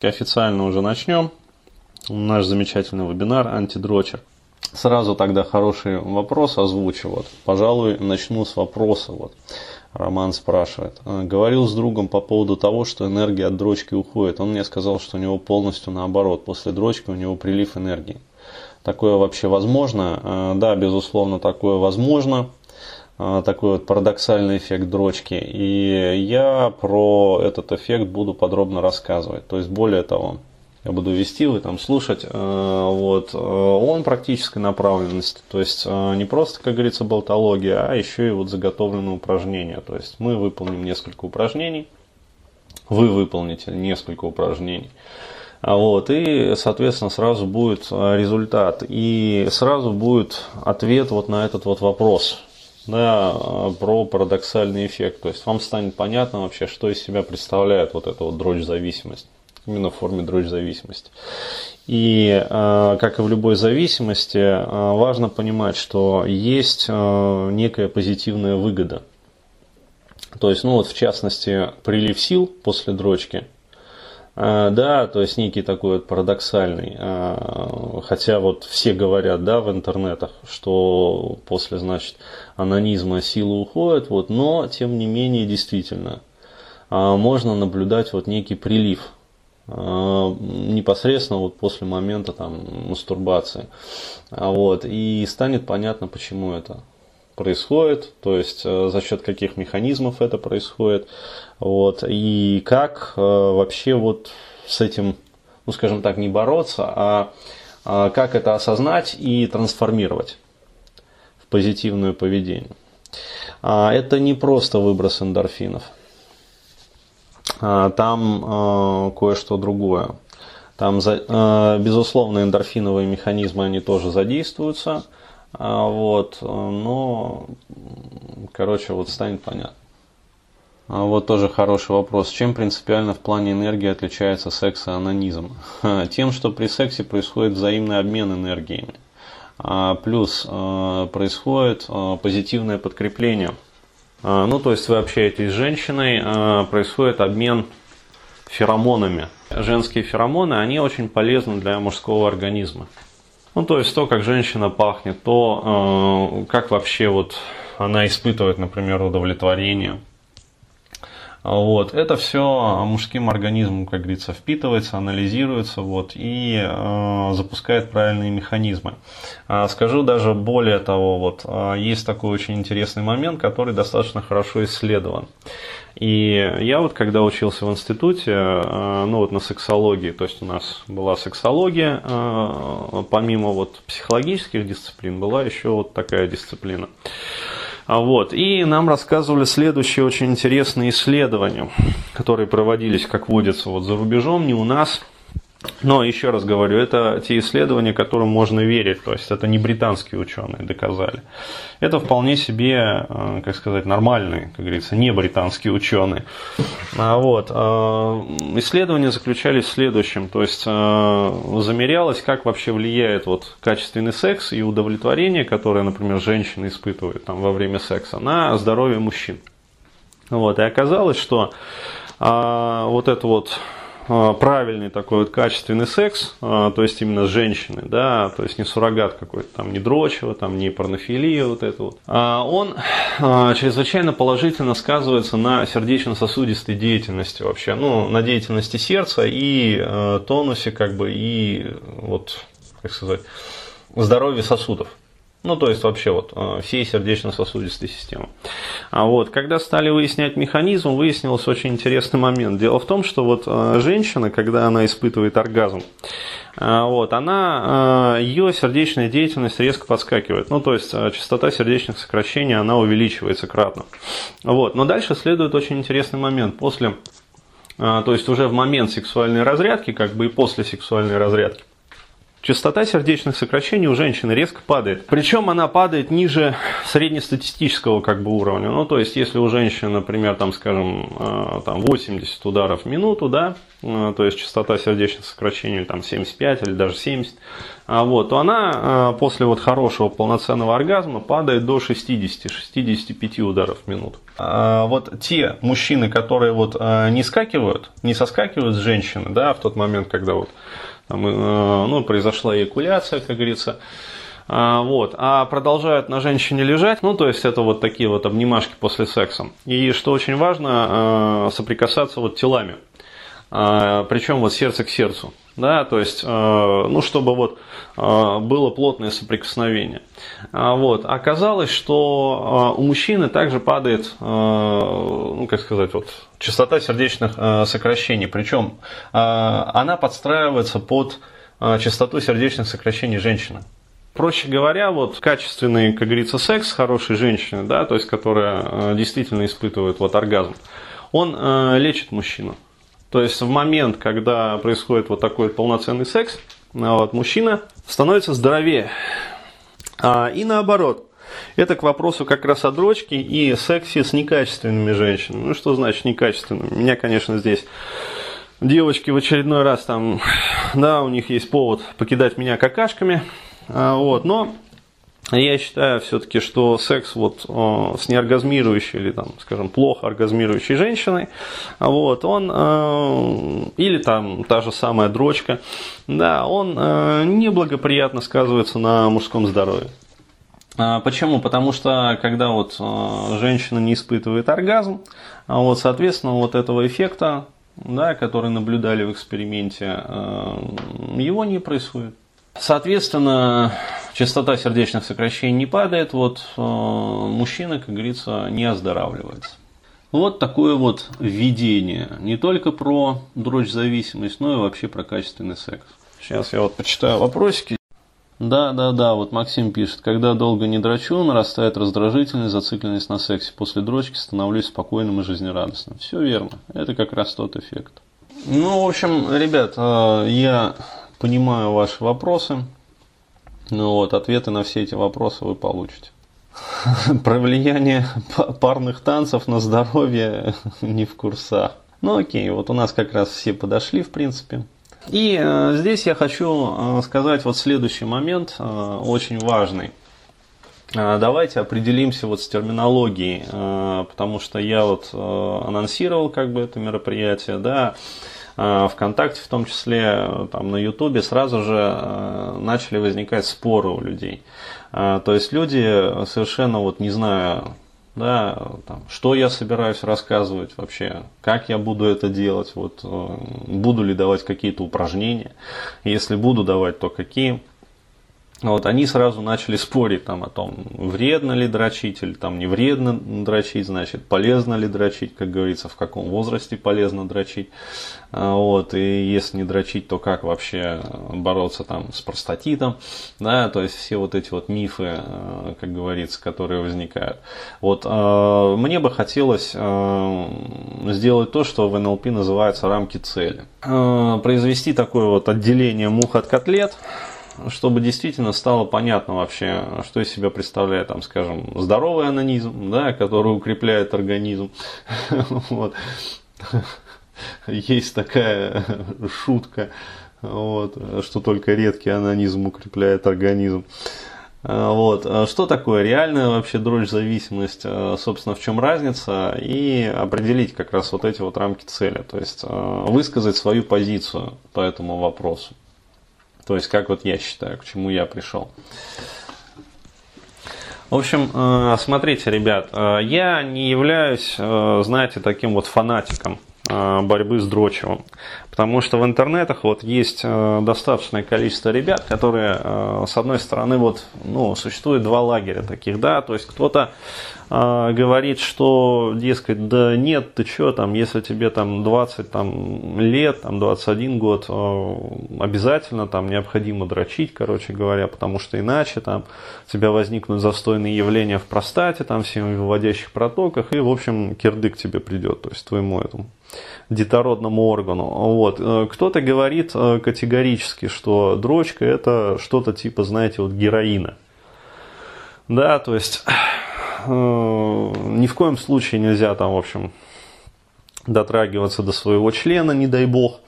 Официально уже начнем наш замечательный вебинар «Антидрочер». Сразу тогда хороший вопрос озвучу. Вот. Пожалуй, начну с вопроса. Вот. Роман спрашивает. «Э, говорил с другом по поводу того, что энергия от дрочки уходит. Он мне сказал, что у него полностью наоборот. После дрочки у него прилив энергии. Такое вообще возможно? Э, да, безусловно, такое возможно. А, такой вот парадоксальный эффект дрочки. И я про этот эффект буду подробно рассказывать. То есть, более того, я буду вести, вы там слушать. А, вот. Он практической направленности. То есть, а, не просто, как говорится, болтология, а еще и вот заготовленные упражнения. То есть, мы выполним несколько упражнений. Вы выполните несколько упражнений. Вот, и, соответственно, сразу будет результат. И сразу будет ответ вот на этот вот вопрос да, про парадоксальный эффект. То есть вам станет понятно вообще, что из себя представляет вот эта вот дрочь-зависимость. Именно в форме дрочь-зависимости. И, э, как и в любой зависимости, э, важно понимать, что есть э, некая позитивная выгода. То есть, ну вот в частности, прилив сил после дрочки – да, то есть некий такой вот парадоксальный. А, хотя вот все говорят, да, в интернетах, что после, значит, анонизма силы уходят, вот, но, тем не менее, действительно, а, можно наблюдать вот некий прилив непосредственно вот после момента там мастурбации. Вот, и станет понятно, почему это происходит, то есть э, за счет каких механизмов это происходит, вот, и как э, вообще вот с этим, ну скажем так, не бороться, а, а как это осознать и трансформировать в позитивное поведение. А, это не просто выброс эндорфинов. А, там кое-что другое. Там, безусловно, эндорфиновые механизмы, они тоже задействуются – вот, но, короче, вот станет понятно. А вот тоже хороший вопрос. Чем принципиально в плане энергии отличается секс и анонизм? Тем, что при сексе происходит взаимный обмен энергиями. А плюс происходит позитивное подкрепление. Ну, то есть вы общаетесь с женщиной, происходит обмен феромонами. Женские феромоны, они очень полезны для мужского организма. Ну, то есть то, как женщина пахнет, то, э, как вообще вот она испытывает, например, удовлетворение. Вот. Это все мужским организмом, как говорится, впитывается, анализируется вот, и э, запускает правильные механизмы. А скажу даже более того, вот, э, есть такой очень интересный момент, который достаточно хорошо исследован. И я вот когда учился в институте, э, ну вот на сексологии, то есть у нас была сексология, э, помимо вот психологических дисциплин, была еще вот такая дисциплина. А вот. И нам рассказывали следующие очень интересные исследования, которые проводились, как водится, вот за рубежом, не у нас – но еще раз говорю, это те исследования, которым можно верить, то есть это не британские ученые доказали. Это вполне себе, э, как сказать, нормальные, как говорится, не британские ученые. А вот. Э, исследования заключались в следующем, то есть э, замерялось, как вообще влияет вот качественный секс и удовлетворение, которое, например, женщины испытывают там, во время секса, на здоровье мужчин. Вот. И оказалось, что вот это вот а, правильный такой вот качественный секс, а, то есть именно с женщиной, да, то есть не суррогат какой-то, там не дрочево, там не порнофилия вот это вот, а он чрезвычайно положительно сказывается на сердечно-сосудистой деятельности вообще, ну, на деятельности сердца и тонусе как бы и вот, как сказать, здоровье сосудов. Ну, то есть вообще вот э, всей сердечно-сосудистой системы. А вот, когда стали выяснять механизм, выяснился очень интересный момент. Дело в том, что вот э, женщина, когда она испытывает оргазм, э, вот, она, ее сердечная деятельность резко подскакивает. Ну, то есть частота сердечных сокращений, она увеличивается кратно. Вот, но дальше следует очень интересный момент. После, то есть уже в момент сексуальной разрядки, как бы и после сексуальной разрядки, частота сердечных сокращений у женщины резко падает. Причем она падает ниже среднестатистического как бы уровня. Ну, то есть, если у женщины, например, там, скажем, э, там 80 ударов в минуту, да, э, то есть частота сердечных сокращений там 75 или даже 70, а вот, то она э, после вот хорошего полноценного оргазма падает до 60-65 ударов в минуту. А вот те мужчины, которые вот не скакивают, не соскакивают с женщины, да, в тот момент, когда вот там, ну, произошла эякуляция, как говорится, а, вот, а продолжают на женщине лежать, ну, то есть это вот такие вот обнимашки после секса. И что очень важно, а, соприкасаться вот телами, а, причем вот сердце к сердцу, да, то есть, ну, чтобы вот было плотное соприкосновение. Вот, оказалось, что у мужчины также падает, ну, как сказать, вот, частота сердечных сокращений, причем она подстраивается под частоту сердечных сокращений женщины. Проще говоря, вот качественный, как говорится, секс хорошей женщины, да, то есть которая э, действительно испытывает вот оргазм, он э, лечит мужчину. То есть в момент, когда происходит вот такой полноценный секс, э, вот, мужчина становится здоровее. А, и наоборот, это к вопросу как раз о дрочке и сексе с некачественными женщинами. Ну, что значит некачественными? Меня, конечно, здесь девочки в очередной раз там, да, у них есть повод покидать меня какашками. А, вот, но я считаю все-таки, что секс вот с неоргазмирующей или там, скажем, плохо оргазмирующей женщиной, вот, он э, или там та же самая дрочка, да, он э, неблагоприятно сказывается на мужском здоровье. А, почему? Потому что когда вот э, женщина не испытывает оргазм, а вот, соответственно, вот этого эффекта, да, который наблюдали в эксперименте, его не происходит. Соответственно, частота сердечных сокращений не падает, вот э, мужчина, как говорится, не оздоравливается. Вот такое вот введение. Не только про дрочь-зависимость, но и вообще про качественный секс. Сейчас я вот почитаю вопросики. Да, да, да, вот Максим пишет, когда долго не дрочу, нарастает раздражительность, зацикленность на сексе. После дрочки становлюсь спокойным и жизнерадостным. Все верно, это как раз тот эффект. Ну, в общем, ребят, э, я понимаю ваши вопросы. Ну вот, ответы на все эти вопросы вы получите. Про влияние парных танцев на здоровье не в курсах. Ну окей, вот у нас как раз все подошли, в принципе. И э, здесь я хочу э, сказать вот следующий момент, э, очень важный. Э, давайте определимся вот с терминологией, э, потому что я вот э, анонсировал как бы это мероприятие, да, ВКонтакте в том числе, там на Ютубе сразу же а, начали возникать споры у людей. То есть люди совершенно вот не зная да, там, что я собираюсь рассказывать вообще, как я буду это делать, вот, э, буду ли давать какие-то упражнения, если буду давать, то какие. Вот, они сразу начали спорить там, о том, вредно ли дрочить или там, не вредно дрочить, значит, полезно ли дрочить, как говорится, в каком возрасте полезно дрочить. А, вот, и если не дрочить, то как вообще бороться там, с простатитом. Да, то есть все вот эти вот мифы, а, как говорится, которые возникают. Вот, а, мне бы хотелось сделать то, что в НЛП называется рамки цели. Произвести такое вот отделение мух от котлет чтобы действительно стало понятно вообще, что из себя представляет, там, скажем, здоровый анонизм, да, который укрепляет организм. Вот. Есть такая шутка, вот, что только редкий анонизм укрепляет организм. Вот. Что такое реальная вообще дрожь-зависимость, собственно, в чем разница, и определить как раз вот эти вот рамки цели, то есть высказать свою позицию по этому вопросу. То есть, как вот я считаю, к чему я пришел. В общем, э, смотрите, ребят, э, я не являюсь, э, знаете, таким вот фанатиком борьбы с дрочевым. Потому что в интернетах вот есть достаточное количество ребят, которые, с одной стороны, вот, ну, существует два лагеря таких, да, то есть кто-то говорит, что, дескать, да нет, ты что там, если тебе там 20 там, лет, там 21 год, э, обязательно там необходимо дрочить, короче говоря, потому что иначе там у тебя возникнут застойные явления в простате, там, в выводящих протоках, и, в общем, кирдык тебе придет, то есть твоему этому детородному органу. Вот. Э, кто-то говорит э, категорически, что дрочка это что-то типа, знаете, вот героина. Да, то есть ни в коем случае нельзя там, в общем, дотрагиваться до своего члена, не дай бог.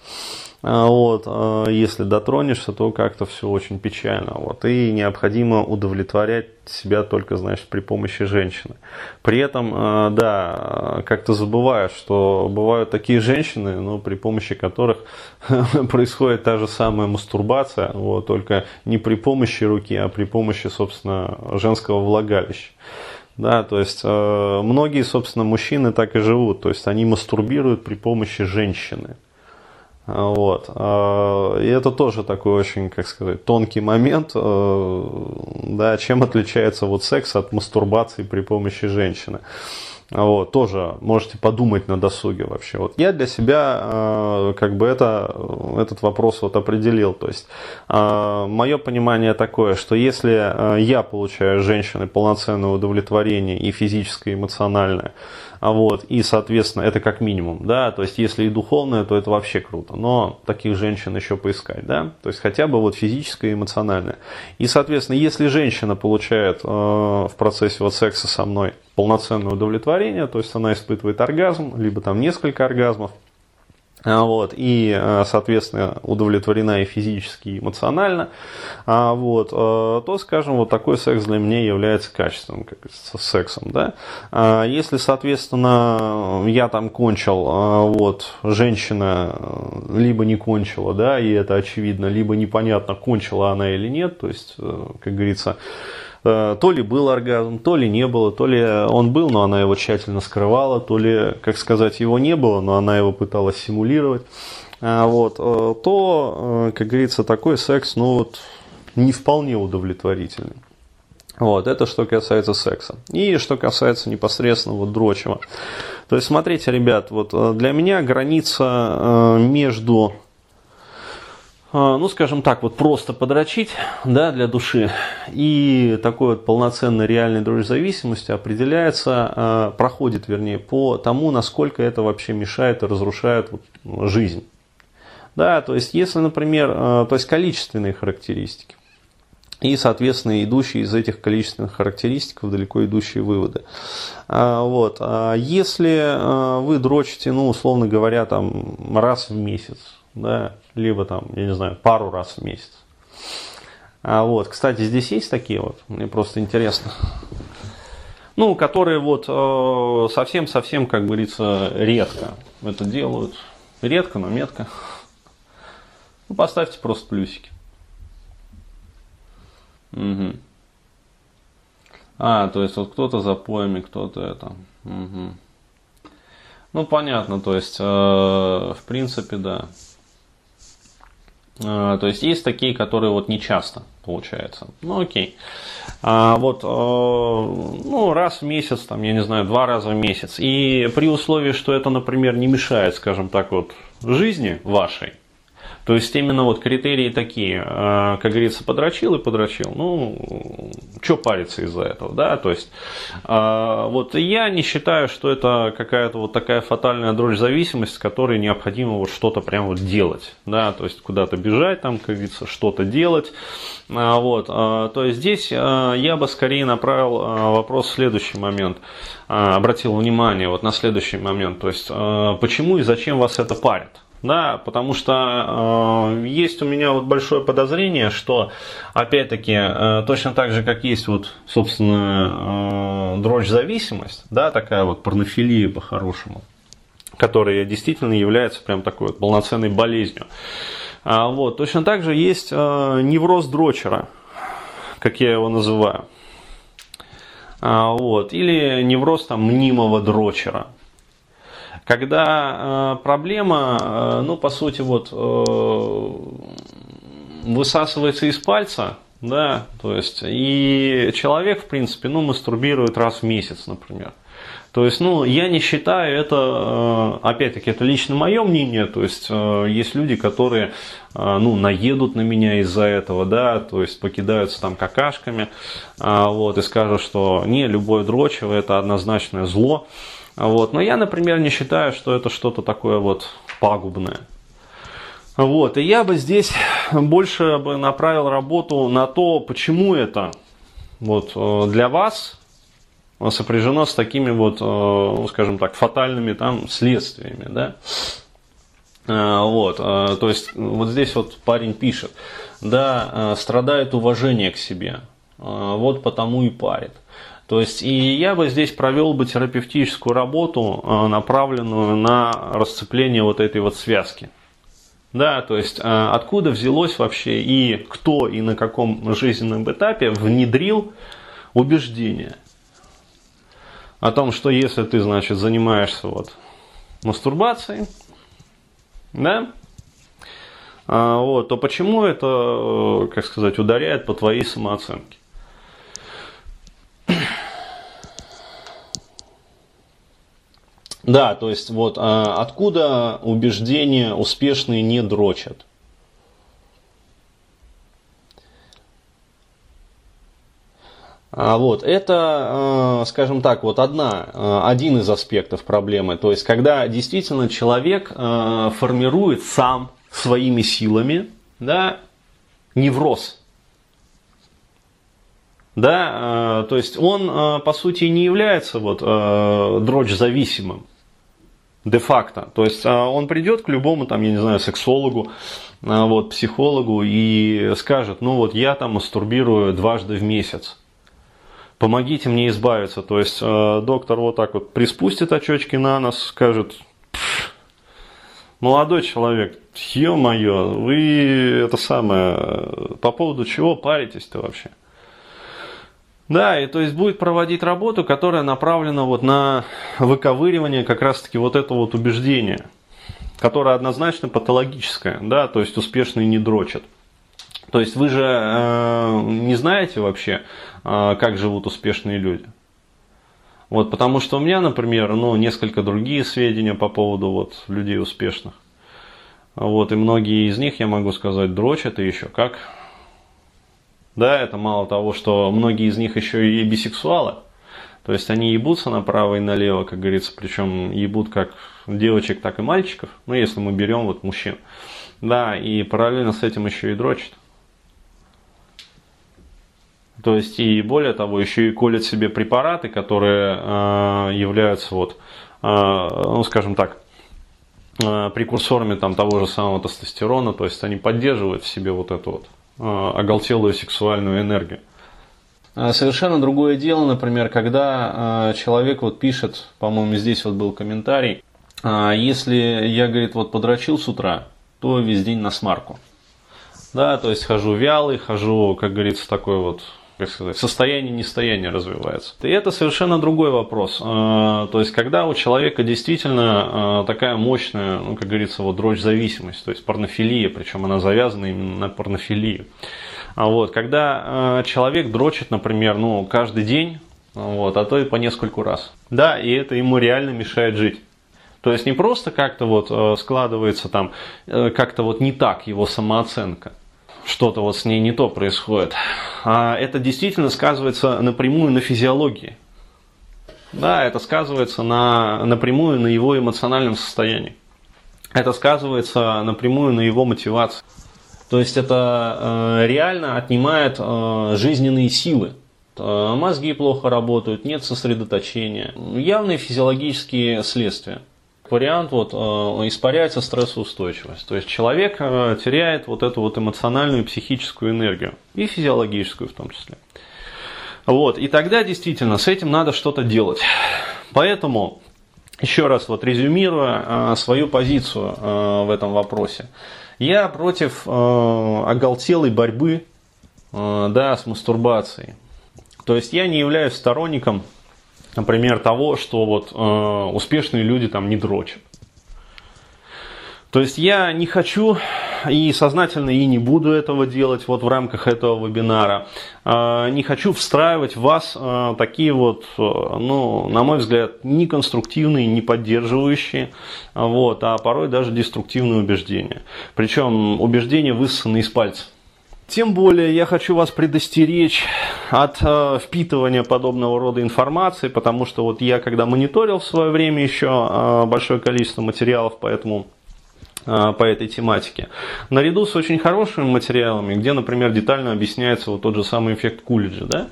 А, вот, а, если дотронешься, то как-то все очень печально. Вот, и необходимо удовлетворять себя только, значит, при помощи женщины. При этом, а, да, как-то забываешь, что бывают такие женщины, ну, при помощи которых происходит та же самая мастурбация, вот, только не при помощи руки, а при помощи, собственно, женского влагалища. Да, то есть э, многие, собственно, мужчины так и живут, то есть они мастурбируют при помощи женщины. Вот. А, и это тоже такой очень, как сказать, тонкий момент, э, да, чем отличается вот секс от мастурбации при помощи женщины. Вот, тоже можете подумать на досуге вообще. Вот я для себя э, как бы это, этот вопрос вот определил. То есть э, мое понимание такое, что если я получаю женщины полноценное удовлетворение и физическое, и эмоциональное, вот, и, соответственно, это как минимум, да, то есть, если и духовное, то это вообще круто, но таких женщин еще поискать, да, то есть, хотя бы вот физическое и эмоциональное. И, соответственно, если женщина получает э, в процессе вот секса со мной полноценное удовлетворение, то есть, она испытывает оргазм, либо там несколько оргазмов, вот, и, э, соответственно, удовлетворена и физически, и эмоционально, а, вот, э, то, скажем, вот такой секс для меня является качественным, как сексом. Да? А, если, соответственно, я там кончил, вот, женщина э, либо не кончила, да, и это очевидно, либо непонятно, кончила она или нет, то есть, как говорится, то ли был оргазм, то ли не было, то ли он был, но она его тщательно скрывала, то ли, как сказать, его не было, но она его пыталась симулировать. А, вот, э, то, э, как говорится, такой секс, ну вот, не вполне удовлетворительный. Вот, это что касается секса. И что касается непосредственно вот дрочева. То есть, смотрите, ребят, вот для меня граница между ну, скажем так, вот просто подрочить, да, для души, и такой вот полноценной реальной зависимости определяется, а, проходит, вернее, по тому, насколько это вообще мешает и разрушает вот жизнь. Да, то есть, если, например, а, то есть количественные характеристики, и, соответственно, идущие из этих количественных характеристик далеко идущие выводы. Вот. Если вы дрочите, ну, условно говоря, там, раз в месяц, да, либо там, я не знаю, пару раз в месяц. А вот, кстати, здесь есть такие вот, мне просто интересно. Ну, которые вот э, совсем-совсем, как говорится, редко это делают. Редко, но метко. Ну, поставьте просто плюсики. Угу. А, то есть вот кто-то за поями, кто-то это. Угу. Ну, понятно, то есть, э, в принципе, да. А, то есть есть такие, которые вот не часто получается. Ну окей. А, вот, э, ну, раз в месяц, там, я не знаю, два раза в месяц. И при условии, что это, например, не мешает, скажем так, вот жизни вашей, то есть именно вот критерии такие, э, как говорится, подрочил и подрочил. Ну, что париться из-за этого, да? То есть э, вот я не считаю, что это какая-то вот такая фатальная дрожь зависимость, с которой необходимо вот что-то прям вот делать, да? То есть куда-то бежать, там, как говорится, что-то делать. А, вот, то есть здесь я бы скорее направил вопрос в следующий момент, обратил внимание вот на следующий момент, то есть почему и зачем вас это парит? Да, потому что э, есть у меня вот большое подозрение, что, опять-таки, э, точно так же, как есть вот, собственно, э, дрожь-зависимость, да, такая вот порнофилия по-хорошему, которая действительно является прям такой вот полноценной болезнью. А, вот, точно так же есть э, невроз дрочера, как я его называю. А, вот, или невроз там мнимого дрочера когда э, проблема, э, ну, по сути, вот, э, высасывается из пальца, Да, то есть, и человек, в принципе, ну, мастурбирует раз в месяц, например. То есть, ну, я не считаю это, опять-таки, это лично мое мнение, то есть, есть люди, которые, ну, наедут на меня из-за этого, да, то есть, покидаются там какашками, вот, и скажут, что не, любое дрочево это однозначное зло, вот, но я, например, не считаю, что это что-то такое вот пагубное. Вот, и я бы здесь больше бы направил работу на то, почему это вот для вас сопряжено с такими вот, э, ну, скажем так, фатальными там следствиями, да. Э, вот, э, то есть вот здесь вот парень пишет, да, страдает уважение к себе, вот потому и парит. То есть, и я бы здесь провел бы терапевтическую работу, направленную на расцепление вот этой вот связки. Да, то есть, откуда взялось вообще и кто и на каком жизненном этапе внедрил убеждение – о том, что если ты, значит, занимаешься вот мастурбацией, да, а, вот, то почему это, э, как сказать, ударяет по твоей самооценке? Да, то есть вот а, откуда убеждения успешные не дрочат? А, вот, это, э, скажем так, вот одна, один из аспектов проблемы. То есть, когда действительно человек формирует сам своими силами да, невроз. Да, то есть он, по сути, не является вот, дрочь зависимым де-факто. То есть он придет к любому, там, я не знаю, сексологу, вот, психологу и скажет, ну вот я там мастурбирую дважды в месяц помогите мне избавиться. То есть э, доктор вот так вот приспустит очечки на нас, скажет, молодой человек, ё-моё, вы это самое, по поводу чего паритесь-то вообще? Да, и то есть будет проводить работу, которая направлена вот на выковыривание как раз-таки вот этого вот убеждения, которое однозначно патологическое, да, то есть успешный не дрочат. То есть вы же э, не знаете вообще, э, как живут успешные люди. Вот, потому что у меня, например, ну, несколько другие сведения по поводу вот, людей успешных. Вот, и многие из них, я могу сказать, дрочат и еще как. Да, это мало того, что многие из них еще и бисексуалы. То есть они ебутся направо и налево, как говорится, причем ебут как девочек, так и мальчиков. Ну, если мы берем вот мужчин. Да, и параллельно с этим еще и дрочат. То есть и более того, еще и колят себе препараты, которые э, являются вот, э, ну скажем так, э, прекурсорами там того же самого тестостерона, то есть они поддерживают в себе вот эту вот оголтелую сексуальную энергию. А совершенно другое дело, например, когда э, человек вот пишет, по-моему, здесь вот был комментарий, э, если я, говорит, вот подрочил с утра, то весь день на смарку. Да, то есть хожу вялый, хожу, как говорится, такой вот как сказать, состояние нестояния развивается. И это совершенно другой вопрос. А, то есть, когда у человека действительно а, такая мощная, ну, как говорится, вот дрочь-зависимость, то есть порнофилия, причем она завязана именно на порнофилию. А вот, когда человек дрочит, например, ну, каждый день, вот, а то и по нескольку раз. Да, и это ему реально мешает жить. То есть не просто как-то вот складывается там, э, как-то вот не так его самооценка, что-то вот с ней не то происходит. А это действительно сказывается напрямую на физиологии. Да, это сказывается на, напрямую на его эмоциональном состоянии. Это сказывается напрямую на его мотивации. То есть это э, реально отнимает э, жизненные силы. Э, мозги плохо работают, нет сосредоточения. Явные физиологические следствия вариант вот, э, испаряется стрессоустойчивость. То есть человек э, теряет вот эту вот эмоциональную и психическую энергию. И физиологическую в том числе. Вот. И тогда действительно с этим надо что-то делать. Поэтому, еще раз вот резюмируя э, свою позицию в этом вопросе. Я против оголтелой борьбы да, с мастурбацией. То есть я не являюсь сторонником например, того, что вот э, успешные люди там не дрочат. То есть я не хочу и сознательно и не буду этого делать вот в рамках этого вебинара. Не хочу встраивать в вас такие вот, ну, на мой взгляд, неконструктивные, не поддерживающие, вот, а порой даже деструктивные убеждения. Причем убеждения высосаны из пальца. Тем более я хочу вас предостеречь от э, впитывания подобного рода информации, потому что вот я когда мониторил в свое время еще э, большое количество материалов по этому э, по этой тематике. Наряду с очень хорошими материалами, где, например, детально объясняется вот тот же самый эффект Кулиджа, да,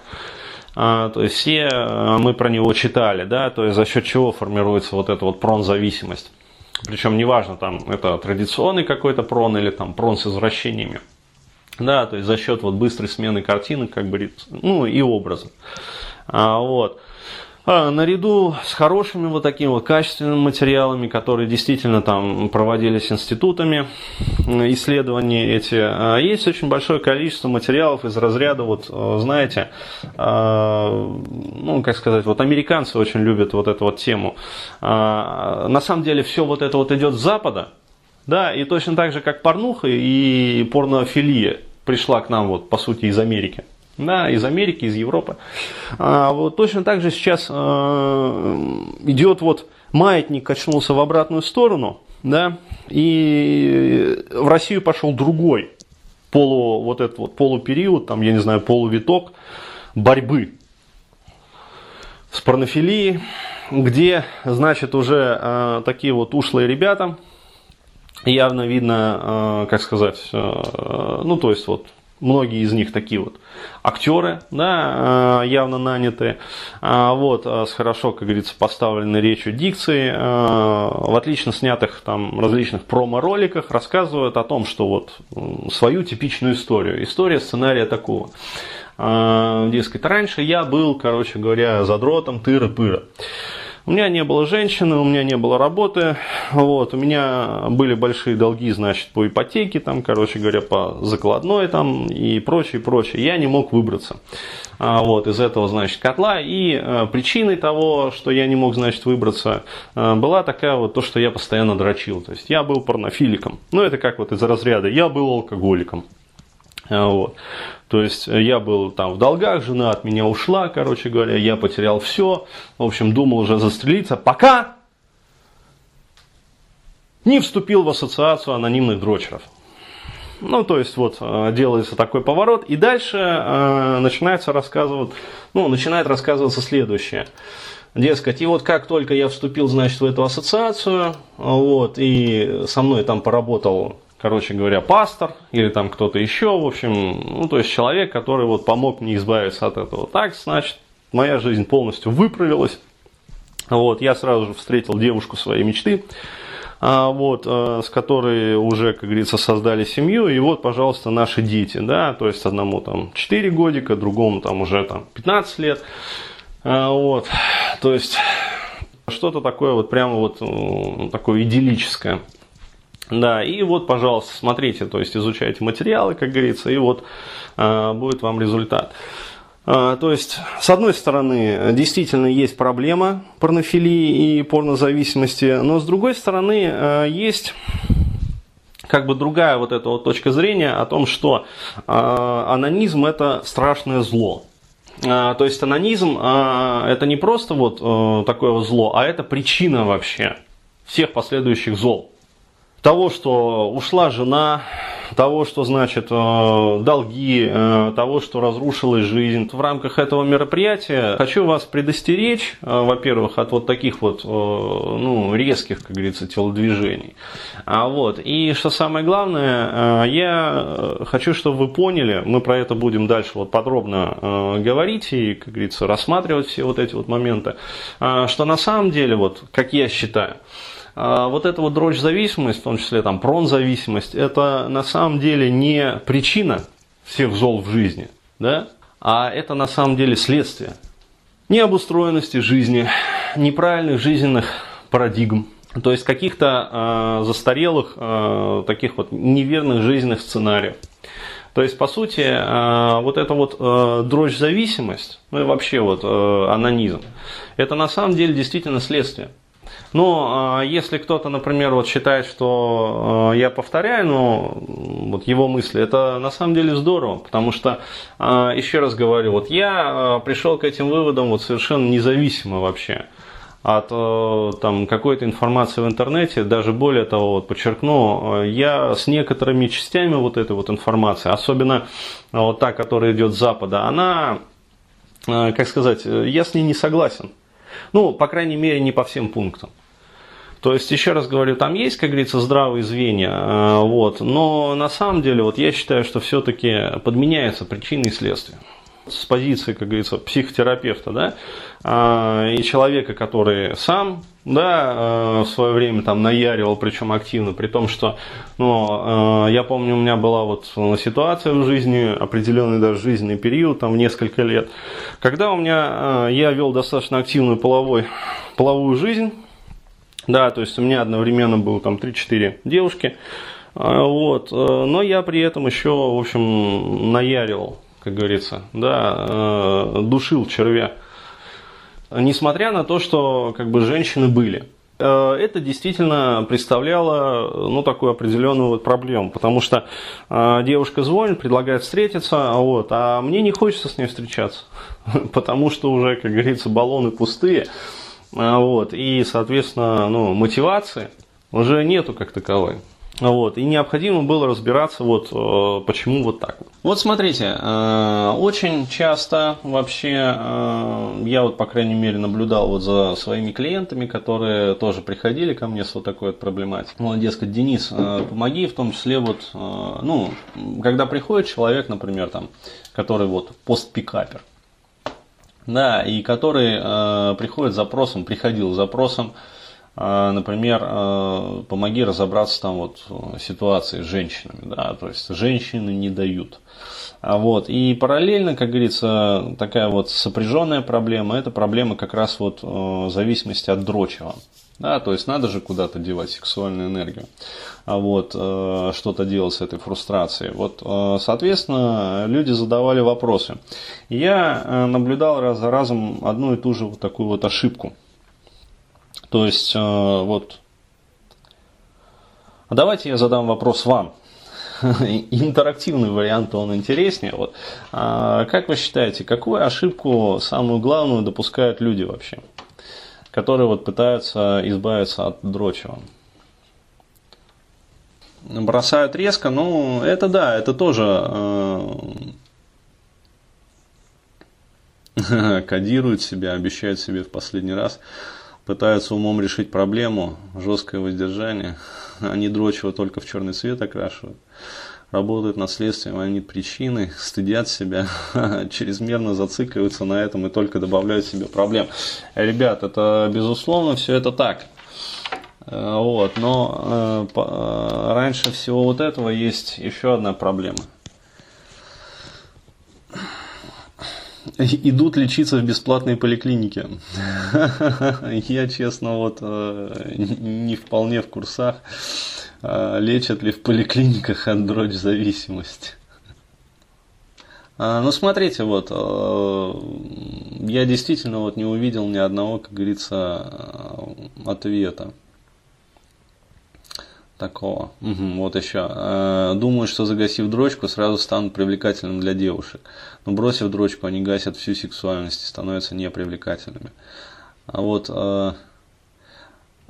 а, то есть все э, мы про него читали, да, то есть за счет чего формируется вот эта вот прон-зависимость. Причем неважно, там это традиционный какой-то прон или там прон с извращениями. Да, то есть за счет вот быстрой смены картины, как бы, ну и образа. А, вот. А, наряду с хорошими вот такими вот качественными материалами, которые действительно там проводились институтами, исследования эти, а, есть очень большое количество материалов из разряда, вот, а, знаете, ну, как сказать, вот американцы очень любят вот эту вот тему. На самом деле все вот это вот идет с Запада, да, и точно так же, как порнуха и порнофилия пришла к нам, вот, по сути, из Америки. Да, из Америки, из Европы. А, вот точно так же сейчас а, идет вот маятник качнулся в обратную сторону, да, и в Россию пошел другой полу, вот этот вот полупериод, там, я не знаю, полувиток борьбы с порнофилией, где, значит, уже э, такие вот ушлые ребята, явно видно, э, как сказать, э, ну то есть вот многие из них такие вот актеры, да, э, явно нанятые, вот, с хорошо, как говорится, поставленной речью дикции, в отлично снятых там различных промо-роликах рассказывают о том, что вот свою типичную историю, история сценария такого. Дескать, раньше я был, короче говоря, задротом тыра-пыра. У меня не было женщины, у меня не было работы, вот, у меня были большие долги, значит, по ипотеке, там, короче говоря, по закладной там и прочее, прочее. Я не мог выбраться а, вот, из этого, значит, котла. И а, причиной того, что я не мог, значит, выбраться, а, была такая вот то, что я постоянно дрочил. То есть я был порнофиликом. Ну, это как вот из разряда, я был алкоголиком. А, вот. То есть я был там в долгах, жена от меня ушла, короче говоря, я потерял все. В общем, думал уже застрелиться, пока не вступил в ассоциацию анонимных дрочеров. Ну, то есть, вот, э, делается такой поворот, и дальше э, начинается рассказывать, ну, начинает рассказываться следующее. Дескать, и вот как только я вступил, значит, в эту ассоциацию, вот, и со мной там поработал короче говоря, пастор или там кто-то еще, в общем, ну, то есть человек, который вот помог мне избавиться от этого. Так, значит, моя жизнь полностью выправилась. Вот, я сразу же встретил девушку своей мечты, а, вот, а, с которой уже, как говорится, создали семью, и вот, пожалуйста, наши дети, да, то есть одному там 4 годика, другому там уже там 15 лет, а, вот, то есть что-то такое вот прямо вот такое идиллическое. Да, и вот, пожалуйста, смотрите, то есть изучайте материалы, как говорится, и вот э, будет вам результат. Э, то есть, с одной стороны, действительно есть проблема порнофилии и порнозависимости, но с другой стороны, э, есть как бы другая вот эта вот точка зрения о том, что э, анонизм это страшное зло. Э, то есть анонизм это не просто вот такое зло, а это причина вообще всех последующих зол того, что ушла жена, того, что значит э, долги, э, того, что разрушилась жизнь. В рамках этого мероприятия хочу вас предостеречь, э, во-первых, от вот таких вот ну, резких, как говорится, телодвижений. А вот, и что самое главное, я хочу, чтобы вы поняли, мы про это будем дальше вот подробно говорить и, как говорится, рассматривать все вот эти вот моменты, что на самом деле, вот, как я считаю, вот эта вот дрочь-зависимость, в том числе там прон-зависимость, это на самом деле не причина всех зол в жизни, да? а это на самом деле следствие необустроенности жизни, неправильных жизненных парадигм, то есть каких-то э, застарелых, э, таких вот неверных жизненных сценариев. То есть, по сути, э, вот эта вот э, дрожь-зависимость, ну и вообще вот э, анонизм, это на самом деле действительно следствие. Но если кто-то, например, вот считает, что я повторяю, ну, вот его мысли, это на самом деле здорово, потому что, еще раз говорю, вот я пришел к этим выводам вот совершенно независимо вообще от там, какой-то информации в интернете, даже более того, вот, подчеркну, я с некоторыми частями вот этой вот информации, особенно вот та, которая идет с Запада, она, как сказать, я с ней не согласен. Ну, по крайней мере, не по всем пунктам. То есть, еще раз говорю, там есть, как говорится, здравые звенья, вот, но на самом деле, вот я считаю, что все-таки подменяется причины и следствия с позиции, как говорится, психотерапевта, да, а, и человека, который сам, да, а, в свое время там наяривал, причем активно, при том, что, ну, а, я помню, у меня была вот ситуация в жизни, определенный даже жизненный период, там, несколько лет, когда у меня, я вел достаточно активную половой, половую жизнь, да, то есть у меня одновременно было там 3-4 девушки, вот, но я при этом еще, в общем, наяривал как говорится, да, э, душил червя. Несмотря на то, что как бы женщины были. Э, это действительно представляло ну, такую определенную вот проблему, потому что э, девушка звонит, предлагает встретиться, вот, а мне не хочется с ней встречаться, потому что уже, как говорится, баллоны пустые, вот, и, соответственно, ну, мотивации уже нету как таковой. Вот, и необходимо было разбираться, вот, э, почему вот так. Вот смотрите, э, очень часто вообще, э, я вот, по крайней мере, наблюдал вот за своими клиентами, которые тоже приходили ко мне с вот такой вот проблематикой. Ну, дескать, Денис, помоги, в том числе вот, ну, когда приходит человек, например, там, который вот постпикапер, да, и который приходит с запросом, приходил с запросом, например, а, помоги разобраться там вот ситуации с женщинами, да, то есть женщины не дают. А вот, и параллельно, как говорится, такая вот сопряженная проблема, это проблема как раз вот зависимости от дрочева. Да, то есть надо же куда-то девать сексуальную энергию, а вот что-то делать с этой фрустрацией. Вот, соответственно, люди задавали вопросы. Я наблюдал раз за разом одну и ту же вот такую вот ошибку. То есть, э, вот, а давайте я задам вопрос вам. Интерактивный вариант, он интереснее. Вот. А как вы считаете, какую ошибку, самую главную, допускают люди вообще, которые вот пытаются избавиться от дрочева? Бросают резко, ну, это да, это тоже э, кодируют себя, обещают себе в последний раз пытаются умом решить проблему, жесткое воздержание, они дрочево только в черный цвет окрашивают, работают над следствием, они причины, стыдят себя, чрезмерно зацикливаются на этом и только добавляют себе проблем. Ребят, это безусловно все это так. Э, вот, но э, э, раньше всего вот этого есть еще одна проблема – идут лечиться в бесплатные поликлиники. Я, честно, вот э, не вполне в курсах, э, лечат ли в поликлиниках от дрочь зависимость. А, ну, смотрите, вот, э, я действительно вот не увидел ни одного, как говорится, ответа такого. Угу, вот еще. Думаю, что загасив дрочку, сразу станут привлекательным для девушек. Но бросив дрочку, они гасят всю сексуальность и становятся непривлекательными. А вот э,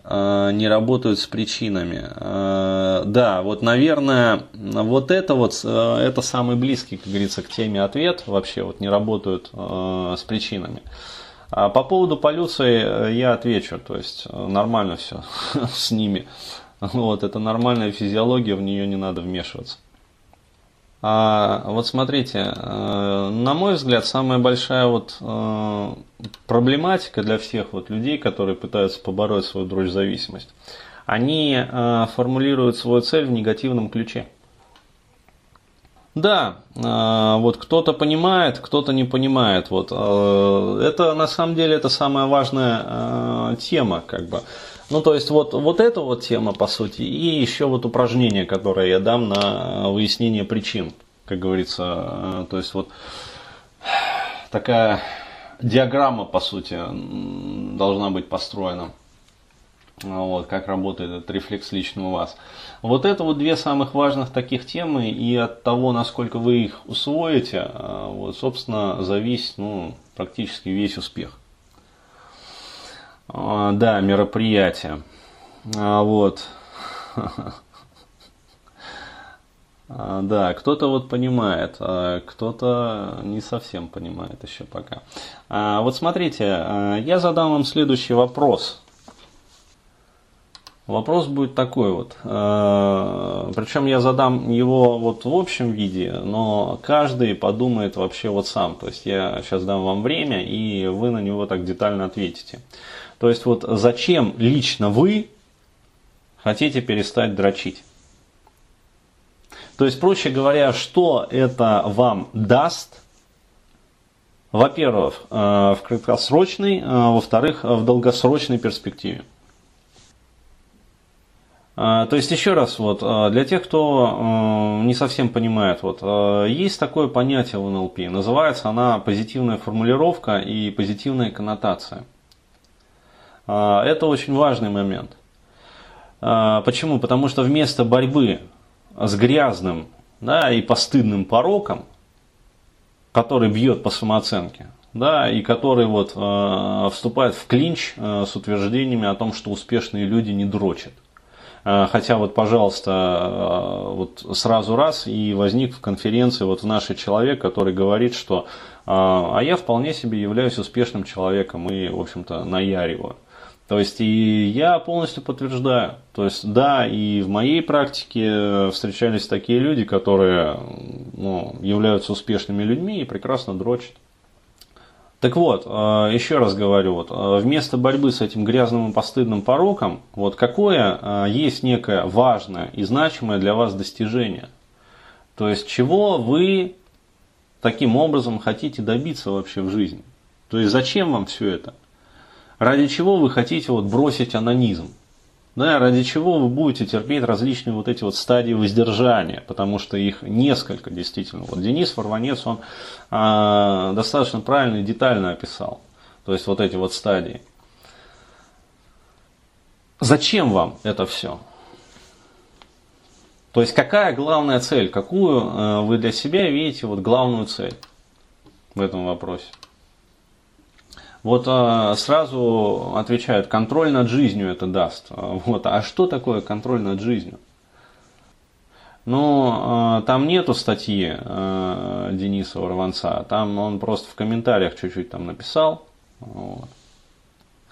э, не работают с причинами. Э, да, вот, наверное, вот это вот, э, это самый близкий, как говорится, к теме ответ вообще, вот не работают э, с причинами. А по поводу полюции я отвечу, то есть нормально все с ними. Вот, это нормальная физиология, в нее не надо вмешиваться. А, вот смотрите, э, на мой взгляд, самая большая вот э, проблематика для всех вот людей, которые пытаются побороть свою дрожь-зависимость, они э, формулируют свою цель в негативном ключе. Да, вот кто-то понимает, кто-то не понимает. Вот это на самом деле это самая важная тема, как бы. Ну, то есть, вот, вот эта вот тема, по сути, и еще вот упражнение, которое я дам на выяснение причин, как говорится. То есть, вот такая диаграмма, по сути, должна быть построена. вот, как работает этот рефлекс лично у вас. Вот это вот две самых важных таких темы, и от того, насколько вы их усвоите, а, вот, собственно, зависит ну, практически весь успех. А, да, мероприятие. А, вот. Да, кто-то вот понимает, а кто-то не совсем понимает еще пока. Вот смотрите, я задам вам следующий вопрос. Вопрос будет такой вот. Причем я задам его вот в общем виде, но каждый подумает вообще вот сам. То есть я сейчас дам вам время, и вы на него так детально ответите. То есть вот зачем лично вы хотите перестать дрочить? То есть, проще говоря, что это вам даст, во-первых, э, в краткосрочной, э, во-вторых, в долгосрочной перспективе. Э, то есть, еще раз, вот, для тех, кто не совсем понимает, вот, есть такое понятие в НЛП, называется она позитивная формулировка и позитивная коннотация – это очень важный момент. А, почему? Потому что вместо борьбы с грязным да, и постыдным пороком, который бьет по самооценке, да, и который вот, э, вступает в клинч э, с утверждениями о том, что успешные люди не дрочат. Хотя вот, пожалуйста, вот сразу раз и возник в конференции вот в нашей человек, который говорит, что а я вполне себе являюсь успешным человеком и, в общем-то, наяриваю. То есть и я полностью подтверждаю. То есть да, и в моей практике встречались такие люди, которые ну, являются успешными людьми и прекрасно дрочат. Так вот, э, еще раз говорю, вот, э, вместо борьбы с этим грязным и постыдным пороком, вот какое э, есть некое важное и значимое для вас достижение. То есть, чего вы таким образом хотите добиться вообще в жизни. То есть, зачем вам все это? Ради чего вы хотите вот бросить анонизм? Да, ради чего вы будете терпеть различные вот эти вот стадии воздержания, потому что их несколько действительно. Вот Денис Форванец, он а, достаточно правильно и детально описал, то есть вот эти вот стадии. Зачем вам это все? То есть какая главная цель, какую э, вы для себя видите вот главную цель в этом вопросе? Вот а, сразу отвечают, контроль над жизнью это даст. Вот. А что такое контроль над жизнью? Ну, а, там нету статьи а, Дениса Урванца, там он просто в комментариях чуть-чуть там написал. Вот.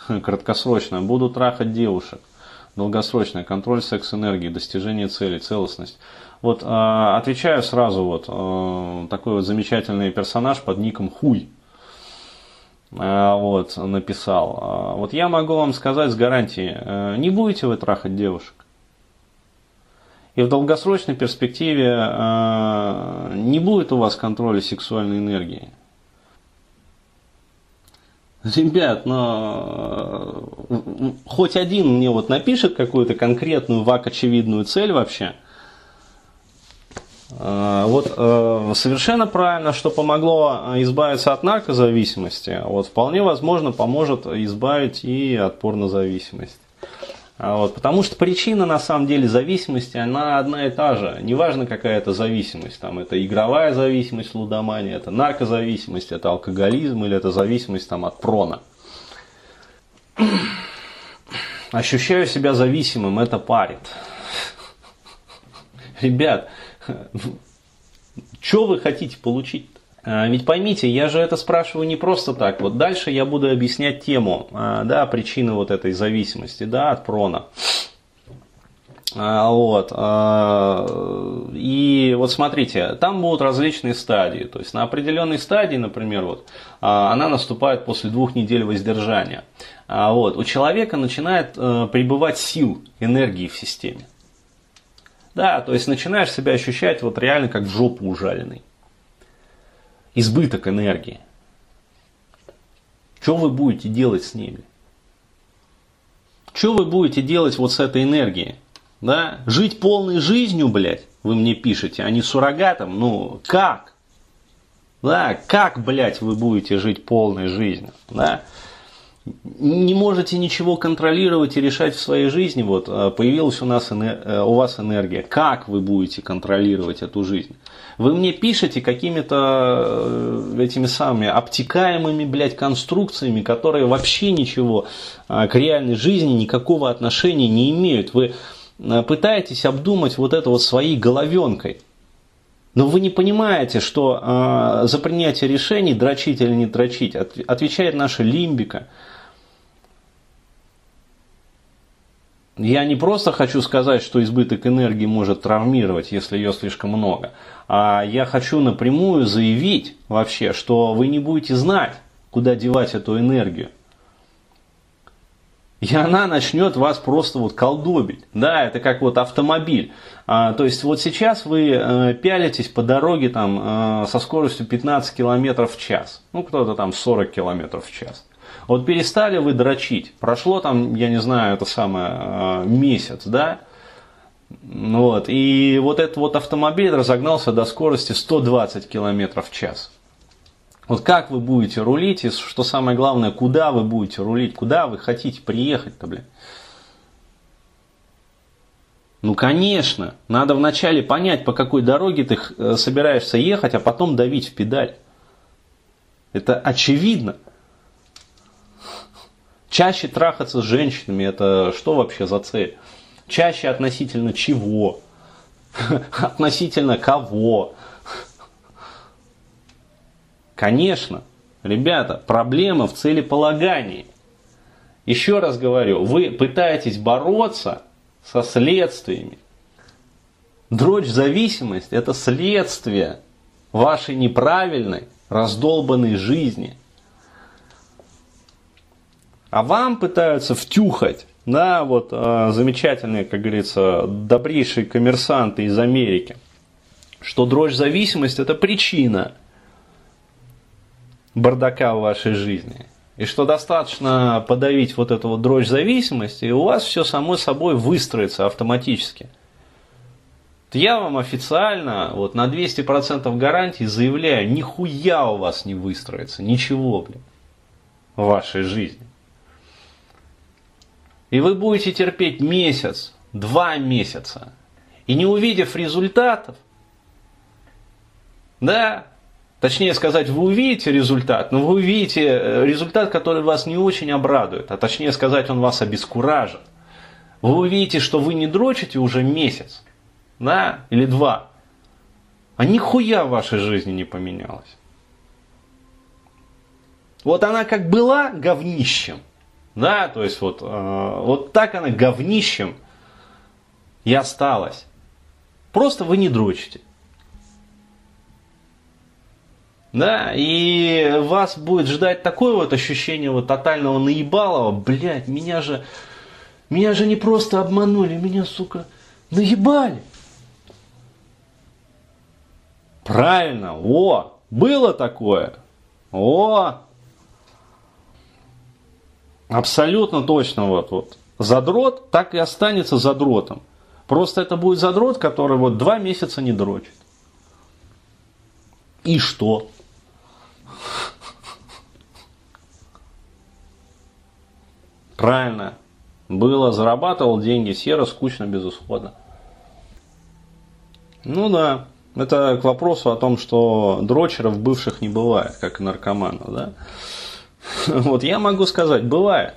Краткосрочно. Буду трахать девушек. Долгосрочное. Контроль секс-энергии, достижение целей, целостность. Вот отвечаю сразу вот такой вот замечательный персонаж под ником Хуй. Э, вот, написал. Э, вот я могу вам сказать с гарантией, э, не будете вы трахать девушек. И в долгосрочной перспективе не будет у вас контроля сексуальной энергии. Ребят, но хоть один мне вот напишет какую-то конкретную вак очевидную цель вообще – Э, вот э, совершенно правильно, что помогло избавиться от наркозависимости, вот вполне возможно поможет избавить и от порнозависимости. А вот, потому что причина на самом деле зависимости, она одна и та же. Неважно какая это зависимость. Там, это игровая зависимость, лудомания, это наркозависимость, это алкоголизм или это зависимость там, от прона. Ощущаю себя зависимым, это парит. Ребят, что вы хотите получить? А, ведь поймите, я же это спрашиваю не просто так. Вот дальше я буду объяснять тему, а, да, причины вот этой зависимости, да, от прона. А, вот. И вот смотрите, там будут различные стадии. То есть на определенной стадии, например, вот, она наступает после двух недель воздержания. Вот. У человека начинает э, прибывать сил, энергии в системе. Да, то есть начинаешь себя ощущать вот реально как в жопу ужаленный. Избыток энергии. Что вы будете делать с ними? Что вы будете делать вот с этой энергией? Да? Жить полной жизнью, блядь, вы мне пишете, а не суррогатом? Ну, как? Да, как, блядь, вы будете жить полной жизнью? Да? Не можете ничего контролировать и решать в своей жизни, вот э, появилась у, нас, э, у вас энергия, как вы будете контролировать эту жизнь? Вы мне пишете какими-то э, этими самыми обтекаемыми, блядь, конструкциями, которые вообще ничего к реальной жизни никакого отношения не имеют. Вы пытаетесь обдумать вот это вот своей головенкой. Но вы не понимаете, что э, за принятие решений, дрочить или не дрочить, от, отвечает наша лимбика – Я не просто хочу сказать, что избыток энергии может травмировать, если ее слишком много, а я хочу напрямую заявить вообще, что вы не будете знать, куда девать эту энергию. И она начнет вас просто вот колдобить. Да, это как вот автомобиль. А, то есть вот сейчас вы э, пялитесь по дороге там, э, со скоростью 15 км в час. Ну, кто-то там 40 км в час. Вот перестали вы дрочить, прошло там, я не знаю, это самое, а, месяц, да, вот, и вот этот вот автомобиль разогнался до скорости 120 км в час. Вот как вы будете рулить, и что самое главное, куда вы будете рулить, куда вы хотите приехать-то, блин. Ну, конечно, надо вначале понять, по какой дороге ты э, собираешься ехать, а потом давить в педаль. Это очевидно. Чаще трахаться с женщинами, это что вообще за цель? Чаще относительно чего? Относительно кого? Конечно, ребята, проблема в целеполагании. Еще раз говорю, вы пытаетесь бороться со следствиями. Дрочь зависимость – это следствие вашей неправильной, раздолбанной жизни – а вам пытаются втюхать, да, вот э, замечательные, как говорится, добрейшие коммерсанты из Америки, что дрожь зависимость это причина бардака в вашей жизни. И что достаточно подавить вот эту вот дрожь зависимости, и у вас все само собой выстроится автоматически. Я вам официально вот на 200% гарантии заявляю, нихуя у вас не выстроится, ничего, блин, в вашей жизни. И вы будете терпеть месяц, два месяца. И не увидев результатов, да, точнее сказать, вы увидите результат, но вы увидите э, результат, который вас не очень обрадует, а точнее сказать, он вас обескуражит. Вы увидите, что вы не дрочите уже месяц, да, или два, а нихуя в вашей жизни не поменялось. Вот она как была говнищем, да, то есть вот, э, вот так она говнищем и осталась. Просто вы не дрочите. Да, и вас будет ждать такое вот ощущение вот тотального наебалого. Блять, меня же, меня же не просто обманули, меня, сука, наебали. Правильно, о, было такое. О, Абсолютно точно вот, вот. Задрот так и останется задротом. Просто это будет задрот, который вот два месяца не дрочит. И что? Правильно. Было, зарабатывал деньги серо, скучно, безысходно. Ну да, это к вопросу о том, что дрочеров бывших не бывает, как и наркоманов, да. Вот я могу сказать, бывает.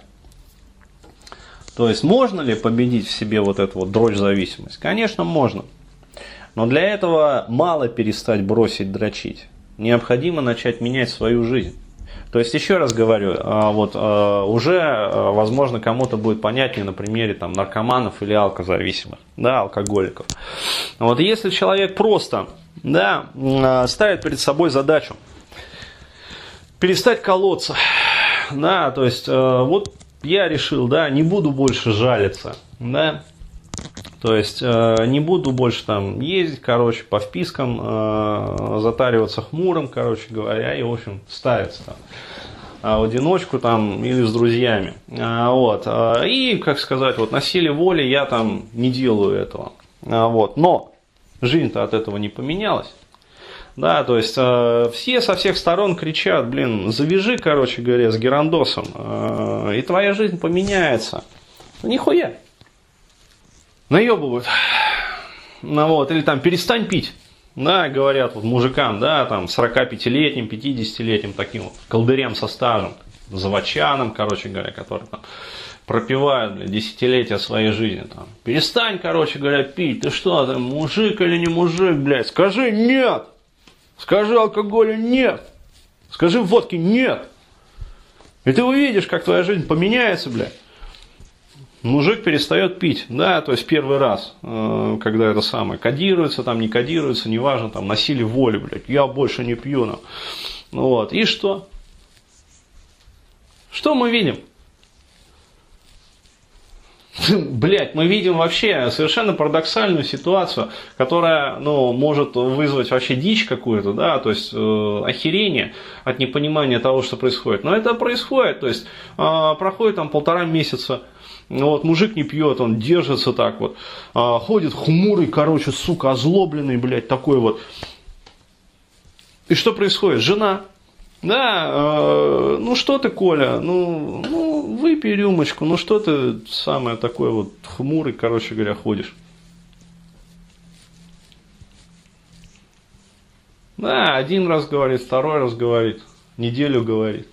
То есть можно ли победить в себе вот эту вот дрочь зависимость? Конечно, можно. Но для этого мало перестать бросить дрочить. Необходимо начать менять свою жизнь. То есть, еще раз говорю, а, вот а, уже, а, возможно, кому-то будет понятнее на примере там, наркоманов или алкозависимых, да, алкоголиков. Вот если человек просто да, ставит перед собой задачу перестать колоться. Да, то есть, э, вот я решил, да, не буду больше жалиться, да, то есть э, не буду больше там ездить, короче, по впискам, э, затариваться хмурым, короче говоря, и, в общем, ставиться там в одиночку там или с друзьями. Вот. И, как сказать, вот на силе воли я там не делаю этого. Вот. Но жизнь-то от этого не поменялась. Да, то есть э, все со всех сторон кричат, блин, завяжи, короче говоря, с герандосом, э, и твоя жизнь поменяется. Ну, нихуя. Наебывают. Ну вот, или там перестань пить. Да, говорят вот мужикам, да, там 45-летним, 50-летним таким вот колдырям со стажем, заводчанам, короче говоря, которые там пропивают, блядь, десятилетия своей жизни. Там. Перестань, короче говоря, пить. Ты что, ты мужик или не мужик, блядь? Скажи нет. Скажи алкоголю нет. Скажи водки нет. И ты увидишь, как твоя жизнь поменяется, блядь. Мужик перестает пить, да, то есть первый раз, э, когда это самое, кодируется, там не кодируется, неважно, там носили воли, блядь, я больше не пью, ну, вот, и что? Что мы видим? Блять, мы видим вообще совершенно парадоксальную ситуацию, которая, ну, может вызвать вообще дичь какую-то, да, то есть э, охерение от непонимания того, что происходит. Но это происходит, то есть э, проходит там полтора месяца, вот, мужик не пьет, он держится так вот, э, ходит хмурый, короче, сука, озлобленный, блядь, такой вот. И что происходит? Жена да, э, ну что ты, Коля, ну, ну выпей рюмочку, ну что ты самое такое вот хмурый, короче говоря, ходишь. Да, один раз говорит, второй раз говорит, неделю говорит.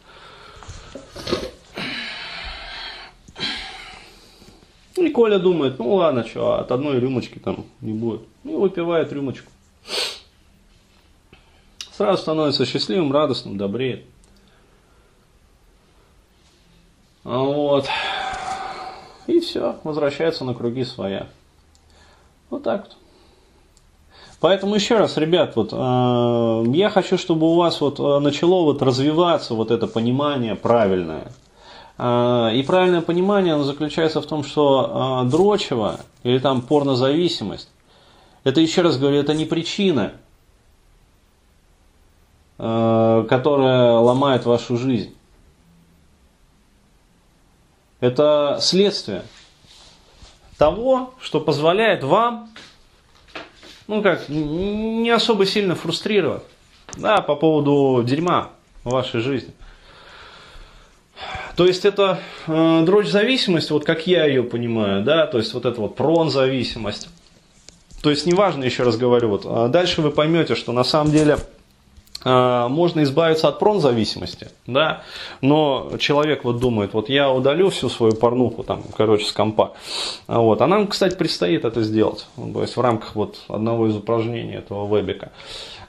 И Коля думает, ну ладно, что, от одной рюмочки там не будет. И выпивает рюмочку сразу становится счастливым, радостным, добреет. Вот. И все, возвращается на круги своя. Вот так вот. Поэтому еще раз, ребят, вот э, я хочу, чтобы у вас вот э, начало вот развиваться вот это понимание правильное. Э, и правильное понимание оно заключается в том, что э, дрочево или там порнозависимость, это еще раз говорю, это не причина Э, которая ломает вашу жизнь. Это следствие того, что позволяет вам, ну как, не особо сильно фрустрировать, да, по поводу дерьма в вашей жизни. То есть это э, дрочь зависимость, вот как я ее понимаю, да, то есть вот это вот прон зависимость. То есть неважно, еще раз говорю, вот а дальше вы поймете, что на самом деле можно избавиться от пронзависимости, да, но человек вот думает, вот я удалю всю свою порнуху там, короче, с компа, вот, а нам, кстати, предстоит это сделать, то есть в рамках вот одного из упражнений этого вебика,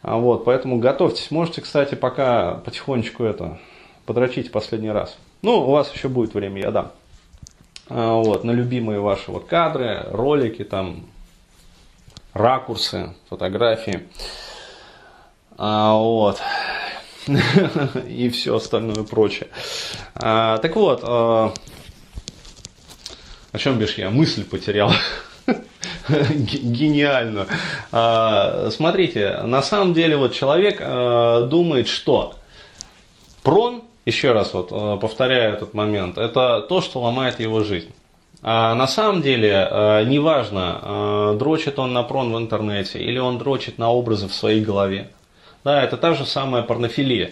а вот, поэтому готовьтесь, можете, кстати, пока потихонечку это подрочить последний раз, ну, у вас еще будет время, я дам, а вот, на любимые ваши вот кадры, ролики, там, ракурсы, фотографии, а, вот. И все остальное прочее. А, так вот, а, о чем бишь я? Мысль потерял. Гениально. А, смотрите, на самом деле вот человек а, думает, что прон, еще раз вот а, повторяю этот момент, это то, что ломает его жизнь. А на самом деле, а, неважно, а, дрочит он на прон в интернете или он дрочит на образы в своей голове. Да, это та же самая порнофилия.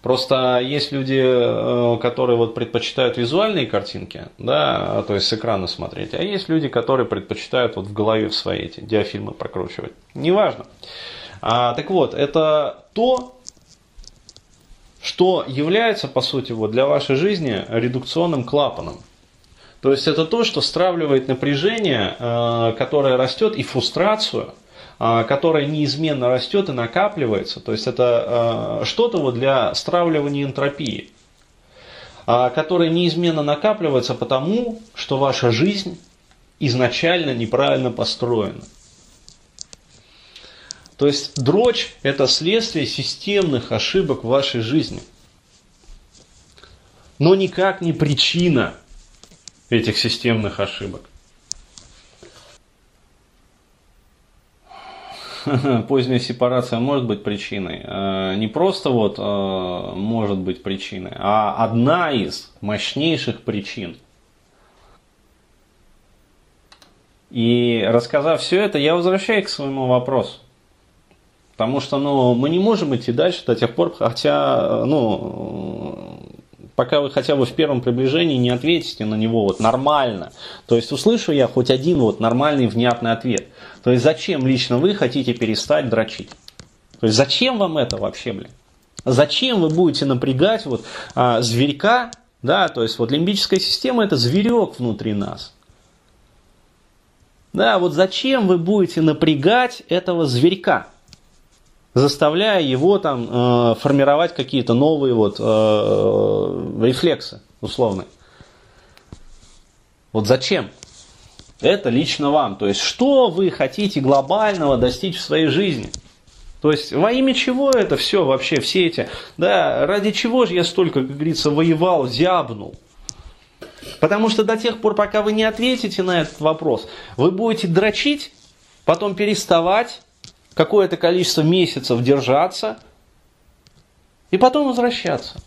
Просто есть люди, э, которые вот предпочитают визуальные картинки, да, то есть с экрана смотреть, а есть люди, которые предпочитают вот в голове в свои эти диафильмы прокручивать. Неважно. А, так вот, это то, что является, по сути, вот для вашей жизни редукционным клапаном. То есть это то, что стравливает напряжение, э, которое растет, и фрустрацию – а, которая неизменно растет и накапливается. То есть это а, что-то вот для стравливания энтропии, а, которая неизменно накапливается потому, что ваша жизнь изначально неправильно построена. То есть дрочь – это следствие системных ошибок в вашей жизни. Но никак не причина этих системных ошибок. поздняя сепарация может быть причиной. Э, не просто вот э, может быть причиной, а одна из мощнейших причин. И рассказав все это, я возвращаюсь к своему вопросу. Потому что ну, мы не можем идти дальше до тех пор, хотя, ну, пока вы хотя бы в первом приближении не ответите на него вот нормально. То есть услышу я хоть один вот нормальный внятный ответ. То есть зачем лично вы хотите перестать дрочить? То есть зачем вам это вообще, блин? Зачем вы будете напрягать вот а, зверька, да, то есть вот лимбическая система это зверек внутри нас. Да, вот зачем вы будете напрягать этого зверька? Заставляя его там э, формировать какие-то новые вот э, рефлексы условные. Вот зачем? Это лично вам. То есть, что вы хотите глобального достичь в своей жизни? То есть, во имя чего это все вообще, все эти, да, ради чего же я столько, как говорится, воевал, зябнул? Потому что до тех пор, пока вы не ответите на этот вопрос, вы будете дрочить, потом переставать, какое-то количество месяцев держаться и потом возвращаться.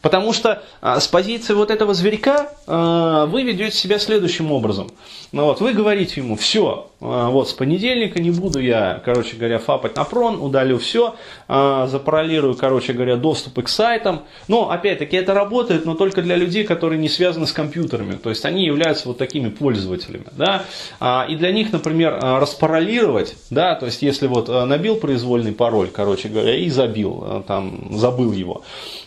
Потому что а, с позиции вот этого зверька а, вы ведете себя следующим образом. Ну, вот, вы говорите ему, все, вот с понедельника не буду я, короче говоря, фапать на прон, удалю все, а, запаролирую, короче говоря, доступы к сайтам. Но, опять-таки, это работает, но только для людей, которые не связаны с компьютерами. То есть, они являются вот такими пользователями. Да? А, и для них, например, а, распаролировать, да, то есть, если вот а, набил произвольный пароль, короче говоря, и забил, а, там, забыл его,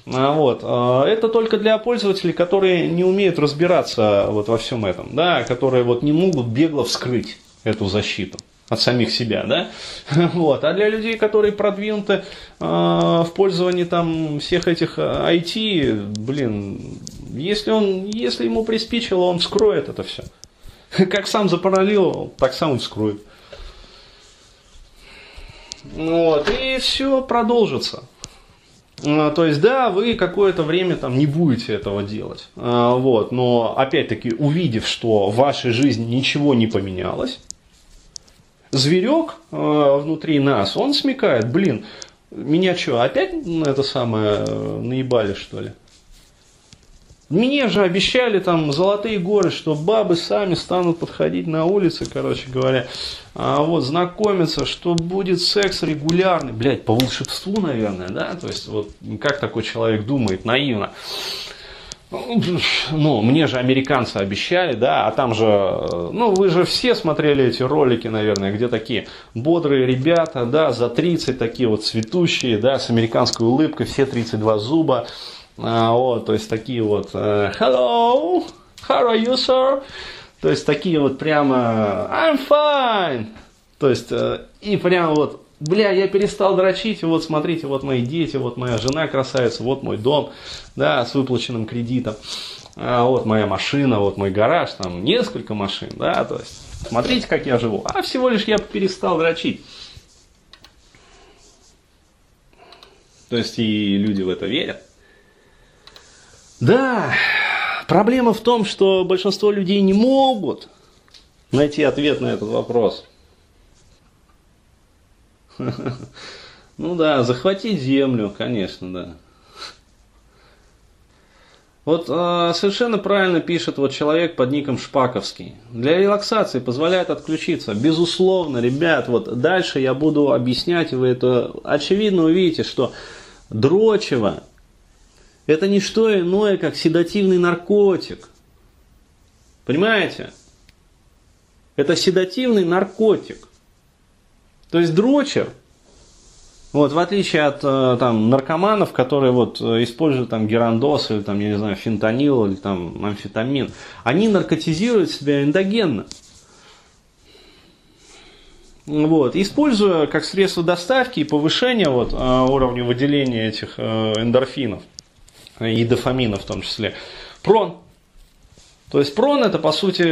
а, вот. А, это только для пользователей, которые не умеют разбираться вот во всем этом, да, которые вот не могут бегло вскрыть эту защиту от самих себя, да, вот, а для людей, которые продвинуты э, в пользовании там всех этих IT, блин, если он, если ему приспичило, он вскроет это все, как сам запаралил, так сам и вскроет, вот, и все продолжится, а, то есть, да, вы какое-то время там не будете этого делать. А, вот, но опять-таки, увидев, что в вашей жизни ничего не поменялось, зверек а, внутри нас, он смекает, блин, меня что, опять это самое наебали, что ли? Мне же обещали там золотые горы, что бабы сами станут подходить на улице, короче говоря, а вот знакомиться, что будет секс регулярный, блядь, по волшебству, наверное, да, то есть вот как такой человек думает наивно. Ну, мне же американцы обещали, да, а там же, ну, вы же все смотрели эти ролики, наверное, где такие бодрые ребята, да, за 30 такие вот цветущие, да, с американской улыбкой, все 32 зуба, а, вот, то есть такие вот uh, Hello, how are you, sir? То есть такие вот прямо I'm fine. То есть и прямо вот бля, я перестал дрочить, вот смотрите, вот мои дети, вот моя жена красавица, вот мой дом, да, с выплаченным кредитом, а вот моя машина, вот мой гараж, там несколько машин, да, то есть смотрите, как я живу, а всего лишь я перестал дрочить. То есть и люди в это верят. Да, проблема в том, что большинство людей не могут найти ответ на этот вопрос. Ну да, захватить землю, конечно, да. Вот э, совершенно правильно пишет вот человек под ником Шпаковский. Для релаксации позволяет отключиться. Безусловно, ребят, вот дальше я буду объяснять, вы это очевидно увидите, что дрочево это не что иное, как седативный наркотик. Понимаете? Это седативный наркотик. То есть дрочер, вот, в отличие от э, там, наркоманов, которые вот, э, используют там, герандос или там, я не знаю, фентанил или там, амфетамин, они наркотизируют себя эндогенно. Вот, используя как средство доставки и повышения вот, э, уровня выделения этих эндорфинов и дофамина в том числе. Прон. То есть прон это по сути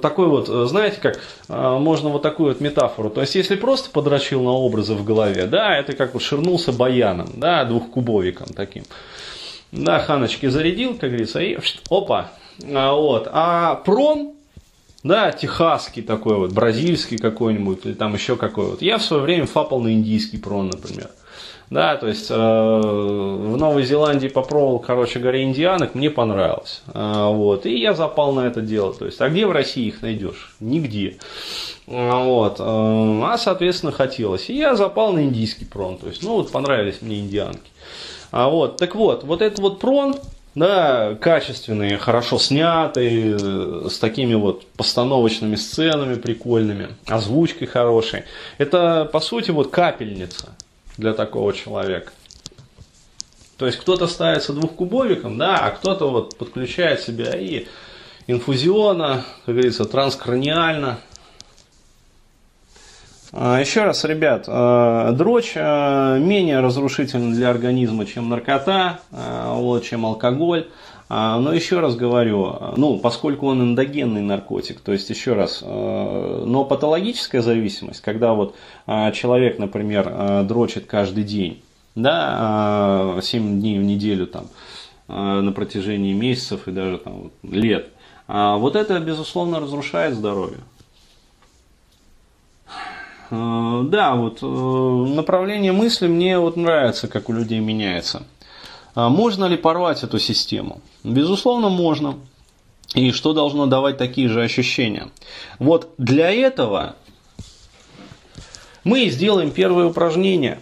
такой вот, знаете как, можно вот такую вот метафору. То есть если просто подрочил на образы в голове, да, это как вот ширнулся баяном, да, двухкубовиком таким. Да, ханочки зарядил, как говорится, и опа. А, вот. А прон, да, техасский такой вот, бразильский какой-нибудь, или там еще какой вот. Я в свое время фапал на индийский прон, например. Да, то есть э, в Новой Зеландии попробовал, короче говоря, индианок, мне понравилось. Э, вот, и я запал на это дело. То есть, а где в России их найдешь? Нигде. Э, вот, э, а, соответственно, хотелось. И я запал на индийский прон. То есть, ну, вот понравились мне индианки. А вот, так вот, вот этот вот прон, да, качественные, хорошо снятые, с такими вот постановочными сценами прикольными, озвучкой хорошей. Это, по сути, вот капельница для такого человека. То есть кто-то ставится двухкубовиком, да, а кто-то вот подключает себя и инфузионно, как говорится, транскраниально. А, еще раз, ребят, а, дрочь а, менее разрушительна для организма, чем наркота, вот, чем алкоголь. Но еще раз говорю, ну, поскольку он эндогенный наркотик, то есть еще раз, но патологическая зависимость, когда вот человек, например, дрочит каждый день, да, 7 дней в неделю там, на протяжении месяцев и даже там, лет, вот это, безусловно, разрушает здоровье. Да, вот направление мысли мне вот нравится, как у людей меняется. Можно ли порвать эту систему? Безусловно, можно. И что должно давать такие же ощущения? Вот для этого мы сделаем первое упражнение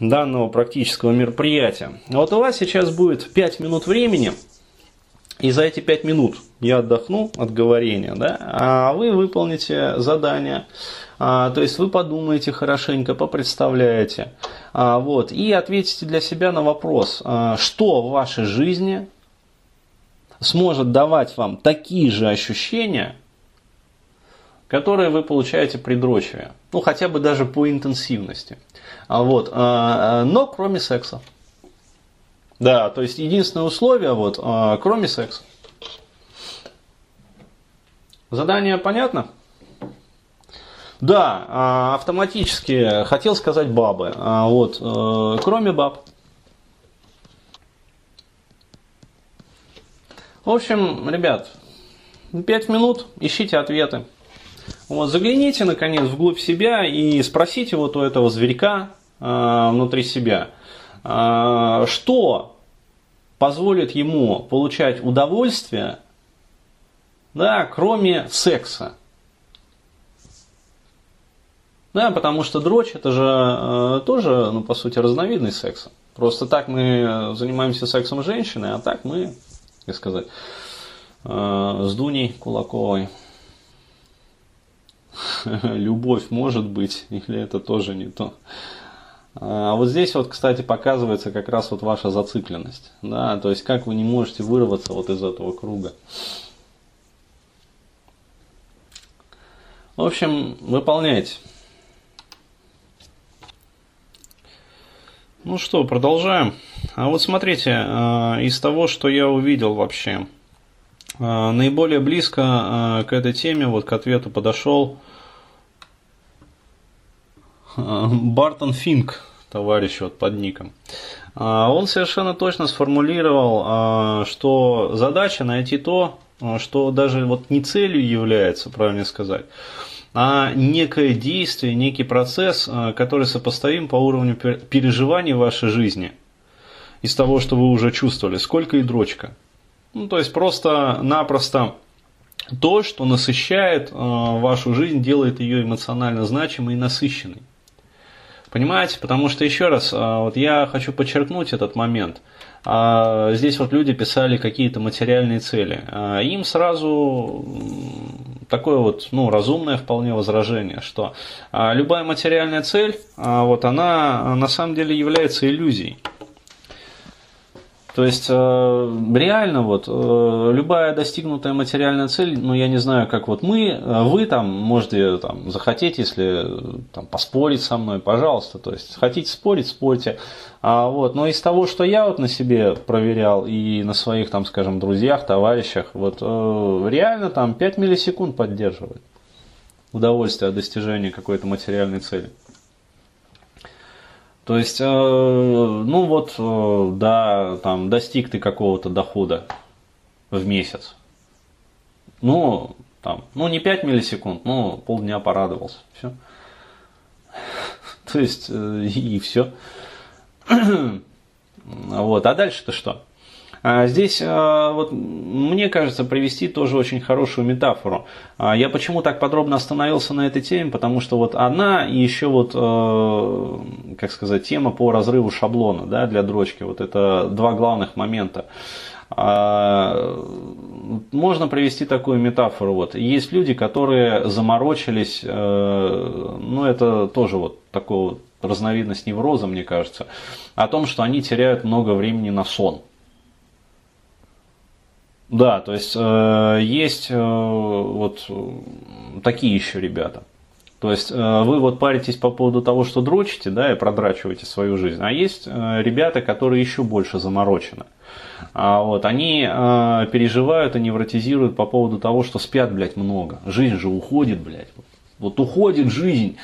данного практического мероприятия. Вот у вас сейчас будет 5 минут времени, и за эти 5 минут я отдохну от говорения, да, а вы выполните задание. А, то есть вы подумаете хорошенько, попредставляете, а, вот, и ответите для себя на вопрос, а, что в вашей жизни сможет давать вам такие же ощущения, которые вы получаете при дрочеве. Ну, хотя бы даже по интенсивности. А вот, а, но кроме секса. Да, то есть единственное условие, вот, а, кроме секса. Задание понятно? Да, автоматически хотел сказать бабы. Вот, э, кроме баб. В общем, ребят, 5 минут, ищите ответы. Вот, загляните, наконец, вглубь себя и спросите вот у этого зверька э, внутри себя, э, что позволит ему получать удовольствие, да, кроме секса. Да, потому что дрочь это же э, тоже, ну, по сути, разновидность секса. Просто так мы занимаемся сексом с женщиной, а так мы как сказать, э, с Дуней Кулаковой. Любовь может быть, или это тоже не то. А вот здесь вот, кстати, показывается как раз вот ваша зацикленность. Да? То есть, как вы не можете вырваться вот из этого круга. В общем, выполняйте. Ну что, продолжаем. А вот смотрите, э, из того, что я увидел вообще, э, наиболее близко э, к этой теме, вот к ответу подошел Бартон Финк, товарищ вот под ником. Он совершенно точно сформулировал, что задача найти то, что даже вот не целью является, правильно сказать, а некое действие, некий процесс, э, который сопоставим по уровню переживаний вашей жизни из того, что вы уже чувствовали, сколько и дрочка. Ну, то есть просто-напросто то, что насыщает э, вашу жизнь, делает ее эмоционально значимой и насыщенной. Понимаете? Потому что, еще раз, э, вот я хочу подчеркнуть этот момент. А здесь вот люди писали какие-то материальные цели. А им сразу такое вот, ну, разумное вполне возражение, что а, любая материальная цель, а, вот она на самом деле является иллюзией. То есть э, реально вот э, любая достигнутая материальная цель, ну я не знаю, как вот мы, э, вы там можете там захотеть, если там поспорить со мной, пожалуйста, то есть хотите спорить, спорьте, а вот, но из того, что я вот на себе проверял и на своих там, скажем, друзьях, товарищах, вот реально там 5 миллисекунд поддерживает удовольствие от достижения какой-то материальной цели. То есть, э, ну вот, э, да, там, достиг ты какого-то дохода в месяц. Ну, там, ну не 5 миллисекунд, ну полдня порадовался. Все. То есть, и все. Вот. А дальше-то что? А здесь а, вот, мне кажется привести тоже очень хорошую метафору. А, я почему так подробно остановился на этой теме, потому что вот она и еще вот, как сказать, тема по разрыву шаблона да, для дрочки. Вот это два главных момента. Можно привести такую метафору. Вот. Есть люди, которые заморочились, э, ну это тоже вот такой вот разновидность невроза, мне кажется, о том, что они теряют много времени на сон. Да, то есть э, есть э, вот такие еще ребята. То есть э, вы вот паритесь по поводу того, что дрочите, да, и продрачиваете свою жизнь. А есть э, ребята, которые еще больше заморочены. А вот, они э, переживают и невротизируют по поводу того, что спят, блядь, много. Жизнь же уходит, блядь. Вот уходит жизнь.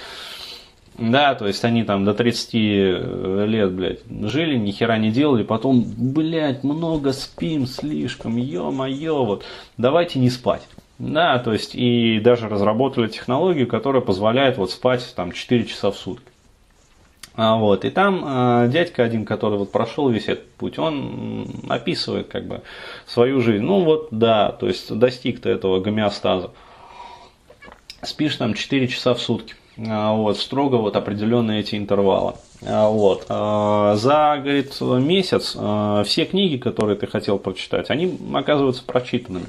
Да, то есть они там до 30 лет, блядь, жили, ни хера не делали, потом, блядь, много спим слишком, ё-моё, вот, давайте не спать. Да, то есть и даже разработали технологию, которая позволяет вот спать там 4 часа в сутки. А, вот, и там э, дядька один, который вот прошел весь этот путь, он описывает как бы свою жизнь. Ну вот, да, то есть достиг ты этого гомеостаза. Спишь там 4 часа в сутки. А, вот, строго вот определенные эти интервалы. А, вот. А, за, говорит, месяц все книги, которые ты хотел прочитать, они оказываются прочитанными.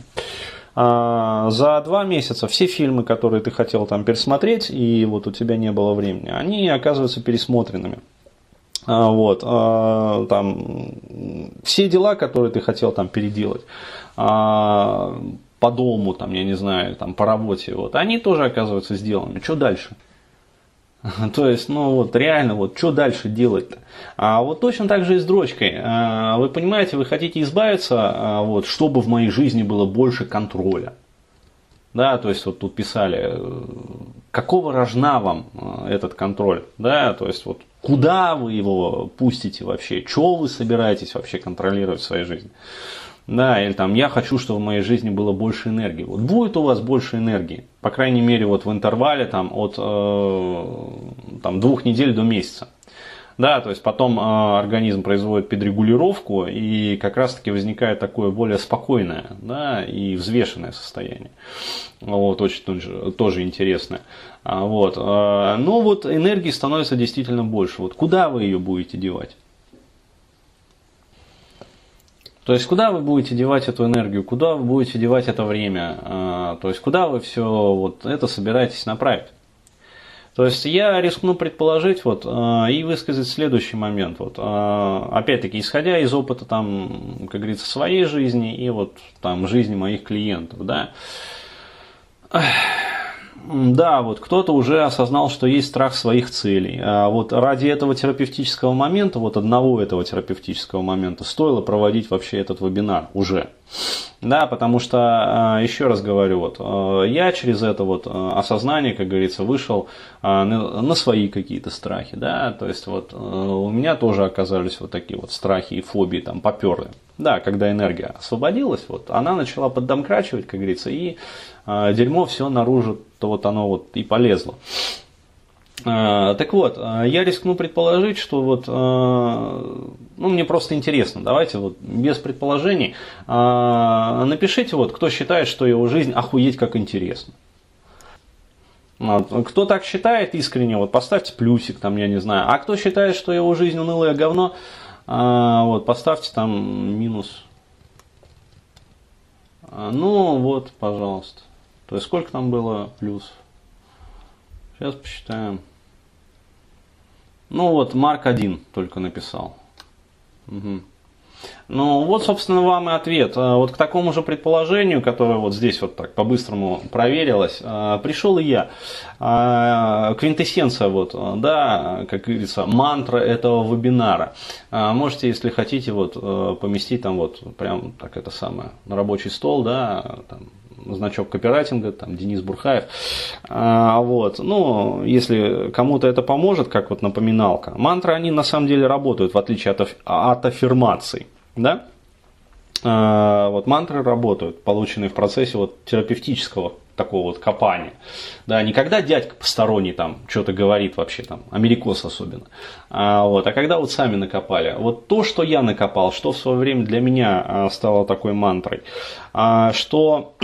За два месяца все фильмы, которые ты хотел там пересмотреть, и вот у тебя не было времени, они оказываются пересмотренными. Вот, там, все дела, которые ты хотел там переделать, по дому, там, я не знаю, там, по работе, вот, они тоже оказываются сделаны. Что дальше? То есть, ну вот реально, вот что дальше делать-то? А вот точно так же и с дрочкой. А, вы понимаете, вы хотите избавиться, а, вот, чтобы в моей жизни было больше контроля. Да, то есть вот тут писали, э, какого рожна вам э, этот контроль, да, то есть вот куда вы его пустите вообще, что вы собираетесь вообще контролировать в своей жизни. Да, или там, я хочу, чтобы в моей жизни было больше энергии. Вот будет у вас больше энергии, по крайней мере, вот в интервале там, от э, там, двух недель до месяца. Да, то есть потом э, организм производит подрегулировку, и как раз таки возникает такое более спокойное да, и взвешенное состояние. Вот, очень тоже, тоже интересное. А, вот. Э, но вот энергии становится действительно больше. Вот куда вы ее будете девать? То есть, куда вы будете девать эту энергию, куда вы будете девать это время, а, то есть, куда вы все вот это собираетесь направить. То есть я рискну предположить вот, а, и высказать следующий момент. Вот, а, опять-таки, исходя из опыта, там, как говорится, своей жизни и вот, там, жизни моих клиентов. Да, да, вот кто-то уже осознал, что есть страх своих целей. А вот ради этого терапевтического момента, вот одного этого терапевтического момента, стоило проводить вообще этот вебинар уже. Да, потому что, а, еще раз говорю, вот, а, я через это вот а, осознание, как говорится, вышел на свои какие-то страхи, да, то есть вот у меня тоже оказались вот такие вот страхи и фобии там поперли. Да, когда энергия освободилась, вот, она начала поддомкрачивать, как говорится, и дерьмо все наружу, то вот оно вот и полезло. Так вот, я рискну предположить, что вот ну, мне просто интересно, давайте вот без предположений, а, напишите вот, кто считает, что его жизнь охуеть как интересно. Кто так считает искренне, вот поставьте плюсик, там, я не знаю. А кто считает, что его жизнь унылое говно, а, вот, поставьте там минус. А, ну, вот, пожалуйста. То есть, сколько там было плюсов? Сейчас посчитаем. Ну, вот, Марк один только написал. Угу. Ну, вот, собственно, вам и ответ. А, вот к такому же предположению, которое вот здесь вот так по-быстрому проверилось, а, пришел и я. А, квинтэссенция, вот, да, как говорится, мантра этого вебинара. Можете, если хотите, вот, поместить там вот прям так это самое на рабочий стол, да, там, значок копирайтинга, там Денис Бурхаев. А, вот. Ну, если кому-то это поможет, как вот напоминалка. Мантры, они на самом деле работают, в отличие от, от аффирмаций. Да? А, вот мантры работают, полученные в процессе вот терапевтического такого вот копания. Да, не когда дядька посторонний там что-то говорит вообще, там, америкос особенно, а, вот, а когда вот сами накопали. Вот то, что я накопал, что в свое время для меня а, стало такой мантрой, а, что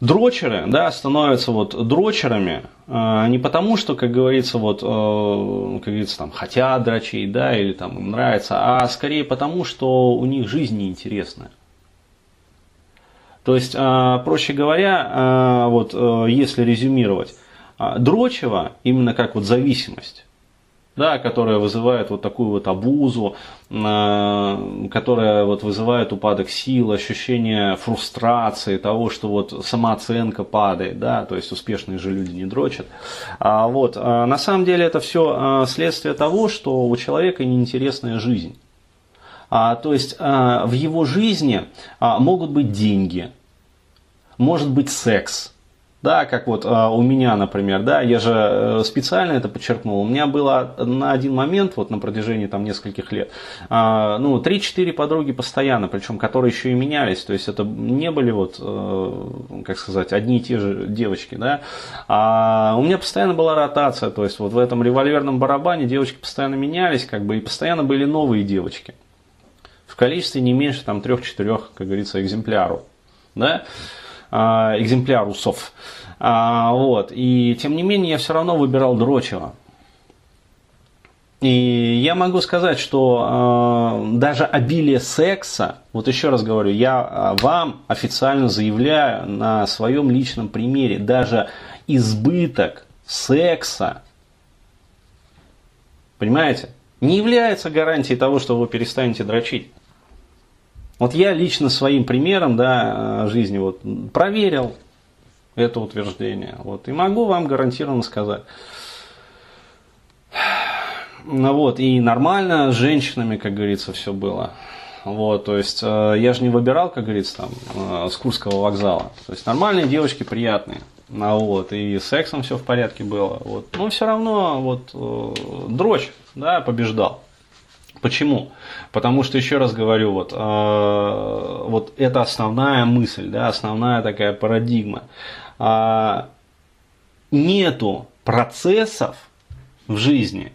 дрочеры, да, становятся вот дрочерами э, не потому, что, как говорится, вот, э, как говорится, там, хотят дрочить, да, или там им нравится, а скорее потому, что у них жизнь неинтересная. То есть, э, проще говоря, э, вот, э, если резюмировать, э, дрочево именно как вот зависимость да, которая вызывает вот такую вот обузу, которая вот вызывает упадок сил, ощущение фрустрации, того, что вот самооценка падает, да, то есть успешные же люди не дрочат. А вот, а на самом деле это все следствие того, что у человека неинтересная жизнь. А, то есть а, в его жизни а, могут быть деньги, может быть секс, да, как вот а, у меня, например, да, я же э, специально это подчеркнул. У меня было на один момент, вот на протяжении там нескольких лет, а, ну, 3-4 подруги постоянно, причем которые еще и менялись. То есть это не были вот, э, как сказать, одни и те же девочки, да. А у меня постоянно была ротация, то есть вот в этом револьверном барабане девочки постоянно менялись, как бы, и постоянно были новые девочки. В количестве не меньше там трех-четырех, как говорится, экземпляров. Да? А, экземплярусов. А, вот. И тем не менее я все равно выбирал Дрочева. И я могу сказать, что э, даже обилие секса, вот еще раз говорю, я вам официально заявляю на своем личном примере, даже избыток секса, понимаете, не является гарантией того, что вы перестанете дрочить. Вот я лично своим примером да, жизни вот, проверил это утверждение. Вот, и могу вам гарантированно сказать. Ну вот, и нормально с женщинами, как говорится, все было. Вот, то есть э, я же не выбирал, как говорится, там, э, с Курского вокзала. То есть нормальные девочки приятные. А вот, и с сексом все в порядке было. Вот. Но все равно вот э, дрочь, да, побеждал. Почему? Потому что, еще раз говорю, вот, э, вот это основная мысль, да, основная такая парадигма. Э, нету процессов в жизни,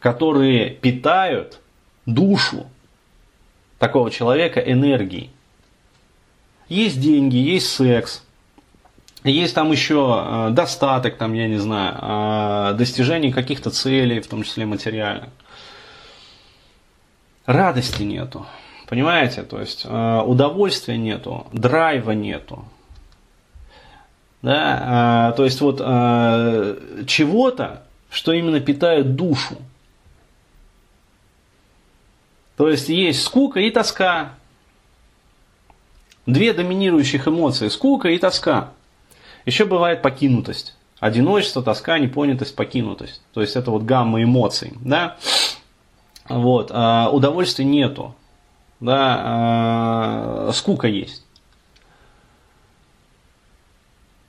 которые питают душу такого человека энергией. Есть деньги, есть секс, есть там еще э, достаток, там, я не знаю, э, достижение каких-то целей, в том числе материальных. Радости нету. Понимаете? То есть э, удовольствия нету, драйва нету. Да? То есть вот чего-то, что именно питает душу. То есть есть скука и тоска. Две доминирующих эмоции. Скука и тоска. Еще бывает покинутость. Одиночество, тоска, непонятость, покинутость. То есть это вот гамма эмоций. Да? Вот, а удовольствия нету. Да, а, скука есть.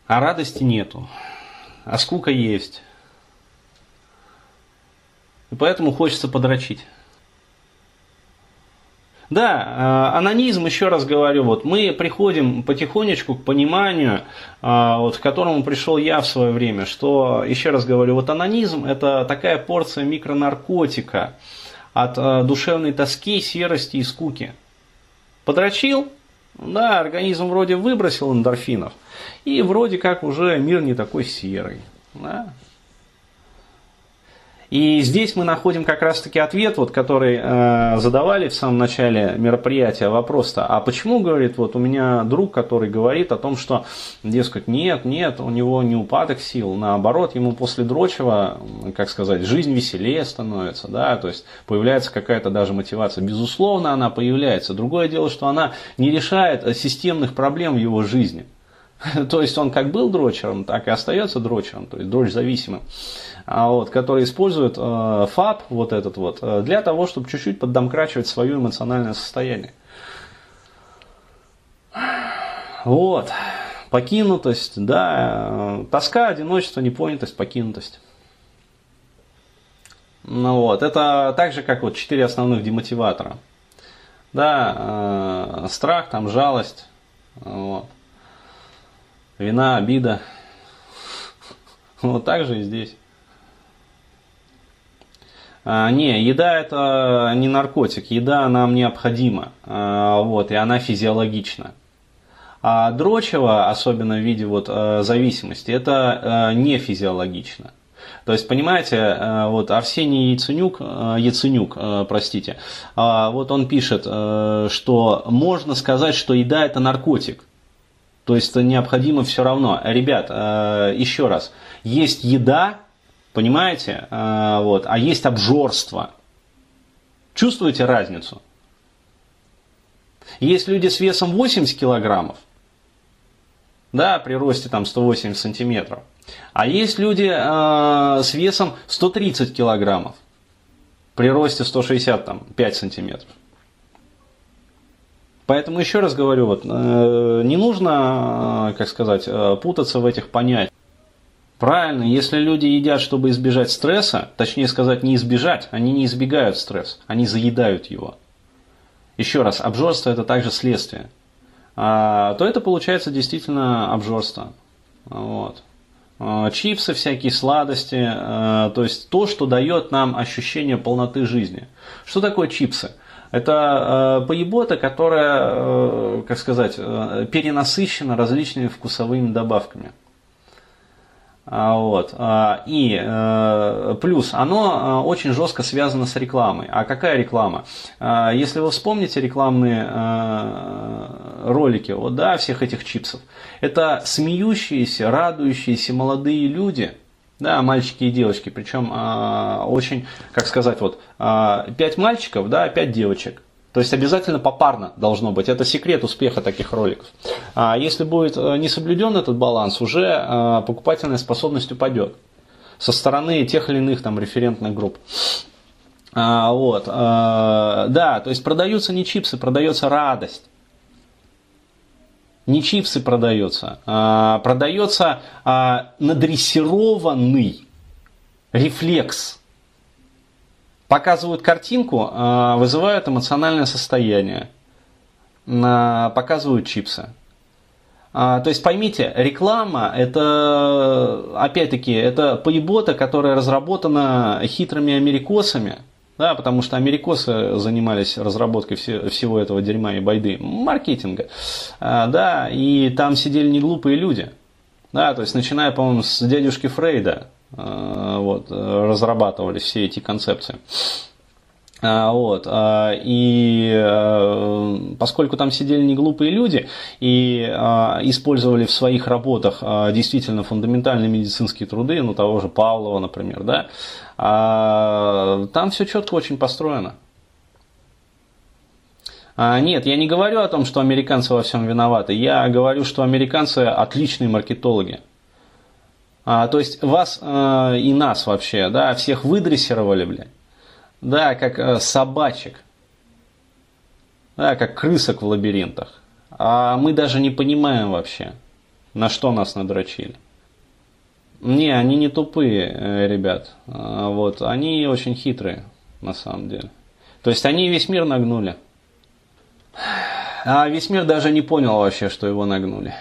А радости нету. А скука есть. И поэтому хочется подрочить. Да, э, анонизм, еще раз говорю, вот мы приходим потихонечку к пониманию, э, вот, к которому пришел я в свое время, что, еще раз говорю, вот анонизм это такая порция микронаркотика от э, душевной тоски, серости и скуки. Подрочил, да, организм вроде выбросил эндорфинов, и вроде как уже мир не такой серый. Да? И здесь мы находим как раз-таки ответ, вот, который э, задавали в самом начале мероприятия, вопрос-то, а почему, говорит, вот у меня друг, который говорит о том, что, дескать, нет, нет, у него не упадок сил, наоборот, ему после дрочева, как сказать, жизнь веселее становится, да, то есть появляется какая-то даже мотивация. Безусловно, она появляется. Другое дело, что она не решает системных проблем в его жизни. То есть он как был дрочером, так и остается дрочером, то есть дрочь зависимым, а вот, который использует э, ФАП, вот этот вот, э, для того, чтобы чуть-чуть поддомкрачивать свое эмоциональное состояние. Вот. Покинутость, да, э, тоска, одиночество, непонятость, покинутость. Ну вот, это так же, как вот четыре основных демотиватора. Да, э, страх, там, жалость, Вот. Вина, обида. Вот так же и здесь. А, не, еда это не наркотик, еда нам необходима, а, вот, и она физиологична. А дрочево, особенно в виде вот, э, зависимости, это э, не физиологично. То есть, понимаете, э, вот Арсений Яценюк, Яценюк, простите, вот он пишет, что можно сказать, что еда это наркотик. То есть необходимо все равно. Ребят, еще раз, есть еда, понимаете, вот, а есть обжорство. Чувствуете разницу? Есть люди с весом 80 килограммов, да, при росте там 180 сантиметров. А есть люди э, с весом 130 килограммов, при росте 165 сантиметров. Поэтому еще раз говорю, вот, э, не нужно, э, как сказать, э, путаться в этих понятиях. Правильно, если люди едят, чтобы избежать стресса, точнее сказать, не избежать, они не избегают стресс, они заедают его. Еще раз, обжорство это также следствие. А, то это получается действительно обжорство. Вот. А, чипсы, всякие сладости, а, то есть то, что дает нам ощущение полноты жизни. Что такое чипсы? Это поебота, которая, как сказать, перенасыщена различными вкусовыми добавками. А, вот. А, и э, плюс, оно э, очень жестко связано с рекламой. А какая реклама? А, если вы вспомните рекламные э, ролики вот, да, всех этих чипсов, это смеющиеся, радующиеся молодые люди, да, мальчики и девочки, причем очень, как сказать, вот, пять мальчиков, да, пять девочек. То есть обязательно попарно должно быть. Это секрет успеха таких роликов. А если будет э, не соблюден этот баланс, уже э, покупательная способность упадет со стороны тех или иных там референтных групп. А, вот, а, да, то есть продаются не чипсы, продается радость. Не чипсы продаются, а, продается а, надрессированный рефлекс. Показывают картинку, а, вызывают эмоциональное состояние, показывают чипсы. А, то есть поймите, реклама это, опять-таки, это поебота, которая разработана хитрыми америкосами, да, потому что америкосы занимались разработкой все, всего этого дерьма и байды, маркетинга, а, да, и там сидели не глупые люди, да, то есть начиная, по-моему, с дядюшки Фрейда, Э, вот, разрабатывались все эти концепции. А, вот, а, и э, поскольку там сидели не глупые люди и а, использовали в своих работах действительно фундаментальные медицинские труды, ну того же Павлова, например, да, там все четко очень построено. Нет, я не говорю о том, что американцы во всем виноваты. Я говорю, что американцы отличные маркетологи. То есть вас э, и нас вообще, да, всех выдрессировали, блядь. Да, как э, собачек. Да, как крысок в лабиринтах. А мы даже не понимаем вообще, на что нас надрочили. Не, они не тупые, э, ребят. А, вот, они очень хитрые, на самом деле. То есть они весь мир нагнули. А весь мир даже не понял вообще, что его нагнули.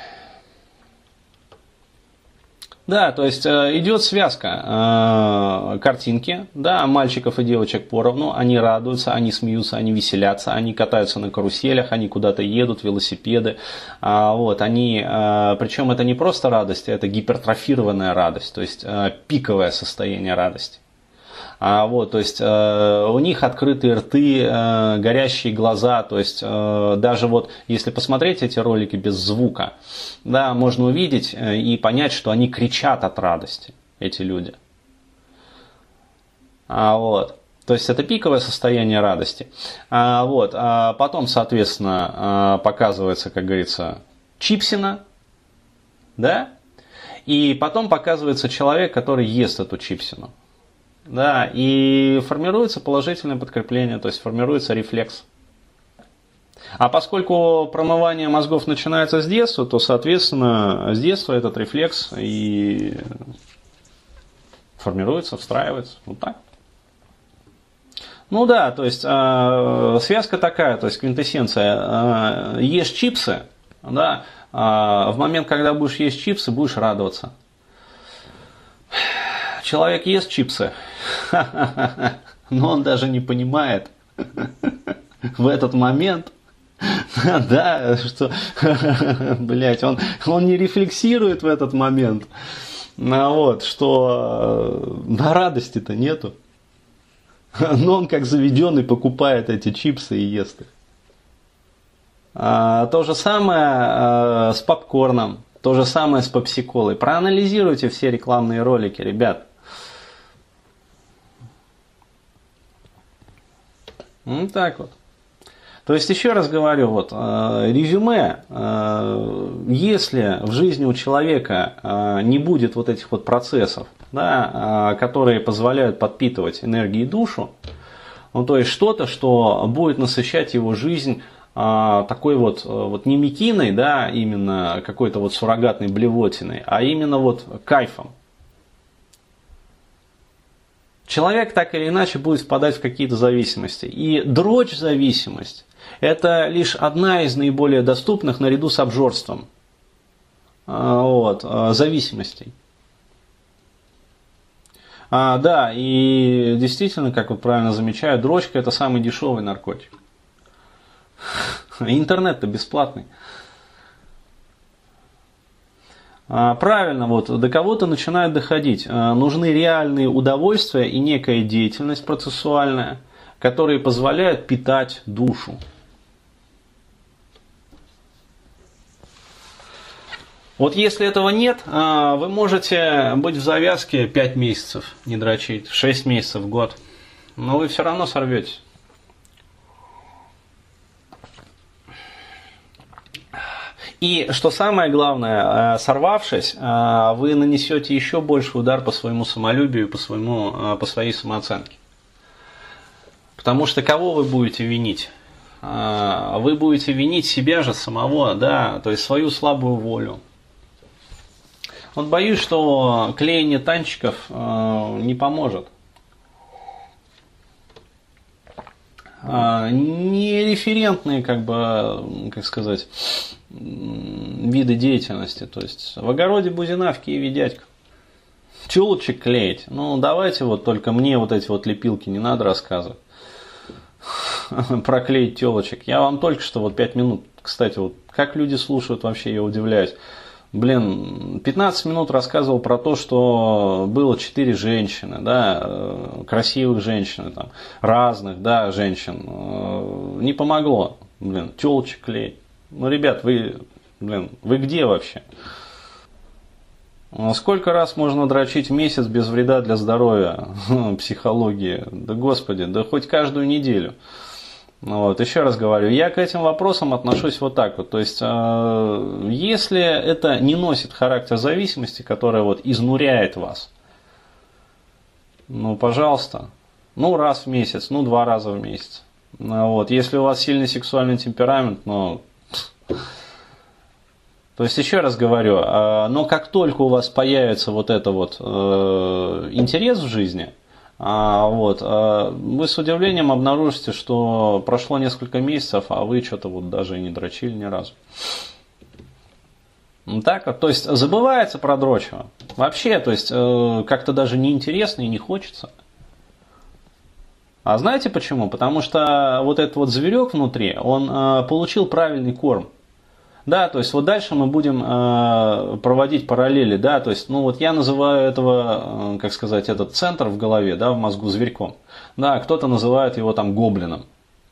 Да, то есть э, идет связка э, картинки, да, мальчиков и девочек поровну, они радуются, они смеются, они веселятся, они катаются на каруселях, они куда-то едут, велосипеды, а, вот, они, э, причем это не просто радость, это гипертрофированная радость, то есть пиковое состояние радости. А, вот, то есть э, у них открытые рты, э, горящие глаза, то есть э, даже вот если посмотреть эти ролики без звука, да, можно увидеть э, и понять, что они кричат от радости, эти люди. А, вот. То есть это пиковое состояние радости. А, вот. А потом, соответственно, а, показывается, как говорится, чипсина, да, и потом показывается человек, который ест эту чипсину. Да, и формируется положительное подкрепление, то есть формируется рефлекс. А поскольку промывание мозгов начинается с детства, то, соответственно, с детства этот рефлекс и формируется, встраивается. Вот так. Ну да, то есть э, связка такая, то есть квинтэссенция. Э, ешь чипсы, Да? А в момент, когда будешь есть чипсы, будешь радоваться. Человек ест чипсы, но он даже не понимает в этот момент, да, что, блядь, он, он не рефлексирует в этот момент, ну, вот, что на радости-то нету. Но он как заведенный покупает эти чипсы и ест их. А, то же самое а, с попкорном, то же самое с попсиколой. Проанализируйте все рекламные ролики, ребят. Ну так вот. То есть, еще раз говорю, вот, э, резюме, э, если в жизни у человека э, не будет вот этих вот процессов, да, которые позволяют подпитывать энергией душу, ну, то есть что-то, что будет насыщать его жизнь такой вот, вот не мекиной, да, именно какой-то вот суррогатной блевотиной, а именно вот кайфом. Человек так или иначе будет впадать в какие-то зависимости. И дрочь зависимость это лишь одна из наиболее доступных наряду с обжорством а, вот, а, зависимостей. А, да, и действительно, как вы правильно замечаю, дрочка это самый дешевый наркотик. Интернет-то бесплатный. А, правильно, вот до кого-то начинает доходить. Нужны реальные удовольствия и некая деятельность процессуальная, которые позволяют питать душу. Вот если этого нет, а, вы можете быть в завязке 5 месяцев, не дрочить, 6 месяцев, год. Но вы все равно сорветесь. И что самое главное, а, сорвавшись, а, вы нанесете еще больше удар по своему самолюбию, по, своему, по своей самооценке. Потому что кого вы будете винить? Вы будете винить себя же самого, да, то есть свою слабую волю, вот боюсь, что клеение танчиков э, не поможет. Э, не референтные, как бы, как сказать, виды деятельности. То есть в огороде Бузина, в Киеве дядька. Тюлочек клеить. Ну, давайте вот только мне вот эти вот лепилки не надо рассказывать. Проклеить телочек. Я вам только что вот 5 минут, кстати, вот как люди слушают вообще, я удивляюсь. Блин, 15 минут рассказывал про то, что было 4 женщины, да, э, красивых женщин, там, разных, да, женщин. Э, не помогло, блин, телочек клеить. Ну, ребят, вы, блин, вы где вообще? Ну, сколько раз можно дрочить в месяц без вреда для здоровья, психологии? Да господи, да хоть каждую неделю. Ну вот, еще раз говорю, я к этим вопросам отношусь вот так вот. То есть, э, если это не носит характер зависимости, которая вот изнуряет вас, ну, пожалуйста, ну, раз в месяц, ну, два раза в месяц. Ну, вот, если у вас сильный сексуальный темперамент, ну, то есть, еще раз говорю, э, но как только у вас появится вот это вот э, интерес в жизни – а, вот, а вы с удивлением обнаружите, что прошло несколько месяцев, а вы что-то вот даже и не дрочили ни разу. Так, то есть забывается про дрочево. Вообще, то есть э, как-то даже неинтересно и не хочется. А знаете почему? Потому что вот этот вот зверек внутри, он э, получил правильный корм. Да, то есть вот дальше мы будем э, проводить параллели, да, то есть, ну вот я называю этого, э, как сказать, этот центр в голове, да, в мозгу зверьком. Да, кто-то называет его там гоблином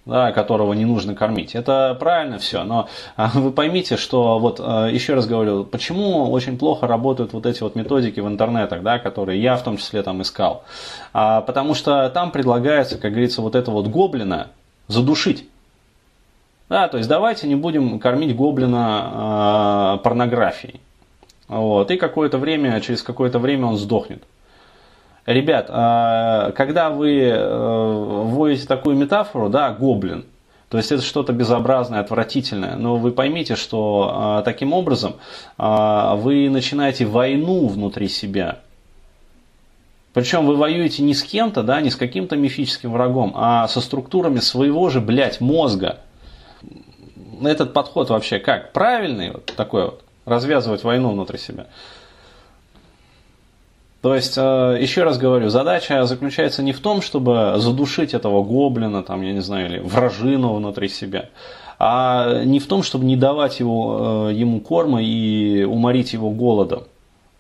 да, которого не нужно кормить. Это правильно все, но э, вы поймите, что вот э, еще раз говорю, почему очень плохо работают вот эти вот методики в интернетах, да, которые я в том числе там искал. А, потому что там предлагается, как говорится, вот этого вот гоблина задушить. Да, то есть давайте не будем кормить гоблина э, порнографией. Вот, и какое-то время, через какое-то время он сдохнет. Ребят, э, когда вы э, вводите такую метафору, да, гоблин, то есть это что-то безобразное, отвратительное, но вы поймите, что э, таким образом э, вы начинаете войну внутри себя. Причем вы воюете не с кем-то, да, не с каким-то мифическим врагом, а со структурами своего же, блядь, мозга этот подход вообще как? Правильный вот такой вот, развязывать войну внутри себя. То есть, э, еще раз говорю, задача заключается не в том, чтобы задушить этого гоблина, там, я не знаю, или вражину внутри себя, а не в том, чтобы не давать его, э, ему корма и уморить его голодом,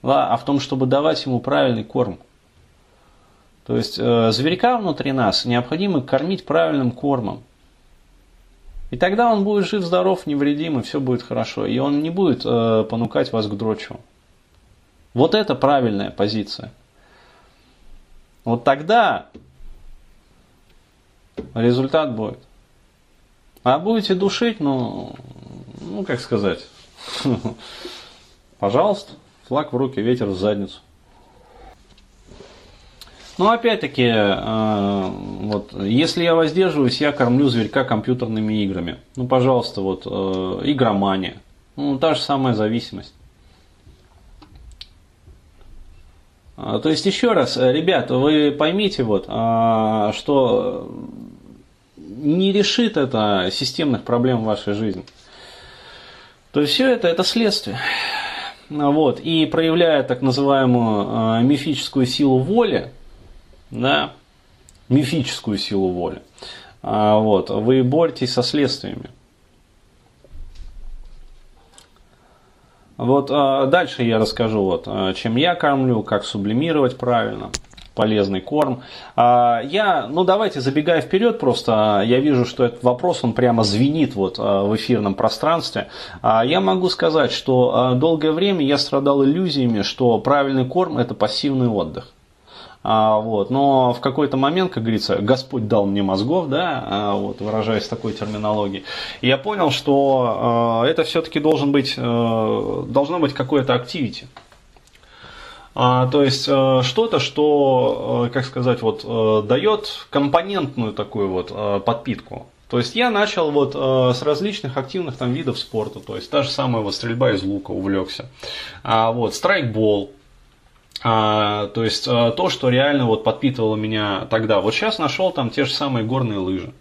да, а в том, чтобы давать ему правильный корм. То есть, э, зверька внутри нас необходимо кормить правильным кормом. И тогда он будет жив, здоров, невредим, и все будет хорошо. И он не будет понукать вас к дрочу. Вот это правильная позиция. Вот тогда результат будет. А будете душить, ну, ну как сказать, пожалуйста, флаг в руки, ветер в задницу. Но опять-таки, э, вот, если я воздерживаюсь, я кормлю зверька компьютерными играми. Ну, пожалуйста, вот, э, игромания. Ну, та же самая зависимость. А, то есть, еще раз, э, ребята, вы поймите, вот, а, что не решит это системных проблем в вашей жизни. То есть, все это, это следствие. Вот, и проявляя так называемую мифическую силу воли, да, мифическую силу воли, вот, вы боретесь со следствиями. Вот а, дальше я расскажу, вот, а, чем я кормлю, как сублимировать правильно полезный корм. А, я, ну давайте забегая вперед, просто я вижу, что этот вопрос, он прямо звенит вот в эфирном пространстве. Я могу сказать, что долгое время я страдал иллюзиями, что правильный корм это пассивный отдых. А, вот, но в какой-то момент, как говорится, Господь дал мне мозгов, да, а, вот, выражаясь такой терминологией, я понял, что а, это все-таки должен быть, а, должно быть какое-то активити. А, то есть а, что-то, что, а, как сказать, вот, дает компонентную такую вот подпитку. То есть я начал вот э, с различных активных там видов спорта, то есть та же самая вот стрельба из лука увлекся, а, вот страйкбол, а, то есть а, то, что реально вот подпитывало меня тогда. Вот сейчас нашел там те же самые горные лыжи.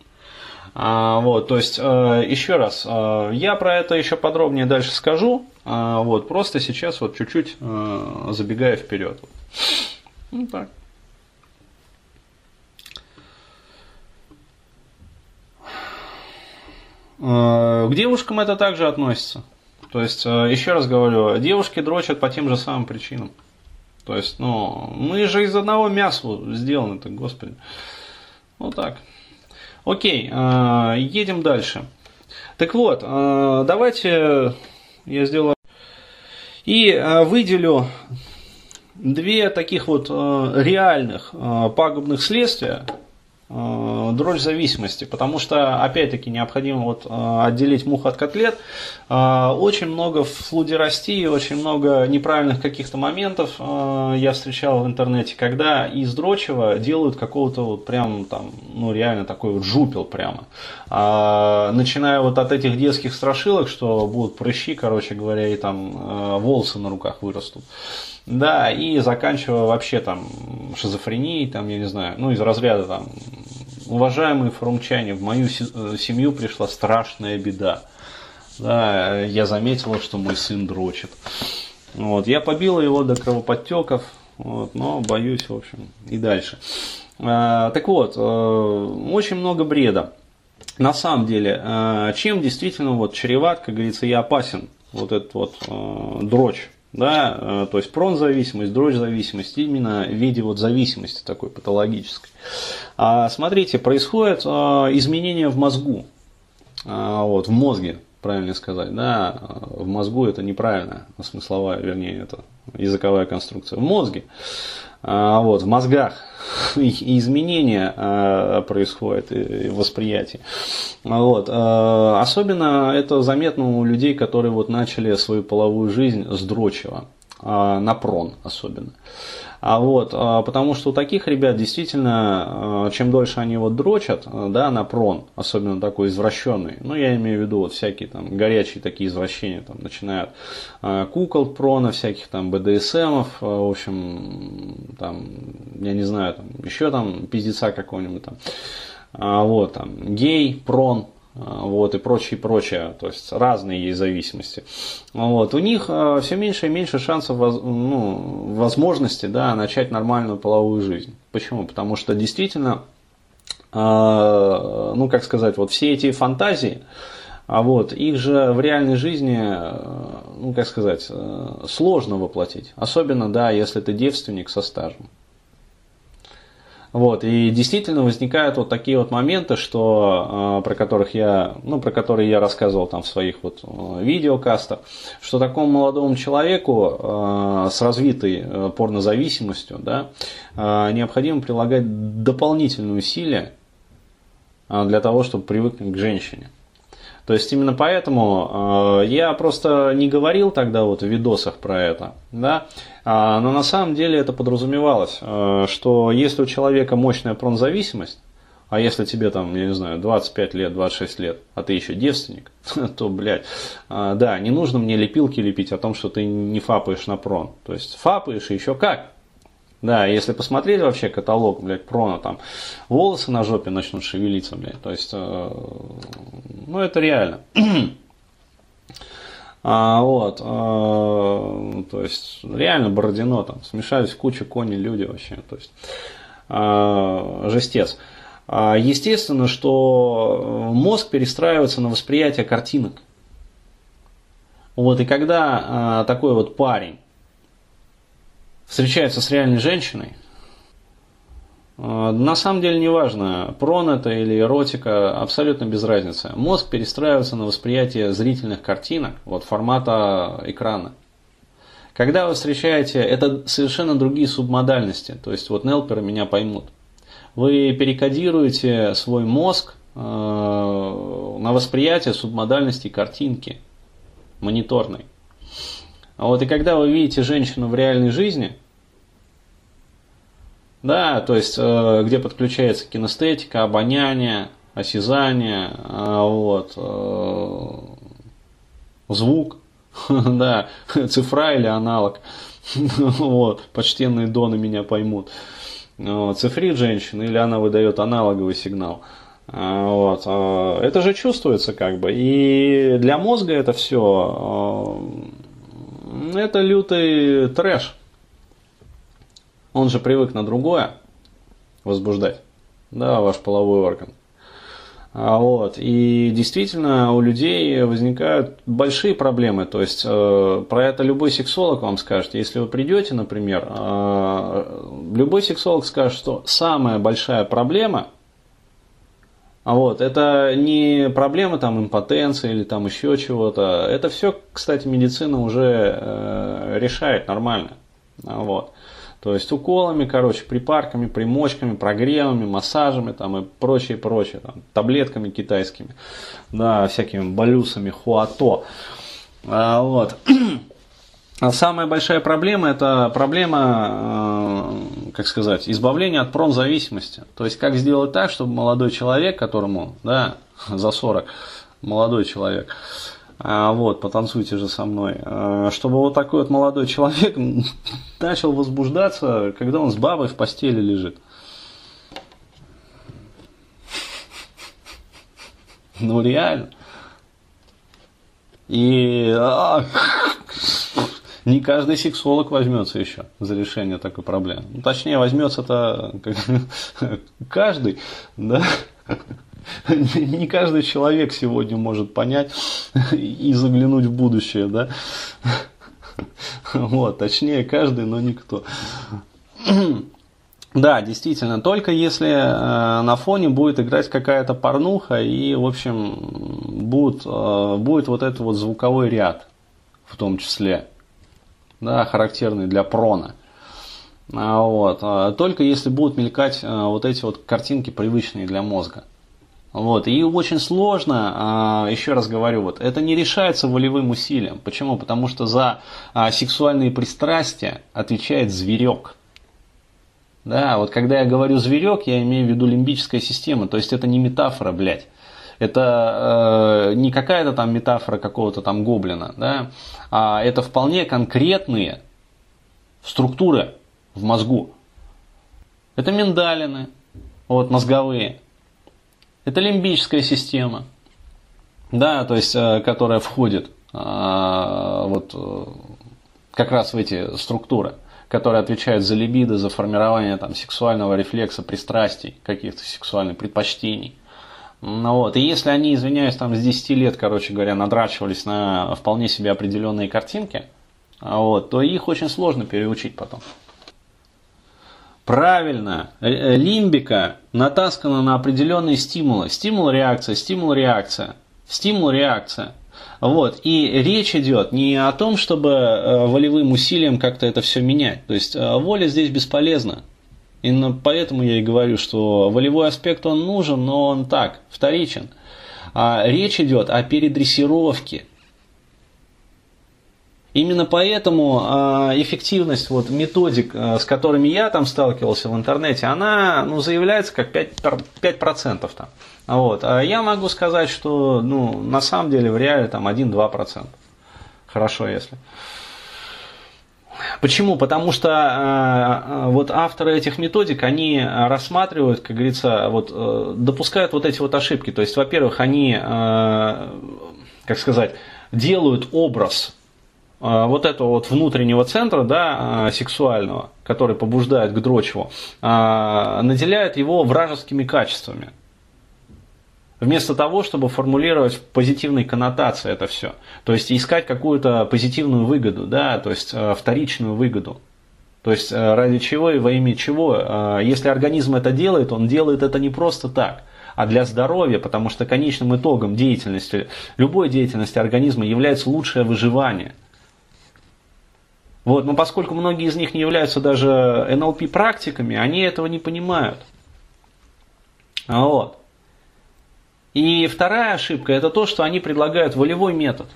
А, вот, то есть, а, еще раз, а, я про это еще подробнее дальше скажу. А, вот, просто сейчас вот чуть-чуть а, забегая вперед. Ну так. К девушкам это также относится. То есть, еще раз говорю, девушки дрочат по тем же самым причинам. То есть, ну, мы же из одного мяса сделаны, так, господи. Вот так. Окей, э, едем дальше. Так вот, э, давайте я сделаю и э, выделю две таких вот реальных пагубных следствия дрожь зависимости, потому что, опять-таки, необходимо вот э, отделить мух от котлет. Э, очень много флудерастии, очень много неправильных каких-то моментов я встречал в интернете, когда из дрочева делают какого-то вот прям там, ну реально такой вот жупел прямо. Начиная вот от этих детских страшилок, что будут прыщи, короче говоря, и там волосы на руках вырастут. Да, и заканчивая вообще там шизофренией, там, я не знаю, ну, из разряда там, уважаемые форумчане, в мою э, семью пришла страшная беда. Да, я заметила, что мой сын дрочит. Вот, я побила его до кровоподтеков, вот, но боюсь, в общем, и дальше. А, так вот, э, очень много бреда. На самом деле, э, чем действительно вот чреват, как говорится, и опасен вот этот вот дрочь да, э, то есть пронзависимость, дрожь-зависимость именно в виде вот зависимости такой патологической. А, смотрите, происходит а, изменение в мозгу, а, вот, в мозге, правильно сказать, да, в мозгу это неправильно, смысловая, вернее, это языковая конструкция, в мозге, вот, в мозгах изменения а, происходят в восприятии. Вот. А, особенно это заметно у людей, которые вот начали свою половую жизнь с дрочева, на прон особенно. А вот, а, потому что у таких ребят действительно, а, чем дольше они вот дрочат, а, да, на прон, особенно такой извращенный, ну, я имею в виду вот всякие там горячие такие извращения, там, начинают кукол прона, всяких там БДСМов, в общем, там, я не знаю, там, еще там пиздеца какого-нибудь там, вот, там, гей, прон, вот, и прочее, прочее, то есть разные есть зависимости. Вот, у них все меньше и меньше шансов, ну, возможности, да, начать нормальную половую жизнь. Почему? Потому что действительно, ну, как сказать, вот все эти фантазии, а вот их же в реальной жизни, ну, как сказать, сложно воплотить. Особенно, да, если ты девственник со стажем. Вот, и действительно возникают вот такие вот моменты, что, э, про которых я, ну, про которые я рассказывал там в своих вот э, видеокастах, что такому молодому человеку э, с развитой порнозависимостью, да, необходимо прилагать дополнительные усилия для того, чтобы привыкнуть к женщине. То есть именно поэтому э, я просто не говорил тогда вот в видосах про это, да, а, но на самом деле это подразумевалось, э, что если у человека мощная пронзависимость, а если тебе там, я не знаю, 25 лет, 26 лет, а ты еще девственник, то, блядь, э, да, не нужно мне лепилки лепить о том, что ты не фапаешь на прон. То есть фапаешь еще как. Да, если посмотреть вообще каталог, блядь, прона, там волосы на жопе начнут шевелиться, блядь. То есть, э, ну это реально. А, вот, а, то есть, реально Бородино, там, смешались куча кони, люди вообще, то есть, а, жестец. А, естественно, что мозг перестраивается на восприятие картинок. Вот, и когда а, такой вот парень встречается с реальной женщиной, э, на самом деле не важно, прон это или эротика, абсолютно без разницы. Мозг перестраивается на восприятие зрительных картинок, вот формата экрана. Когда вы встречаете, это совершенно другие субмодальности, то есть вот нелперы меня поймут. Вы перекодируете свой мозг э, на восприятие субмодальности картинки мониторной. А вот и когда вы видите женщину в реальной жизни, да, то есть э, где подключается кинестетика, обоняние, осязание, э, вот, э, звук, да, цифра или аналог, вот, почтенные доны меня поймут. Цифрит женщина или она выдает аналоговый сигнал. Вот. Это же чувствуется как бы. И для мозга это все это лютый трэш. Он же привык на другое возбуждать. Да, ваш половой орган. А вот. И действительно у людей возникают большие проблемы. То есть э, про это любой сексолог вам скажет. Если вы придете, например, э, любой сексолог скажет, что самая большая проблема а вот, это не проблема там импотенции или там еще чего-то. Это все, кстати, медицина уже э, решает нормально. А вот. То есть уколами, короче, припарками, примочками, прогревами, массажами там и прочее, прочее, там, таблетками китайскими, да, всякими балюсами, хуато. А, вот. А самая большая проблема это проблема, э, как сказать, избавления от промзависимости. То есть как сделать так, чтобы молодой человек, которому да, за 40, молодой человек, а, вот, потанцуйте же со мной, э, чтобы вот такой вот молодой человек начал возбуждаться, когда он с бабой в постели лежит. Ну реально. И а, не каждый сексолог возьмется еще за решение такой проблемы. Ну, точнее, возьмется-то каждый, да. Не каждый человек сегодня может понять и заглянуть в будущее, да. Вот, точнее, каждый, но никто. Да, действительно, только если э, на фоне будет играть какая-то порнуха и, в общем, будет, э, будет вот этот вот звуковой ряд в том числе да, характерный для прона. А, вот. А, только если будут мелькать а, вот эти вот картинки, привычные для мозга. Вот. И очень сложно, еще раз говорю, вот, это не решается волевым усилием. Почему? Потому что за сексуальные пристрастия отвечает зверек. Да, вот когда я говорю зверек, я имею в виду лимбическая система, то есть это не метафора, блядь. Это э, не какая-то там метафора какого-то там гоблина, да, а это вполне конкретные структуры в мозгу. Это миндалины, вот, мозговые. Это лимбическая система. да, то есть, э, которая входит а, вот э, как раз в эти структуры, которые отвечают за либидо, за формирование там, сексуального рефлекса, пристрастий, каких-то сексуальных предпочтений. Ну вот, и если они, извиняюсь, там с 10 лет, короче говоря, надрачивались на вполне себе определенные картинки, вот, то их очень сложно переучить потом. Правильно, э, лимбика натаскана на определенные стимулы. Стимул-реакция, стимул-реакция, стимул-реакция. Вот. И речь идет не о том, чтобы э, волевым усилием как-то это все менять. То есть э, воля здесь бесполезна. Именно поэтому я и говорю, что волевой аспект он нужен, но он так, вторичен. А речь идет о передрессировке. Именно поэтому а, эффективность вот, методик, а, с которыми я там сталкивался в интернете, она ну, заявляется как 5%. 5% там. Вот. А я могу сказать, что ну, на самом деле в реале там 1-2%. Хорошо, если. Почему? Потому что э, вот авторы этих методик, они рассматривают, как говорится, вот, э, допускают вот эти вот ошибки. То есть, во-первых, они, э, как сказать, делают образ вот этого вот внутреннего центра, да, э, сексуального, который побуждает к дрочеву, э, наделяют его вражескими качествами. Вместо того, чтобы формулировать в позитивной коннотации это все. То есть искать какую-то позитивную выгоду, да, то есть вторичную выгоду. То есть ради чего и во имя чего. Если организм это делает, он делает это не просто так, а для здоровья, потому что конечным итогом деятельности, любой деятельности организма является лучшее выживание. Вот, но поскольку многие из них не являются даже НЛП-практиками, они этого не понимают. Вот. И вторая ошибка – это то, что они предлагают волевой метод.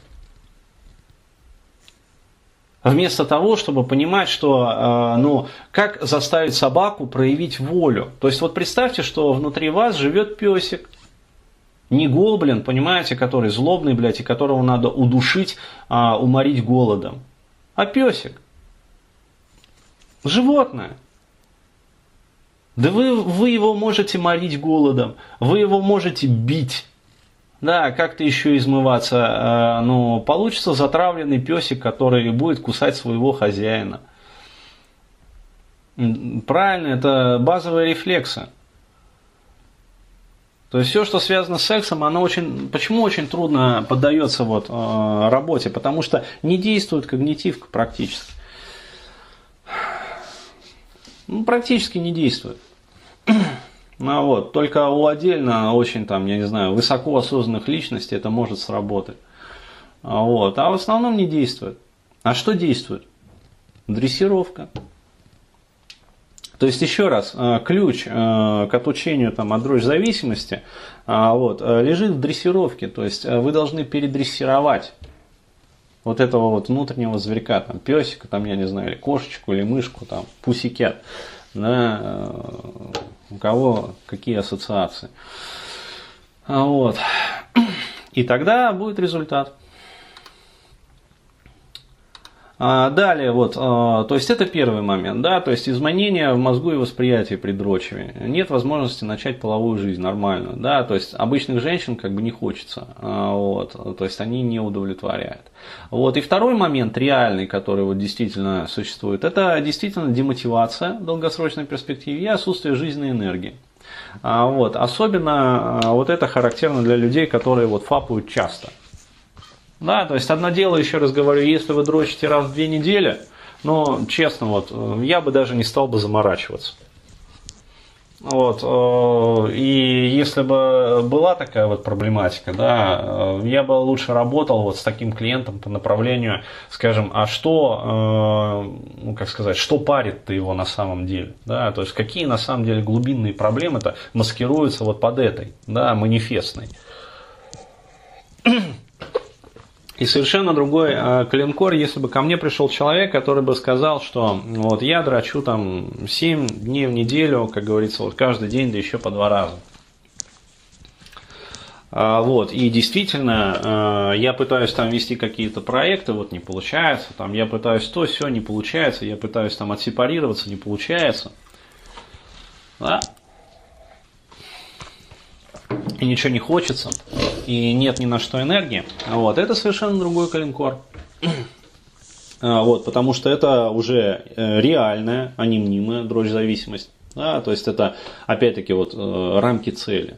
Вместо того, чтобы понимать, что, э, ну, как заставить собаку проявить волю. То есть вот представьте, что внутри вас живет песик, не гоблин, понимаете, который злобный, блядь, и которого надо удушить, а, уморить голодом, а песик. Животное. Да вы, вы его можете морить голодом, вы его можете бить. Да, как-то еще измываться. Э, ну, получится затравленный песик, который будет кусать своего хозяина. Правильно, это базовые рефлексы. То есть все, что связано с сексом, оно очень, почему очень трудно поддается вот, э, работе? Потому что не действует когнитивка практически. Ну, практически не действует. Ну вот, только у отдельно очень там, я не знаю, высоко осознанных личностей это может сработать. А вот, а в основном не действует. А что действует? Дрессировка. То есть, еще раз, э, ключ э, к отучению там, от дрожь зависимости а, вот, э, лежит в дрессировке. То есть, вы должны передрессировать вот этого вот внутреннего зверька, там, песика, там, я не знаю, или кошечку, или мышку, там, пусикет да, э, у кого какие ассоциации. Вот. И тогда будет результат. А далее, вот, а, то есть это первый момент, да, то есть изменения в мозгу и восприятии при дрочеве. Нет возможности начать половую жизнь нормальную, да, то есть обычных женщин как бы не хочется, а, вот, то есть они не удовлетворяют. Вот, и второй момент реальный, который вот действительно существует, это действительно демотивация в долгосрочной перспективе и отсутствие жизненной энергии. Вот, особенно вот это характерно для людей, которые вот фапают часто. Да, то есть одно дело, еще раз говорю, если вы дрочите раз в две недели, но честно, вот, я бы даже не стал бы заморачиваться. Вот, э, и если бы была такая вот проблематика, да, э, я бы лучше работал вот с таким клиентом по направлению, скажем, а что, э, ну, как сказать, что парит-то его на самом деле, да, то есть какие на самом деле глубинные проблемы-то маскируются вот под этой, да, манифестной. И совершенно другой э, клинкор, если бы ко мне пришел человек, который бы сказал, что вот я драчу там 7 дней в неделю, как говорится, вот каждый день, да еще по два раза. А, вот, и действительно, э, я пытаюсь там вести какие-то проекты, вот не получается, там я пытаюсь то, все, не получается, я пытаюсь там отсепарироваться, не получается. Да? И ничего не хочется. и нет ни на что энергии, вот, это совершенно другой калинкор. А, вот, потому что это уже э, реальная, а не мнимая дрожь-зависимость. Да, то есть это, опять-таки, вот э, рамки цели.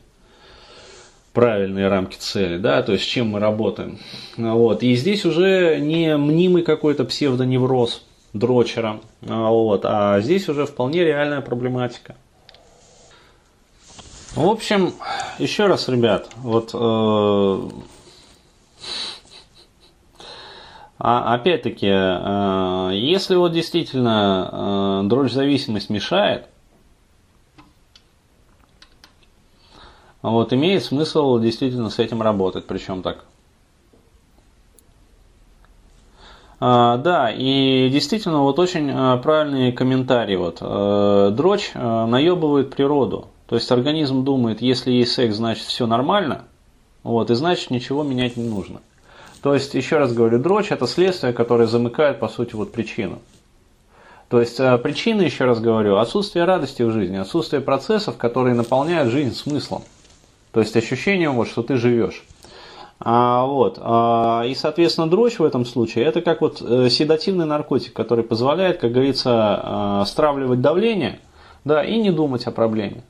Правильные рамки цели, да, то есть с чем мы работаем. Вот. И здесь уже не мнимый какой-то псевдоневроз дрочера, а, вот, а здесь уже вполне реальная проблематика. В общем, еще раз, ребят, вот э, а, опять-таки, э, если вот действительно э, дрожь зависимость мешает, вот имеет смысл действительно с этим работать, причем так. А, да, и действительно вот очень э, правильный комментарий. Вот, дрочь наебывает природу. То есть организм думает, если есть секс, значит все нормально, вот, и значит ничего менять не нужно. То есть, еще раз говорю, дрочь это следствие, которое замыкает, по сути, вот причину. То есть э, причина, еще раз говорю, отсутствие радости в жизни, отсутствие процессов, которые наполняют жизнь смыслом. То есть ощущением, вот, что ты живешь. А, вот, а, и, соответственно, дрочь в этом случае это как вот э, седативный наркотик, который позволяет, как говорится, э, стравливать давление, да, и не думать о проблеме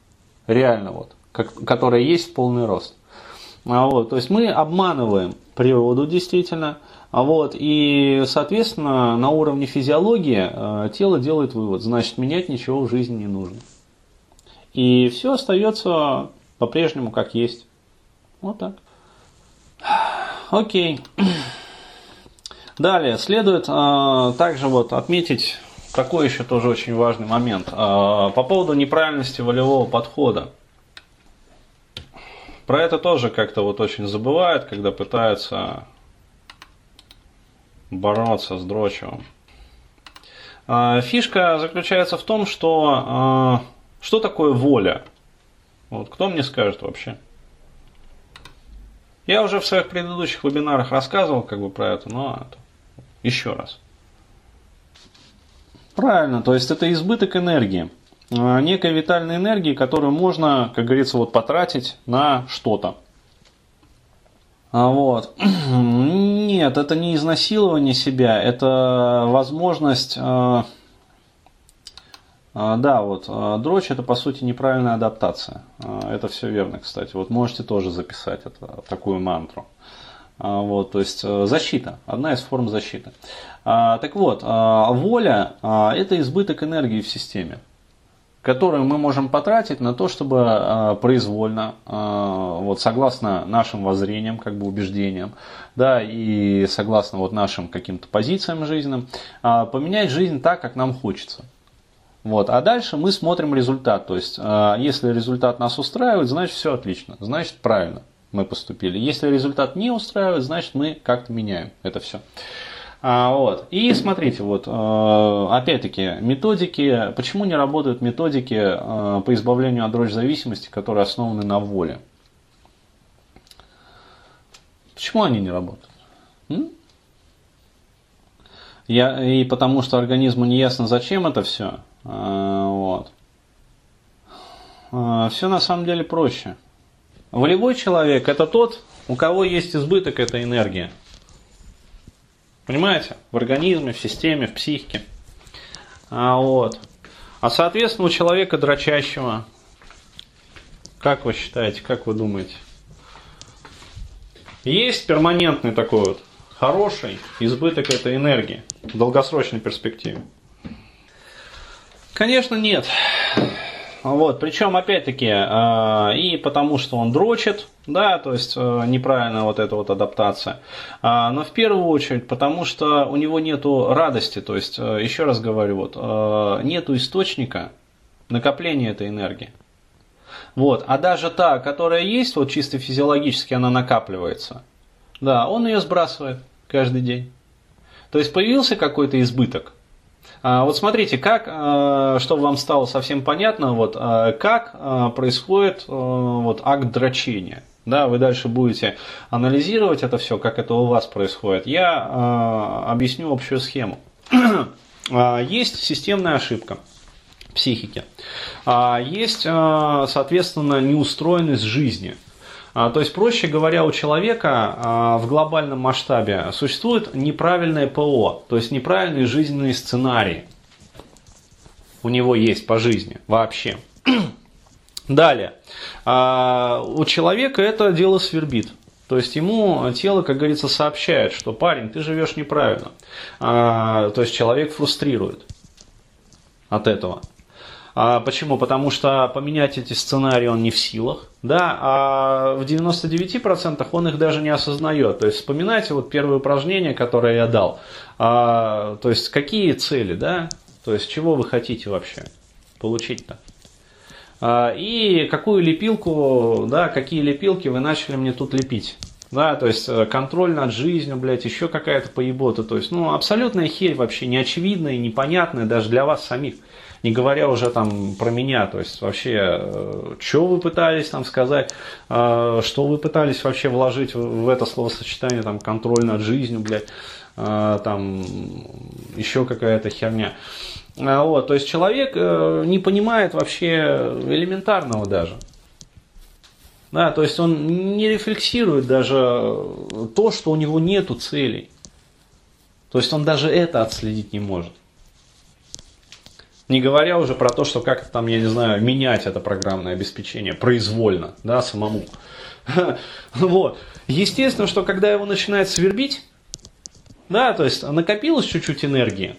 реально вот, как, которая есть в полный рост. А вот, то есть мы обманываем природу действительно, а вот, и, соответственно, на уровне физиологии э, тело делает вывод, значит, менять ничего в жизни не нужно. И все остается по-прежнему как есть. Вот так. Окей. Далее, следует э, также вот отметить такой еще тоже очень важный момент. А, по поводу неправильности волевого подхода. Про это тоже как-то вот очень забывают, когда пытаются бороться с дрочевым. А, фишка заключается в том, что а, что такое воля? Вот кто мне скажет вообще? Я уже в своих предыдущих вебинарах рассказывал как бы про это, но еще раз. Правильно, то есть это избыток энергии. А, некой витальной энергии, которую можно, как говорится, вот потратить на что-то. А, вот. Нет, это не изнасилование себя, это возможность... А, да, вот, дрочь это по сути неправильная адаптация. Это все верно, кстати. Вот можете тоже записать это, такую мантру. Вот, то есть защита, одна из форм защиты. А, так вот, а, воля а, – это избыток энергии в системе, которую мы можем потратить на то, чтобы произвольно, вот, согласно нашим воззрениям, как бы убеждениям, да, и согласно вот нашим каким-то позициям жизненным, поменять жизнь так, как нам хочется. Вот. А дальше мы смотрим результат. То есть, если результат нас устраивает, значит все отлично, значит правильно мы поступили. Если результат не устраивает, значит мы как-то меняем это все. А, вот. И смотрите, вот, э, опять-таки, методики, почему не работают методики э, по избавлению от дрожь зависимости, которые основаны на воле? Почему они не работают? М? Я, и потому что организму не ясно, зачем это все. А, вот. А, все на самом деле проще. Волевой человек это тот, у кого есть избыток этой энергии. Понимаете? В организме, в системе, в психике. А, вот. а соответственно, у человека дрочащего, как вы считаете, как вы думаете? Есть перманентный такой вот хороший избыток этой энергии в долгосрочной перспективе? Конечно, нет. Вот, причем, опять-таки, э, и потому что он дрочит, да, то есть э, неправильная вот эта вот адаптация, а, но в первую очередь потому что у него нету радости, то есть, э, еще раз говорю, вот, нету источника накопления этой энергии. Вот, а даже та, которая есть, вот чисто физиологически она накапливается, да, он ее сбрасывает каждый день. То есть появился какой-то избыток, вот смотрите, как, а, чтобы вам стало совсем понятно, вот, а, как происходит вот, акт дрочения. Да, вы дальше будете анализировать это все, как это у вас происходит. Я объясню общую схему. Есть системная ошибка психики. Есть, соответственно, неустроенность жизни. А, то есть, проще говоря, у человека а, в глобальном масштабе существует неправильное ПО, то есть неправильный жизненный сценарий. У него есть по жизни вообще. Далее. А, у человека это дело свербит. То есть ему тело, как говорится, сообщает, что парень, ты живешь неправильно. То есть человек фрустрирует от этого. А почему? Потому что поменять эти сценарии он не в силах, да, а в 99% он их даже не осознает. То есть вспоминайте вот первое упражнение, которое я дал. А, то есть какие цели, да, то есть чего вы хотите вообще получить-то. А, и какую лепилку, да, какие лепилки вы начали мне тут лепить. Да, то есть э, контроль над жизнью, блядь, еще какая-то поебота. То есть, ну, абсолютная херь вообще, неочевидная, непонятная даже для вас самих. Не говоря уже там про меня, то есть вообще, э, что вы пытались там сказать, э, что вы пытались вообще вложить в это словосочетание, там, контроль над жизнью, блядь, там, еще какая-то херня. Вот, то есть человек не понимает вообще элементарного даже. Да, то есть он не рефлексирует даже то, что у него нету целей. То есть он даже это отследить не может. Не говоря уже про то, что как там, я не знаю, менять это программное обеспечение произвольно, да, самому. Вот. Естественно, что когда его начинает свербить, да, то есть накопилось чуть-чуть энергии,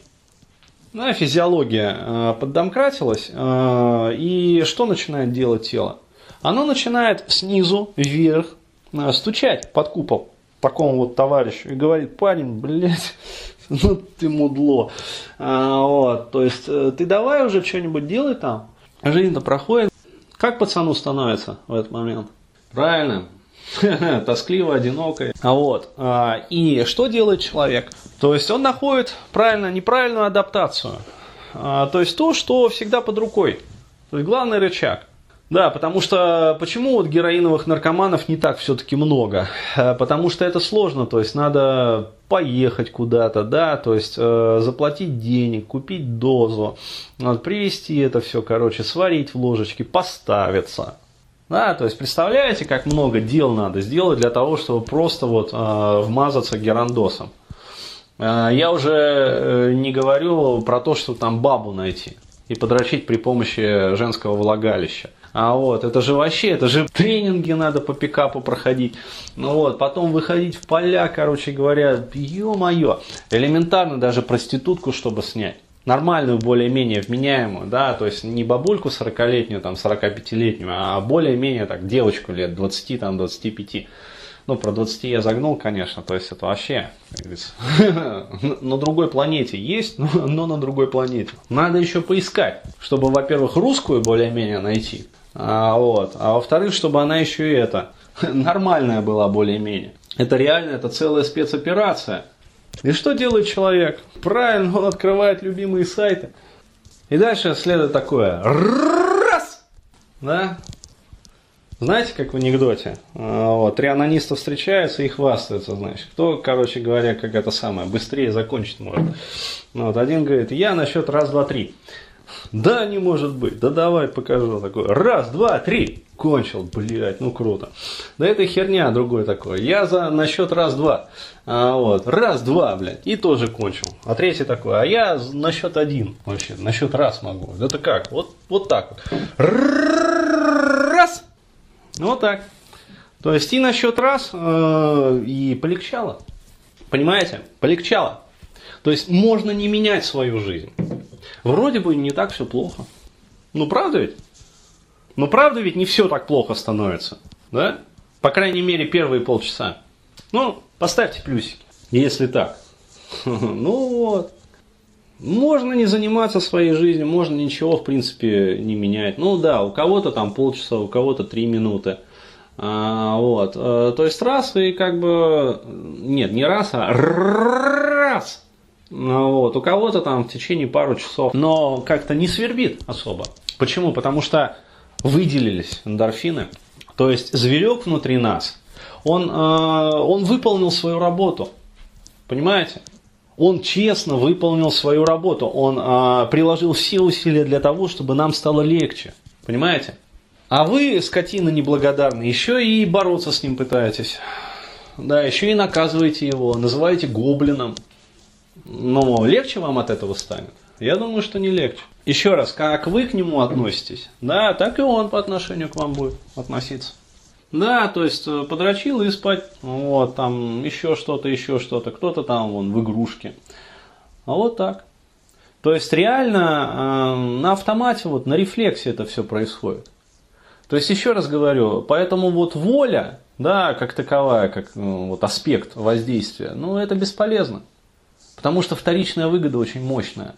да, физиология э, поддомкратилась, э, и что начинает делать тело? оно начинает снизу вверх э, стучать под купол такому вот товарищу и говорит, парень, блядь, ну ты мудло. А, вот, то есть э, ты давай уже что-нибудь делай там. Жизнь-то проходит. Как пацану становится в этот момент? Правильно, тоскливо, одиноко. А вот, а, и что делает человек? То есть он находит правильно, неправильную адаптацию. А, то есть то, что всегда под рукой. То есть главный рычаг. Да, потому что почему вот героиновых наркоманов не так все-таки много? Э, потому что это сложно, то есть надо поехать куда-то, да, то есть э, заплатить денег, купить дозу, вот, привезти это все, короче, сварить в ложечке, поставиться. Да, то есть представляете, как много дел надо сделать для того, чтобы просто вот э, вмазаться герандосом. Э, я уже э, не говорю про то, что там бабу найти и подрочить при помощи женского влагалища. А вот, это же вообще, это же тренинги надо по пикапу проходить. Ну вот, потом выходить в поля, короче говоря, ё-моё. Элементарно даже проститутку, чтобы снять. Нормальную, более-менее вменяемую, да, то есть не бабульку 40-летнюю, там, 45-летнюю, а более-менее так девочку лет 20, там, 25. Ну, про 20 я загнул, конечно, то есть это вообще, на другой планете есть, но на другой планете. Надо еще поискать, чтобы, во-первых, русскую более-менее найти, а, вот. а во-вторых, чтобы она еще и это, нормальная была более-менее. Это реально, это целая спецоперация. И что делает человек? Правильно, он открывает любимые сайты. И дальше следует такое. Раз! Да? Знаете, как в анекдоте? А, вот, три анониста встречаются и хвастаются, значит. Кто, короче говоря, как это самое, быстрее закончить может. Вот, один говорит, я насчет раз, два, три. Да, не может быть. Да давай покажу. Такой, раз, два, три. Кончил, блядь, ну круто. Да это херня другой такой. Я за насчет раз, два. А, вот, раз, два, блядь. И тоже кончил. А третий такой, а я насчет один. Вообще, насчет раз могу. Это как? Вот, вот так вот. Ну вот так. То есть и насчет раз э, и полегчало. Понимаете? Полегчало. То есть можно не менять свою жизнь. Вроде бы не так все плохо. Ну правда ведь? Ну правда ведь не все так плохо становится. Да? По крайней мере первые полчаса. Ну, поставьте плюсики, если так. Ну вот. Можно не заниматься своей жизнью, можно ничего, в принципе, не менять. Ну да, у кого-то там полчаса, у кого-то три минуты. А, вот. Э, то есть раз и как бы... Нет, не раз, а раз. Ну вот. У кого-то там в течение пару часов. Но как-то не свербит особо. Почему? Потому что выделились эндорфины. То есть зверек внутри нас, он, э, он выполнил свою работу. Понимаете? Он честно выполнил свою работу. Он э, приложил все усилия для того, чтобы нам стало легче. Понимаете? А вы, скотина неблагодарная, еще и бороться с ним пытаетесь. Да, еще и наказываете его, называете гоблином. Но легче вам от этого станет? Я думаю, что не легче. Еще раз, как вы к нему относитесь, да, так и он по отношению к вам будет относиться. Да, то есть э, подрочил и спать, вот, там еще что-то, еще что-то, кто-то там вон в игрушке. А вот так. То есть реально э, на автомате, вот на рефлексе это все происходит. То есть еще раз говорю, поэтому вот воля, да, как таковая, как ну, вот аспект воздействия, ну это бесполезно. Потому что вторичная выгода очень мощная.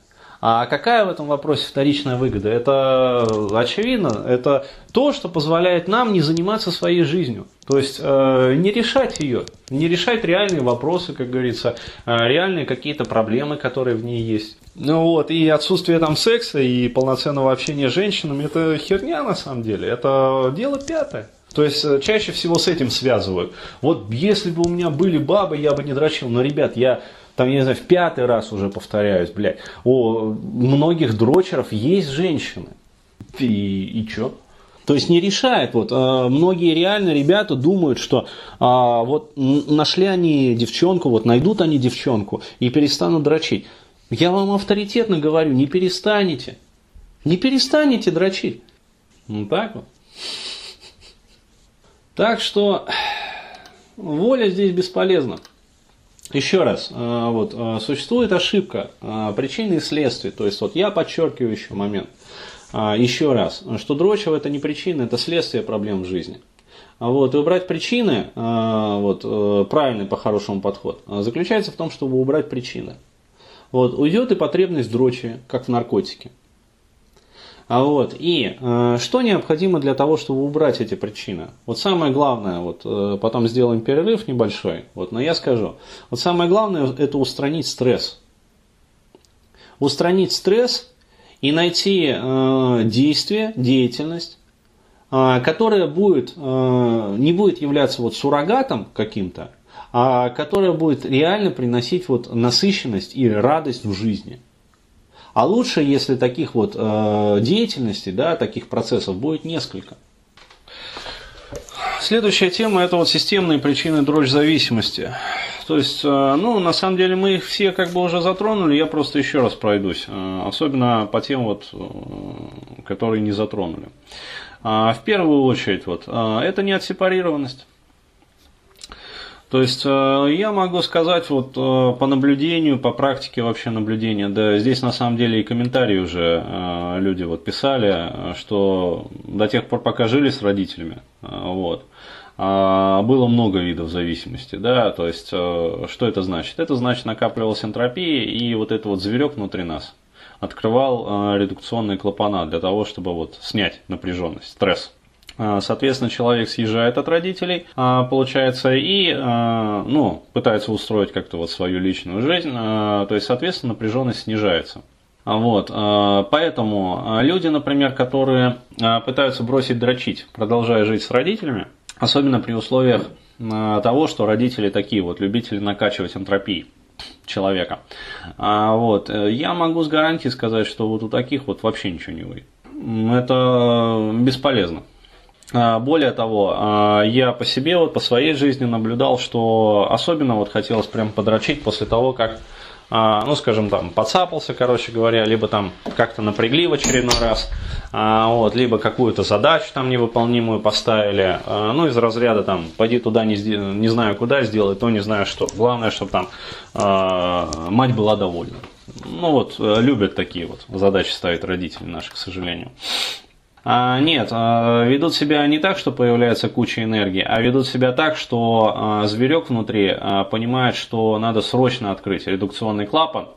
А какая в этом вопросе вторичная выгода? Это очевидно, это то, что позволяет нам не заниматься своей жизнью. То есть э, не решать ее, не решать реальные вопросы, как говорится, э, реальные какие-то проблемы, которые в ней есть. Ну вот, и отсутствие там секса и полноценного общения с женщинами, это херня на самом деле, это дело пятое. То есть э, чаще всего с этим связывают. Вот если бы у меня были бабы, я бы не дрочил. Но, ребят, я там, я не знаю, в пятый раз уже повторяюсь, блядь, у многих дрочеров есть женщины. И, и чё? То есть не решает. Вот, э, многие реально ребята думают, что э, вот нашли они девчонку, вот найдут они девчонку и перестанут дрочить. Я вам авторитетно говорю, не перестанете. Не перестанете дрочить. Ну так вот. Так что воля здесь бесполезна. Еще раз, э, вот, э, существует ошибка э, причины и следствия. То есть, вот я подчеркиваю еще момент. Еще раз, что дрочево это не причина, это следствие проблем в жизни. Вот, и убрать причины, вот, правильный по-хорошему подход, заключается в том, чтобы убрать причины. Вот, уйдет и потребность в дрочеве, как в наркотике. А вот, и э, что необходимо для того, чтобы убрать эти причины? Вот самое главное, вот э, потом сделаем перерыв небольшой, вот, но я скажу. Вот самое главное это устранить стресс. Устранить стресс и найти э, действие, деятельность, э, которая будет, э, не будет являться вот суррогатом каким-то, а которая будет реально приносить вот насыщенность и радость в жизни. А лучше, если таких вот э, деятельностей, да, таких процессов будет несколько. Следующая тема это вот системные причины дрожь зависимости. То есть, э, ну, на самом деле мы их все как бы уже затронули, я просто еще раз пройдусь, э, особенно по тем вот, э, которые не затронули. А, в первую очередь, вот, это не отсепарированность. То есть э, я могу сказать вот э, по наблюдению, по практике вообще наблюдения, да, здесь на самом деле и комментарии уже э, люди вот писали, что до тех пор, пока жили с родителями, вот, а, было много видов зависимости, да, то есть что это значит? Это значит накапливалась энтропия и вот этот вот зверек внутри нас открывал редукционные клапана для того, чтобы вот снять напряженность, стресс. А, соответственно, человек съезжает от родителей, а, получается, и а, ну, пытается устроить как-то вот свою личную жизнь, то есть, соответственно, напряженность снижается. Вот, поэтому люди, например, которые пытаются бросить дрочить, продолжая жить с родителями, особенно при условиях того, что родители такие вот любители накачивать энтропией человека. Вот, я могу с гарантией сказать, что вот у таких вот вообще ничего не выйдет. Это бесполезно. А, более того, а, я по себе, вот по своей жизни наблюдал, что особенно вот хотелось прям подрочить после того, как, а, ну, скажем, там, подцапался, короче говоря, либо там как-то напрягли в очередной раз, вот, либо какую-то задачу там невыполнимую поставили, ну, из разряда там, пойди туда, не, не знаю куда, сделай то, не знаю что. Главное, чтобы там мать была довольна. Ну, вот, любят такие вот задачи ставить родители наши, к сожалению. А, нет, а, ведут себя не так, что появляется куча энергии, а ведут себя так, что а, зверек внутри понимает, что надо срочно открыть редукционный клапан,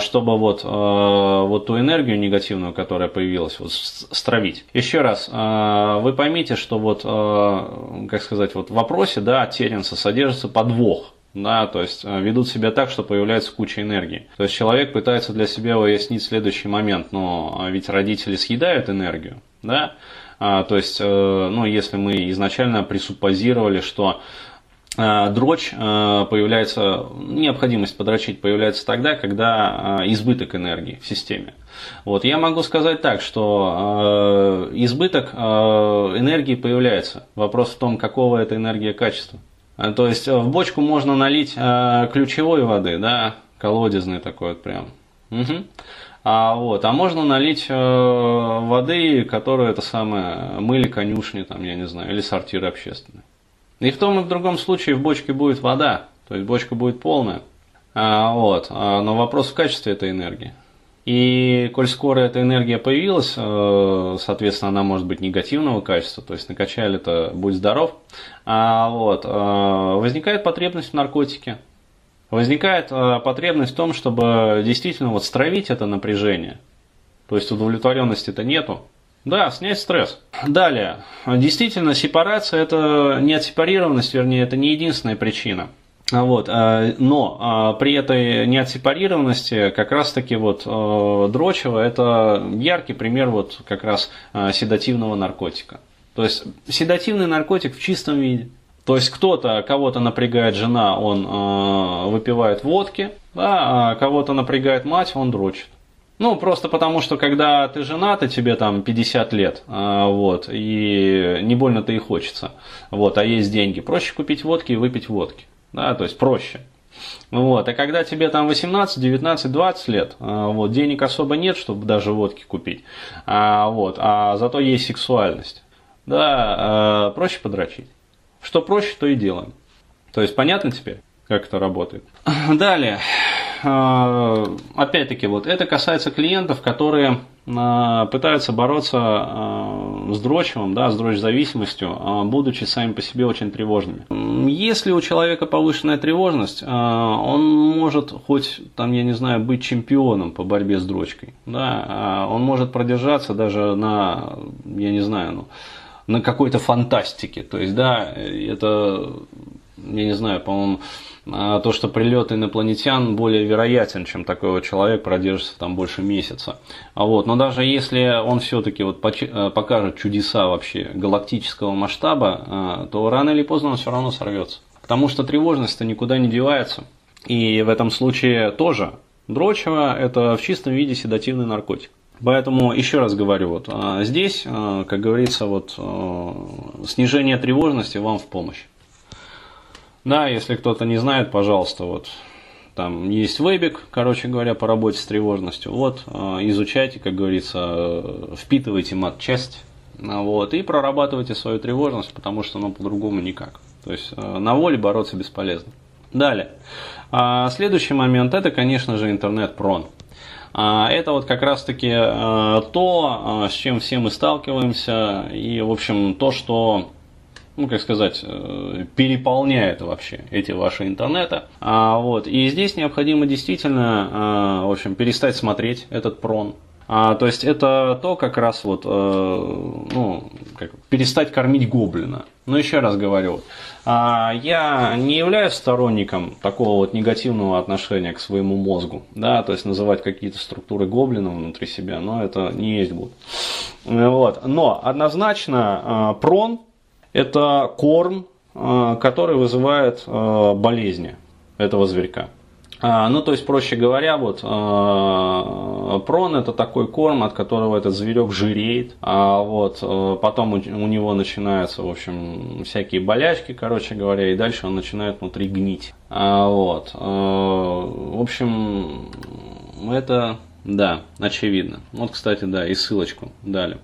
чтобы вот, вот ту энергию негативную, которая появилась, вот, стравить. Еще раз, вы поймите, что вот, как сказать, вот в вопросе, да, Теренса содержится подвох да, то есть э, ведут себя так, что появляется куча энергии. То есть человек пытается для себя уяснить следующий момент, но а ведь родители съедают энергию, да, а, то есть, э, ну, если мы изначально пресуппозировали, что э, дрочь появляется, необходимость подрочить появляется тогда, когда избыток энергии в системе. Вот, я могу сказать так, что э, избыток э, энергии появляется. Вопрос в том, какого это энергия качества. А, то есть в бочку можно налить э, ключевой воды, да, колодезный такой вот прям. Угу. А, вот, а можно налить э, воды, которую это самое мыли конюшни, там, я не знаю, или сортиры общественные. И в том и в другом случае в бочке будет вода, то есть бочка будет полная. А, вот, а, но вопрос в качестве этой энергии. И коль скоро эта энергия появилась, э, соответственно, она может быть негативного качества, то есть накачали это будь здоров, а, вот, э, возникает потребность в наркотике. Возникает э, потребность в том, чтобы действительно вот стравить это напряжение. То есть удовлетворенности-то нету. Да, снять стресс. Далее. Действительно, сепарация это не отсепарированность, вернее, это не единственная причина. А вот, э, но а, при этой неотсепарированности как раз-таки вот э, дрочево это яркий пример вот как раз э, седативного наркотика. То есть седативный наркотик в чистом виде. То есть кто-то, кого-то напрягает жена, он выпивает водки, да, а кого-то напрягает мать, он дрочит. Ну, просто потому, что когда ты женат, и тебе там 50 лет, вот, и не больно-то и хочется, вот, а есть деньги, проще купить водки и выпить водки да, то есть проще. Вот. А когда тебе там 18, 19, 20 лет, а, вот, денег особо нет, чтобы даже водки купить, а, вот, а зато есть сексуальность, да, а, проще подрочить. Что проще, то и делаем. То есть понятно теперь, как это работает? Далее. А, опять-таки, вот это касается клиентов, которые пытаются бороться а, с дрочевым, да, с дрочь-зависимостью, будучи сами по себе очень тревожными. Если у человека повышенная тревожность, он может хоть, там, я не знаю, быть чемпионом по борьбе с дрочкой. Да, он может продержаться даже на, я не знаю, ну, на какой-то фантастике. То есть, да, это, я не знаю, по-моему, то, что прилет инопланетян более вероятен, чем такой вот человек продержится там больше месяца. А вот, но даже если он все-таки вот э, покажет чудеса вообще галактического масштаба, э, то рано или поздно он все равно сорвется. Потому что тревожность-то никуда не девается. И в этом случае тоже дрочево – это в чистом виде седативный наркотик. Поэтому еще раз говорю, вот а здесь, э, как говорится, вот снижение тревожности вам в помощь. Да, если кто-то не знает, пожалуйста, вот там есть вебик, короче говоря, по работе с тревожностью. Вот, а, изучайте, как говорится, впитывайте мат-часть, а, вот, и прорабатывайте свою тревожность, потому что, ну, по-другому никак. То есть, а, на воле бороться бесполезно. Далее. Следующий момент, это, конечно же, интернет-прон. Это вот как раз-таки то, с чем все мы сталкиваемся, и, в общем, то, что ну, как сказать, э, переполняет вообще эти ваши интернеты. А, вот, и здесь необходимо действительно, а, в общем, перестать смотреть этот прон. А, то есть это то как раз вот, э, ну, как, перестать кормить гоблина. Но еще раз говорю, а, я не являюсь сторонником такого вот негативного отношения к своему мозгу, да, то есть называть какие-то структуры гоблина внутри себя, но это не есть будет. Вот. Но однозначно а, прон это корм, э, который вызывает э, болезни этого зверька. А, ну, то есть, проще говоря, вот э, прон это такой корм, от которого этот зверек жиреет, а вот потом у, него начинаются, в общем, всякие болячки, короче говоря, и дальше он начинает внутри гнить. А, вот, в общем, это, да, очевидно. Вот, кстати, да, и ссылочку дали.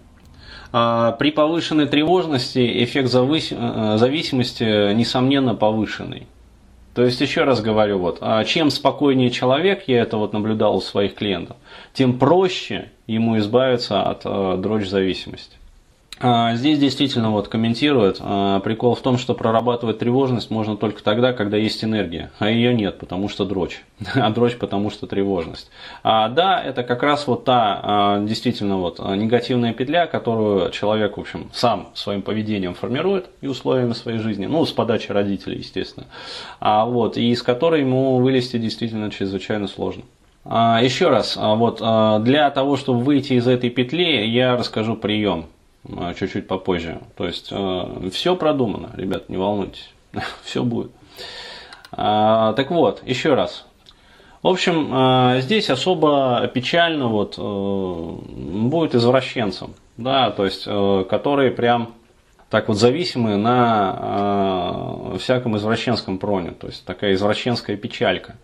А, при повышенной тревожности эффект э, зависимости, несомненно, повышенный. То есть, еще раз говорю, вот, а чем спокойнее человек, я это вот наблюдал у своих клиентов, тем проще ему избавиться от э, дрожь зависимости. А, здесь действительно вот комментируют, а, прикол в том, что прорабатывать тревожность можно только тогда, когда есть энергия, а ее нет, потому что дрочь, а дрочь потому что тревожность. А, да, это как раз вот та а, действительно вот негативная петля, которую человек, в общем, сам своим поведением формирует и условиями своей жизни, ну, с подачи родителей, естественно, а, вот, и из которой ему вылезти действительно чрезвычайно сложно. Еще раз, вот для того, чтобы выйти из этой петли, я расскажу прием чуть-чуть попозже. То есть э, все продумано, ребят, не волнуйтесь, все будет. А, так вот, еще раз. В общем, здесь особо печально вот будет извращенцам, да, то есть, которые прям так вот зависимы на всяком извращенском проне, то есть такая извращенская печалька.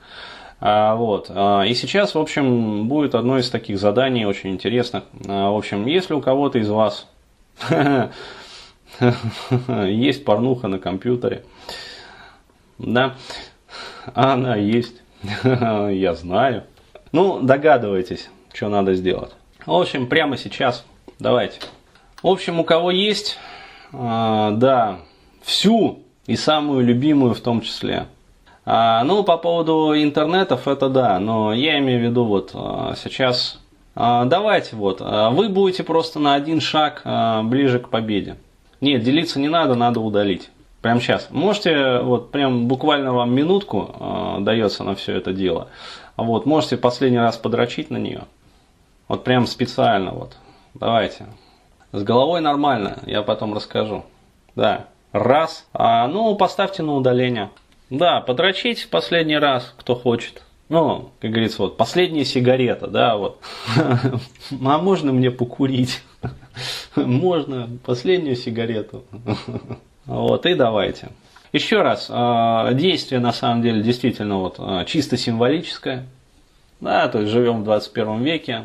А, вот. А, и сейчас, в общем, будет одно из таких заданий очень интересных. А, в общем, если у кого-то из вас есть порнуха на компьютере, да, она есть, я знаю. Ну, догадывайтесь, что надо сделать. В общем, прямо сейчас давайте. В общем, у кого есть, да, всю и самую любимую в том числе – а, ну, по поводу интернетов, это да, но я имею в виду вот а, сейчас, а, давайте вот, вы будете просто на один шаг ближе к победе. Нет, делиться не надо, надо удалить. Прямо сейчас. Можете, вот прям буквально вам минутку дается на все это дело. Вот, можете последний раз подрочить на нее. Вот прям специально вот. Давайте. С головой нормально, я потом расскажу. Да. Раз. А, ну, поставьте на удаление. Да, подрочить последний раз, кто хочет. Ну, как говорится, вот последняя сигарета, да, вот. А можно мне покурить? Можно последнюю сигарету. Вот, и давайте. Еще раз, а, действие на самом деле действительно вот а, чисто символическое. Да, то есть живем в 21 веке,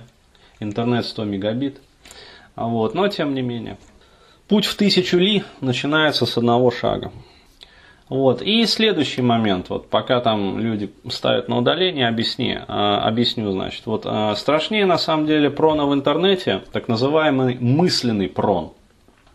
интернет 100 мегабит. Вот, но тем не менее. Путь в тысячу ли начинается с одного шага. Вот. И следующий момент, вот пока там люди ставят на удаление, объясни, а, объясню, значит. Вот а, страшнее на самом деле прона в интернете, так называемый мысленный прон.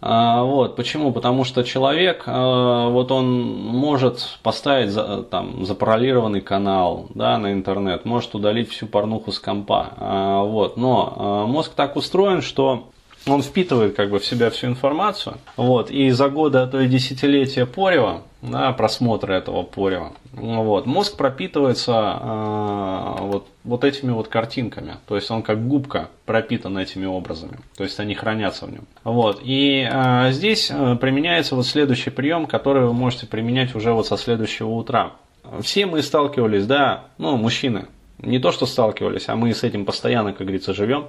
А, вот, почему? Потому что человек, вот он может поставить за, там, запаролированный канал да, на интернет, может удалить всю порнуху с компа. Вот, но мозг так устроен, что он впитывает как бы в себя всю информацию. Вот, и за годы, а то и десятилетия порева, да, просмотра этого порева, вот, мозг пропитывается э, вот, вот этими вот картинками. То есть он как губка пропитан этими образами. То есть они хранятся в нем. Вот, и э, здесь э, применяется вот следующий прием, который вы можете применять уже вот со следующего утра. Все мы сталкивались, да, ну, мужчины, не то что сталкивались, а мы с этим постоянно, как говорится, живем.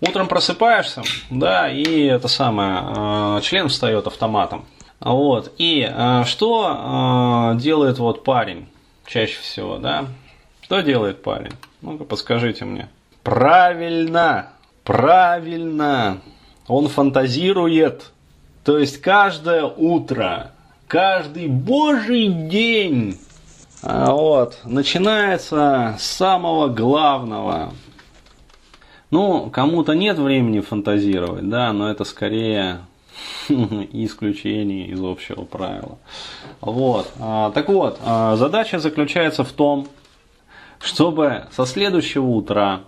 Утром просыпаешься, да, и это самое, э, член встает автоматом. Вот, и э, что э, делает вот парень чаще всего, да? Что делает парень? Ну-ка, подскажите мне. Правильно, правильно. Он фантазирует. То есть каждое утро, каждый божий день вот, начинается с самого главного. Ну, кому-то нет времени фантазировать, да, но это скорее исключение из общего правила. Вот. А, так вот, а, задача заключается в том, чтобы со следующего утра,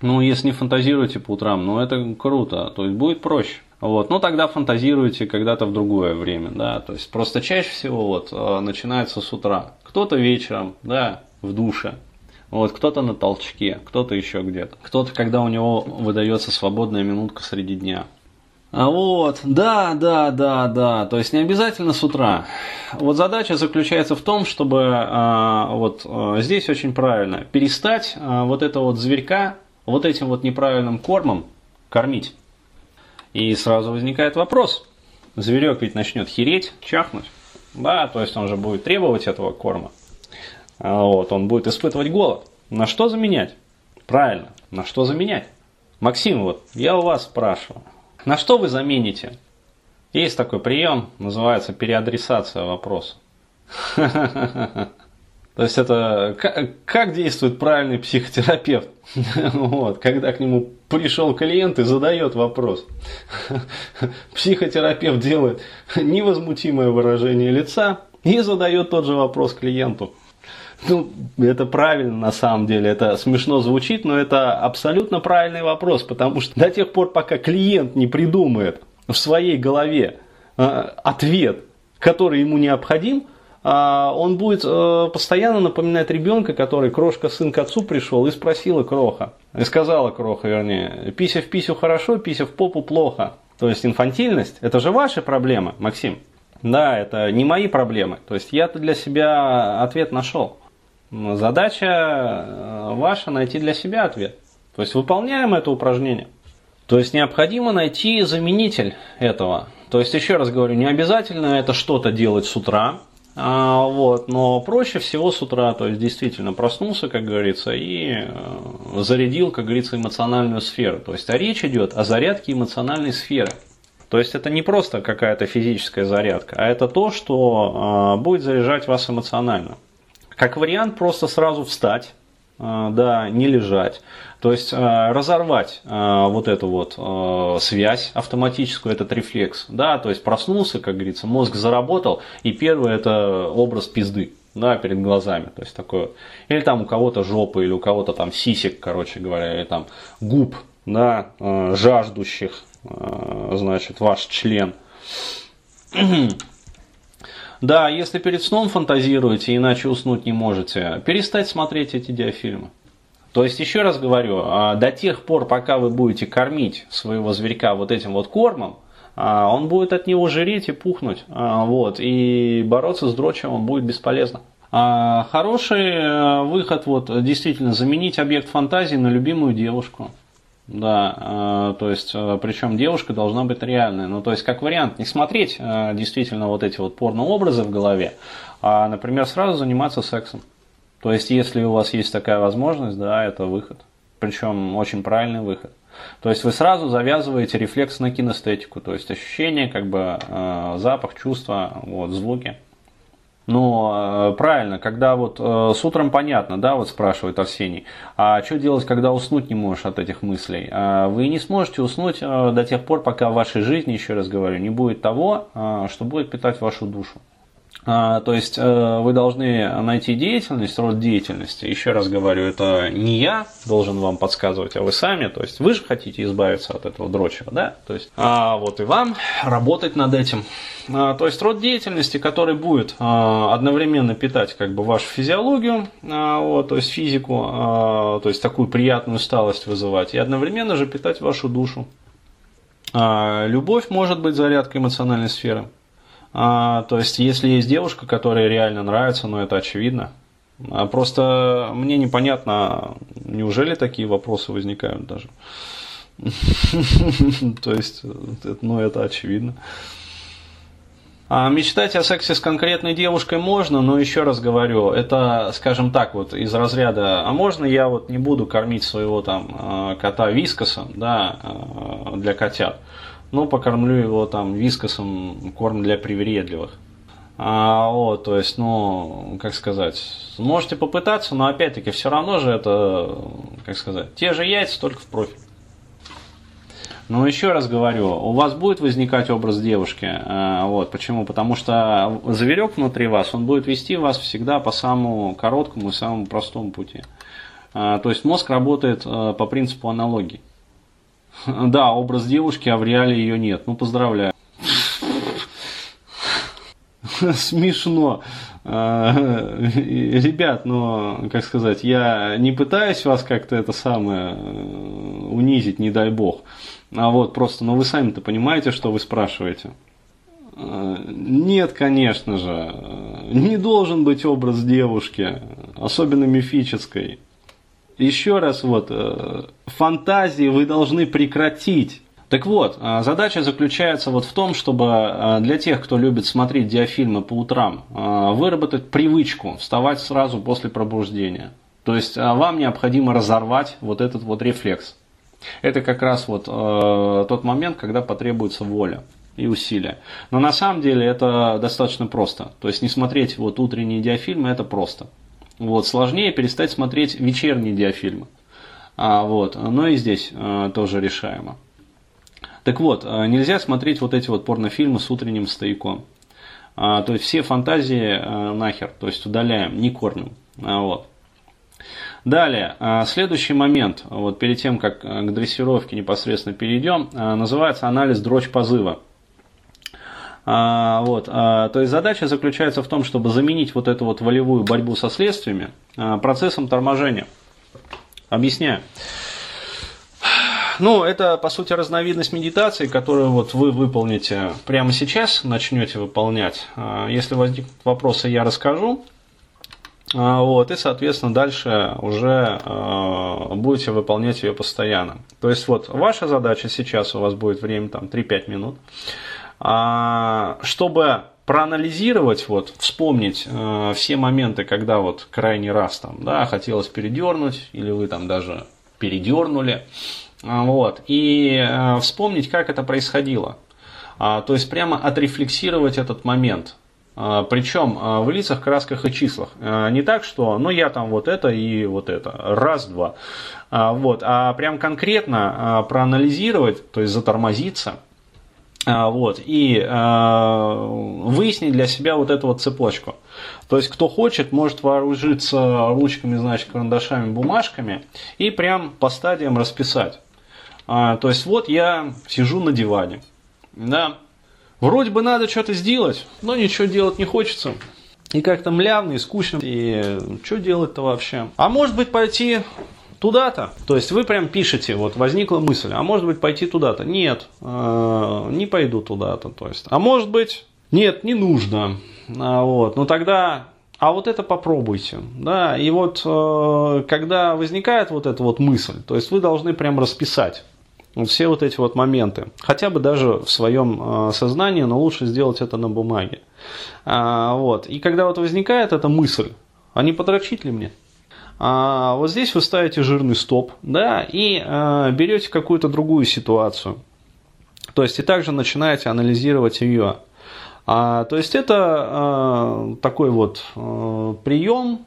ну, если не фантазируете по утрам, ну, это круто, то есть будет проще. Вот, ну тогда фантазируйте когда-то в другое время, да, то есть просто чаще всего вот а, начинается с утра, кто-то вечером, да, в душе, вот, кто-то на толчке, кто-то еще где-то. Кто-то, когда у него выдается свободная минутка среди дня. А вот, да, да, да, да. То есть не обязательно с утра. Вот задача заключается в том, чтобы а, вот а, здесь очень правильно перестать а, вот этого вот зверька вот этим вот неправильным кормом кормить. И сразу возникает вопрос. Зверек ведь начнет хереть, чахнуть. Да, то есть он же будет требовать этого корма. А вот, он будет испытывать голод. На что заменять? Правильно, на что заменять? Максим, вот я у вас спрашиваю, на что вы замените? Есть такой прием, называется переадресация вопроса. То есть это как, действует правильный психотерапевт, вот, когда к нему пришел клиент и задает вопрос. Психотерапевт делает невозмутимое выражение лица и задает тот же вопрос клиенту. Ну, это правильно на самом деле, это смешно звучит, но это абсолютно правильный вопрос, потому что до тех пор, пока клиент не придумает в своей голове э, ответ, который ему необходим, э, он будет э, постоянно напоминать ребенка, который крошка сын к отцу пришел и спросила кроха, и сказала кроха, вернее, пися в писю хорошо, пися в попу плохо. То есть инфантильность, это же ваши проблемы, Максим. Да, это не мои проблемы. То есть я-то для себя ответ нашел. Задача э, ваша найти для себя ответ. То есть выполняем это упражнение. То есть необходимо найти заменитель этого. То есть еще раз говорю, не обязательно это что-то делать с утра, а, вот, но проще всего с утра, то есть действительно проснулся, как говорится, и э, зарядил, как говорится, эмоциональную сферу. То есть а речь идет о зарядке эмоциональной сферы. То есть это не просто какая-то физическая зарядка, а это то, что э, будет заряжать вас эмоционально. Как вариант, просто сразу встать, э, да, не лежать. То есть э, разорвать э, вот эту вот связь автоматическую, этот рефлекс. Да, то есть проснулся, как говорится, мозг заработал, и первый это образ пизды да, перед глазами, то есть такое, или там у кого-то жопы, или у кого-то там сисек, короче говоря, или там губ, да, жаждущих, значит, ваш член. Да, если перед сном фантазируете, иначе уснуть не можете, перестать смотреть эти диафильмы. То есть, еще раз говорю, а, до тех пор, пока вы будете кормить своего зверька вот этим вот кормом, а, он будет от него жиреть и пухнуть, а, вот, и бороться с дрочевым будет бесполезно. Хороший выход, вот, действительно, заменить объект фантазии на любимую девушку. Да, то есть, причем девушка должна быть реальная. Ну, то есть, как вариант, не смотреть действительно вот эти вот порно-образы в голове, а, например, сразу заниматься сексом. То есть, если у вас есть такая возможность, да, это выход. Причем очень правильный выход. То есть вы сразу завязываете рефлекс на кинестетику, то есть ощущение, как бы э, запах, чувства, вот, звуки. Но э, правильно, когда вот э, с утром понятно, да, вот спрашивает Арсений, а что делать, когда уснуть не можешь от этих мыслей? А вы не сможете уснуть э, до тех пор, пока в вашей жизни, еще раз говорю, не будет того, что будет питать вашу душу. А, то есть э, вы должны найти деятельность, род деятельности. Еще раз говорю, это не я должен вам подсказывать, а вы сами. То есть вы же хотите избавиться от этого дрочера, да? То есть а вот и вам работать над этим. А, то есть род деятельности, который будет а, одновременно питать как бы вашу физиологию, вот, то есть физику, то есть такую приятную усталость вызывать, и одновременно же питать вашу душу. Любовь может быть зарядкой эмоциональной сферы. А, то есть, если есть девушка, которая реально нравится, ну это очевидно. А просто мне непонятно, неужели такие вопросы возникают даже. То есть, ну это очевидно. А мечтать о сексе с конкретной девушкой можно, но еще раз говорю, это, скажем так, вот из разряда, а можно я вот не буду кормить своего там а, кота вискосом, да, а, для котят ну, покормлю его там вискосом, корм для привередливых. А, вот, то есть, ну, как сказать, можете попытаться, но опять-таки все равно же это, как сказать, те же яйца, только в профиль. Но еще раз говорю, у вас будет возникать образ девушки. А, вот, почему? Потому что зверек внутри вас, он будет вести вас всегда по самому короткому и самому простому пути. А, то есть мозг работает а, по принципу аналогии. Да, образ девушки, а в реале ее нет. Ну, поздравляю. Смешно. А, ребят, но, как сказать, я не пытаюсь вас как-то это самое э, унизить, не дай бог. А вот просто, ну вы сами-то понимаете, что вы спрашиваете. А, нет, конечно же, не должен быть образ девушки, особенно мифической. Еще раз, вот, э, фантазии вы должны прекратить. Так вот, э, задача заключается вот в том, чтобы э, для тех, кто любит смотреть диафильмы по утрам, выработать привычку вставать сразу после пробуждения. То есть вам необходимо разорвать вот этот вот рефлекс. Это как раз вот тот момент, когда потребуется воля и усилия. Но на самом деле это достаточно просто. То есть не смотреть вот утренние диафильмы это просто. Вот, сложнее перестать смотреть вечерние диафильмы. А, вот, но и здесь а, тоже решаемо. Так вот, а, нельзя смотреть вот эти вот порнофильмы с утренним стояком. А, то есть все фантазии а, нахер, то есть удаляем, не кормим. А, вот. Далее, а, следующий момент, вот перед тем, как к дрессировке непосредственно перейдем, а, называется анализ дрочь позыва. А, вот, а, то есть задача заключается в том, чтобы заменить вот эту вот волевую борьбу со следствиями а, процессом торможения. Объясняю. Ну, это, по сути, разновидность медитации, которую вот вы выполните прямо сейчас, начнете выполнять. А, если возникнут вопросы, я расскажу. А, вот, и, соответственно, дальше уже э, будете выполнять ее постоянно. То есть, вот, ваша задача сейчас, у вас будет время там 3-5 минут, э, чтобы проанализировать, вот, вспомнить э, все моменты, когда вот крайний раз там, да, хотелось передернуть, или вы там даже передернули, вот, и э, вспомнить, как это происходило. А, то есть прямо отрефлексировать этот момент. А, Причем а, в лицах, красках и числах. Не так, что ну я там вот это и вот это. Раз, два. Вот. А прям конкретно проанализировать, то есть затормозиться. Вот, и выяснить для себя вот эту вот цепочку. То есть, кто хочет, может вооружиться ручками, значит, карандашами, бумажками и прям по стадиям расписать. То есть, вот я сижу на диване. Да. Вроде бы надо что-то сделать, но ничего делать не хочется. И как-то млявно, и скучно. И что делать-то вообще? А может быть пойти туда-то? То есть вы прям пишете, вот возникла мысль, а может быть пойти туда-то? Нет, э, не пойду туда-то. То есть, а может быть, нет, не нужно. А, вот, ну тогда а вот это попробуйте. Да? И вот э, когда возникает вот эта вот мысль, то есть вы должны прям расписать все вот эти вот моменты. Хотя бы даже в своем э, сознании, но лучше сделать это на бумаге. А, вот. И когда вот возникает эта мысль, а не подрочить ли мне? А, вот здесь вы ставите жирный стоп, да, и а, берете какую-то другую ситуацию. То есть и также начинаете анализировать ее. А, то есть это такой вот прием,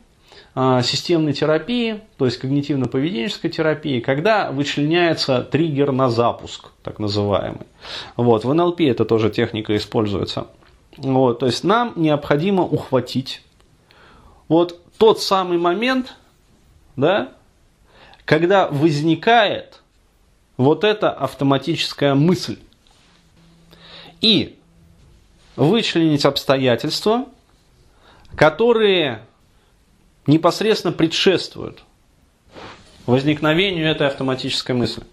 системной терапии, то есть когнитивно-поведенческой терапии, когда вычленяется триггер на запуск, так называемый. Вот, в НЛП это тоже техника используется. Вот, то есть нам необходимо ухватить вот тот самый момент, да, когда возникает вот эта автоматическая мысль. И вычленить обстоятельства, которые непосредственно предшествуют возникновению этой автоматической мысли.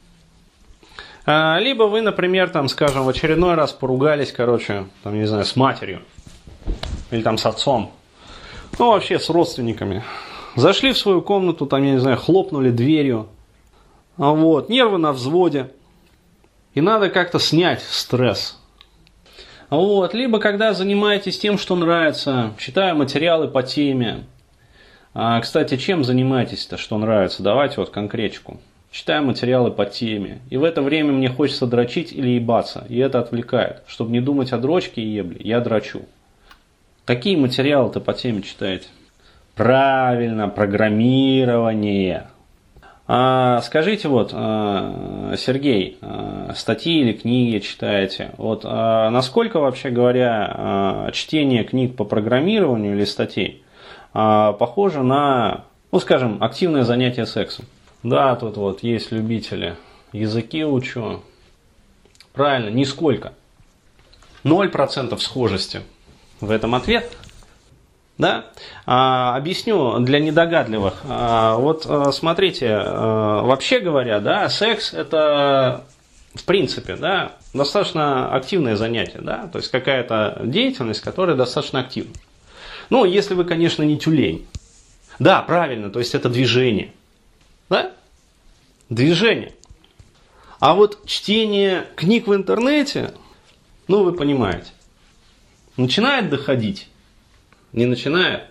А, либо вы, например, там, скажем, в очередной раз поругались, короче, там, не знаю, с матерью. Или там с отцом. Ну, вообще с родственниками. Зашли в свою комнату, там, я не знаю, хлопнули дверью. А вот, нервы на взводе. И надо как-то снять стресс. Вот, либо когда занимаетесь тем, что нравится, читая материалы по теме, а, кстати, чем занимаетесь-то, что нравится? Давайте вот конкретику. Читаю материалы по теме. И в это время мне хочется дрочить или ебаться. И это отвлекает. Чтобы не думать о дрочке и ебле, я дрочу. Какие материалы-то по теме читаете? Правильно, программирование. А, скажите вот, а, Сергей, а, статьи или книги читаете? Вот а, насколько вообще говоря чтение книг по программированию или статей похоже на, ну скажем, активное занятие сексом. Да, тут вот есть любители. Языки учу. Правильно, нисколько. 0% схожести в этом ответ. Да? А, объясню для недогадливых. А, вот а, смотрите, а, вообще говоря, да, секс это в принципе, да, достаточно активное занятие, да, то есть какая-то деятельность, которая достаточно активна. Ну, если вы, конечно, не тюлень. Да, правильно, то есть это движение. Да? Движение. А вот чтение книг в интернете, ну, вы понимаете, начинает доходить, не начинает.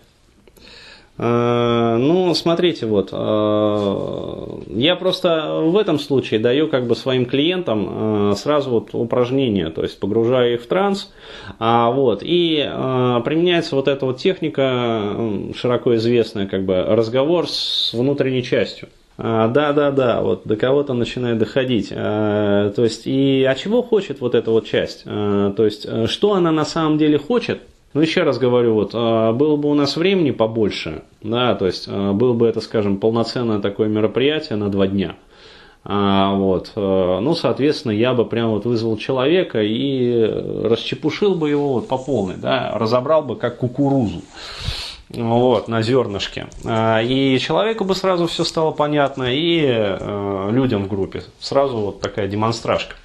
Э, ну, смотрите, вот, э, я просто в этом случае даю как бы своим клиентам э, сразу вот упражнения, то есть погружаю их в транс, а, вот, и применяется вот эта вот техника, широко известная, как бы разговор с внутренней частью. Да, да, да, вот до кого-то начинает доходить. То есть, и а чего хочет вот эта вот часть? То есть, что она на самом деле хочет, ну, еще раз говорю, вот, а, было бы у нас времени побольше, да, то есть, а, было бы это, скажем, полноценное такое мероприятие на два дня, а, вот, ну, соответственно, я бы прям вот вызвал человека и расчепушил бы его вот по полной, да, разобрал бы как кукурузу, вот, на зернышке. И человеку бы сразу все стало понятно, и людям в группе сразу вот такая демонстражка.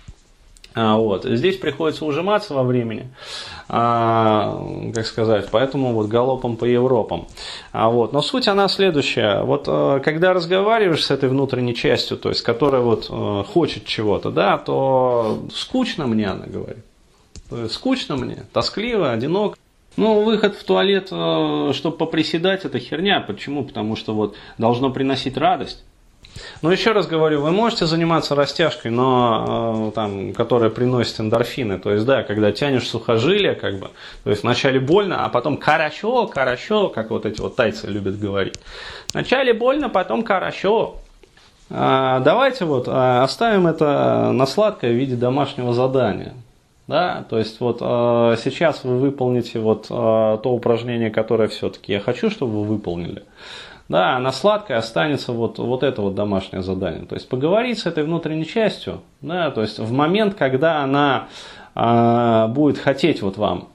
Вот. Здесь приходится ужиматься во времени. А, как сказать, поэтому вот галопом по Европам. А вот, но суть она следующая. Вот э, когда разговариваешь с этой внутренней частью, то есть которая вот э, хочет чего-то, да, то скучно мне, она говорит. Скучно мне, тоскливо, одиноко. Ну, выход в туалет, э, чтобы поприседать, это херня. Почему? Потому что вот должно приносить радость. Но еще раз говорю, вы можете заниматься растяжкой, но э, там, которая приносит эндорфины. То есть, да, когда тянешь сухожилие, как бы, то есть вначале больно, а потом хорошо, хорошо, как вот эти вот тайцы любят говорить. Вначале больно, потом хорошо. А, давайте вот а, оставим это на сладкое в виде домашнего задания. Да, то есть вот э, сейчас вы выполните вот э, то упражнение, которое все-таки я хочу, чтобы вы выполнили. Да, а на сладкое останется вот, вот это вот домашнее задание. То есть поговорить с этой внутренней частью, да, то есть в момент, когда она э, будет хотеть вот вам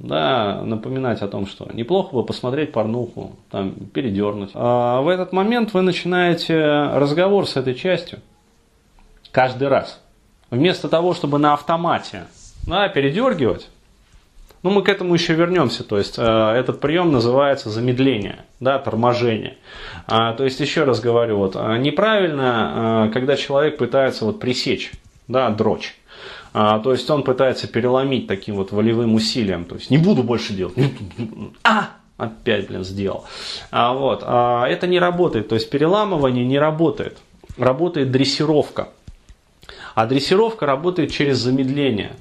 да, напоминать о том, что неплохо бы посмотреть порнуху, там, передернуть. А в этот момент вы начинаете разговор с этой частью каждый раз. Вместо того, чтобы на автомате да, передергивать. Ну, мы к этому еще вернемся. То есть, э, этот прием называется замедление, да, торможение. А, то есть, еще раз говорю, вот, э, неправильно, э, когда человек пытается вот пресечь, да, дрочь. А, то есть, он пытается переломить таким вот волевым усилием. То есть, не буду больше делать. А! Опять, блин, сделал. А, вот, а, это не работает. То есть, переламывание не работает. Работает дрессировка. А дрессировка работает через замедление.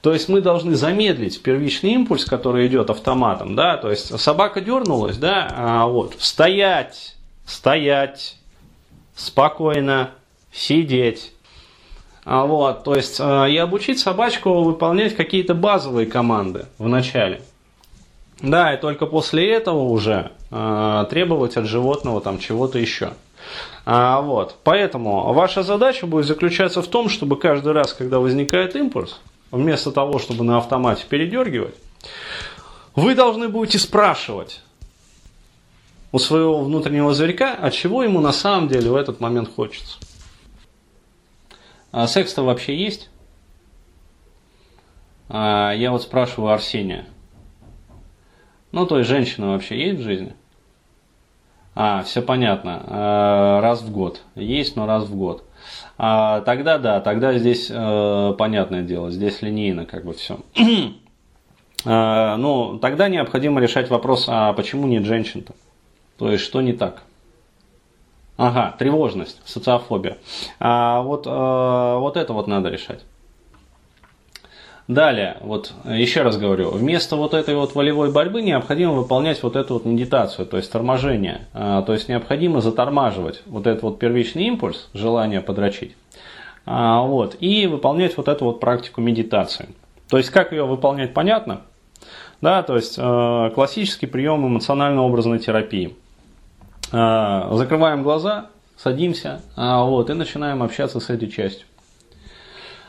То есть мы должны замедлить первичный импульс, который идет автоматом, да, то есть собака дернулась, да, а вот, стоять, стоять, спокойно, сидеть. А вот, то есть э, и обучить собачку выполнять какие-то базовые команды в начале. Да, и только после этого уже э, требовать от животного там чего-то еще. А, вот. Поэтому ваша задача будет заключаться в том, чтобы каждый раз, когда возникает импульс, вместо того, чтобы на автомате передергивать, вы должны будете спрашивать у своего внутреннего зверька, от чего ему на самом деле в этот момент хочется. А секс-то вообще есть? А я вот спрашиваю Арсения. Ну, то есть женщина вообще есть в жизни? А, все понятно. А, раз в год. Есть, но раз в год. А, тогда да, тогда здесь э, понятное дело, здесь линейно как бы все. а, ну, тогда необходимо решать вопрос, а почему нет женщин-то? То есть, что не так? Ага, тревожность, социофобия. А вот, э, вот это вот надо решать. Далее, вот еще раз говорю, вместо вот этой вот волевой борьбы необходимо выполнять вот эту вот медитацию, то есть торможение. А, то есть необходимо затормаживать вот этот вот первичный импульс, желание подрочить. А, вот, и выполнять вот эту вот практику медитации. То есть как ее выполнять, понятно? Да, то есть э, классический прием эмоционально-образной терапии. Э, закрываем глаза, садимся, вот, и начинаем общаться с этой частью.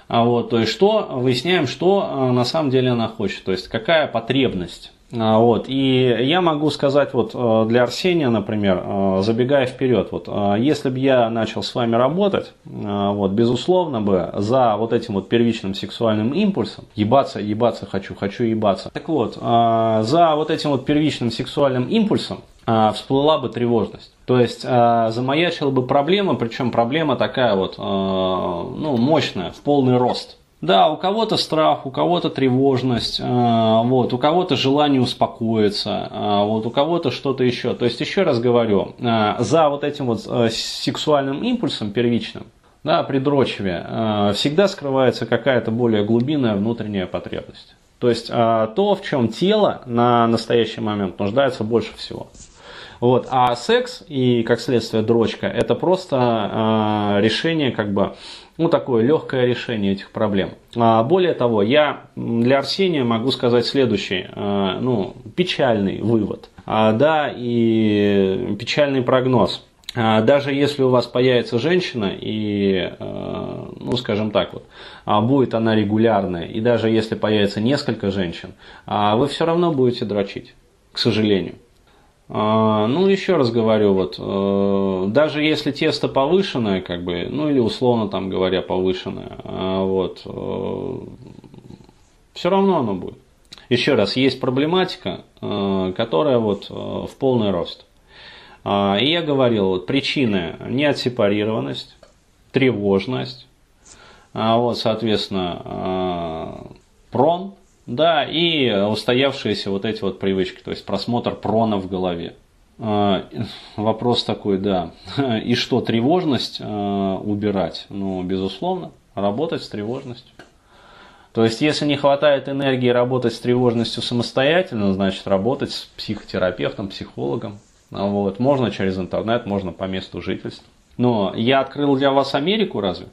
А вот, то есть, что выясняем, что э, на самом деле она хочет, то есть, какая потребность. А, вот, и я могу сказать вот э, для Арсения, например, э, забегая вперед, вот, если бы я начал с вами работать, вот, безусловно бы за вот этим вот первичным сексуальным импульсом, ебаться, ебаться хочу, хочу ебаться. Так вот, за вот этим вот первичным сексуальным импульсом всплыла бы тревожность. То есть э, замаячила бы проблема, причем проблема такая вот, э, ну, мощная, в полный рост. Да, у кого-то страх, у кого-то тревожность, э, вот, у кого-то желание успокоиться, э, вот, у кого-то что-то еще. То есть, еще раз говорю, э, за вот этим вот э, сексуальным импульсом первичным, да, при дрочеве, э, всегда скрывается какая-то более глубинная внутренняя потребность. То есть, э, то, в чем тело на настоящий момент нуждается больше всего. Вот. А секс и, как следствие, дрочка, это просто э, решение, как бы, ну, такое легкое решение этих проблем. А, более того, я для Арсения могу сказать следующий, э, ну, печальный вывод. А, да, и печальный прогноз. А, даже если у вас появится женщина, и, ну, скажем так, вот, будет она регулярная, и даже если появится несколько женщин, вы все равно будете дрочить, к сожалению. А, ну, еще раз говорю, вот, э, даже если тесто повышенное, как бы, ну или условно там говоря повышенное, а, вот, э, все равно оно будет. Еще раз, есть проблематика, э, которая вот в полный рост. А, и я говорил, вот, причины неотсепарированность, тревожность, вот, соответственно, прон, да, и устоявшиеся вот эти вот привычки, то есть просмотр прона в голове. Вопрос такой, да. И что, тревожность убирать? Ну, безусловно, работать с тревожностью. То есть, если не хватает энергии работать с тревожностью самостоятельно, значит, работать с психотерапевтом, психологом. Вот. Можно через интернет, можно по месту жительства. Но я открыл для вас Америку разве?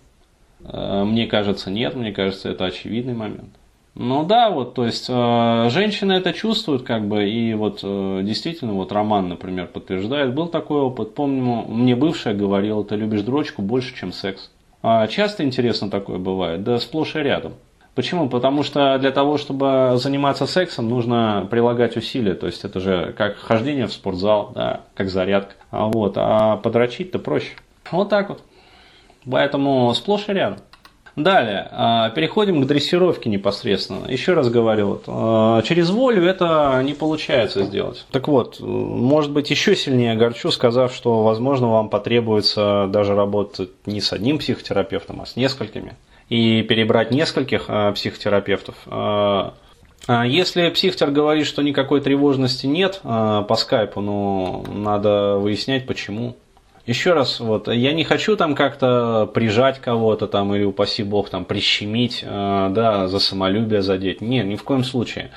Мне кажется, нет, мне кажется, это очевидный момент. Ну да, вот, то есть э, женщины это чувствуют, как бы, и вот э, действительно, вот Роман, например, подтверждает, был такой опыт, помню, мне бывшая говорила, ты любишь дрочку больше, чем секс. А часто интересно такое бывает, да сплошь и рядом. Почему? Потому что для того, чтобы заниматься сексом, нужно прилагать усилия. То есть это же как хождение в спортзал, да, как зарядка. А, вот, а подрочить-то проще. Вот так вот. Поэтому сплошь и рядом. Далее, а, переходим к дрессировке непосредственно. Еще раз говорю, вот, а, через волю это не получается сделать. Так вот, может быть, еще сильнее огорчу, сказав, что, возможно, вам потребуется даже работать не с одним психотерапевтом, а с несколькими и перебрать нескольких э, психотерапевтов. А если психотер говорит, что никакой тревожности нет по скайпу, ну, надо выяснять, почему. Еще раз, вот, я не хочу там как-то прижать кого-то там или, упаси бог, там прищемить, да, за самолюбие задеть. Нет, ни в коем случае.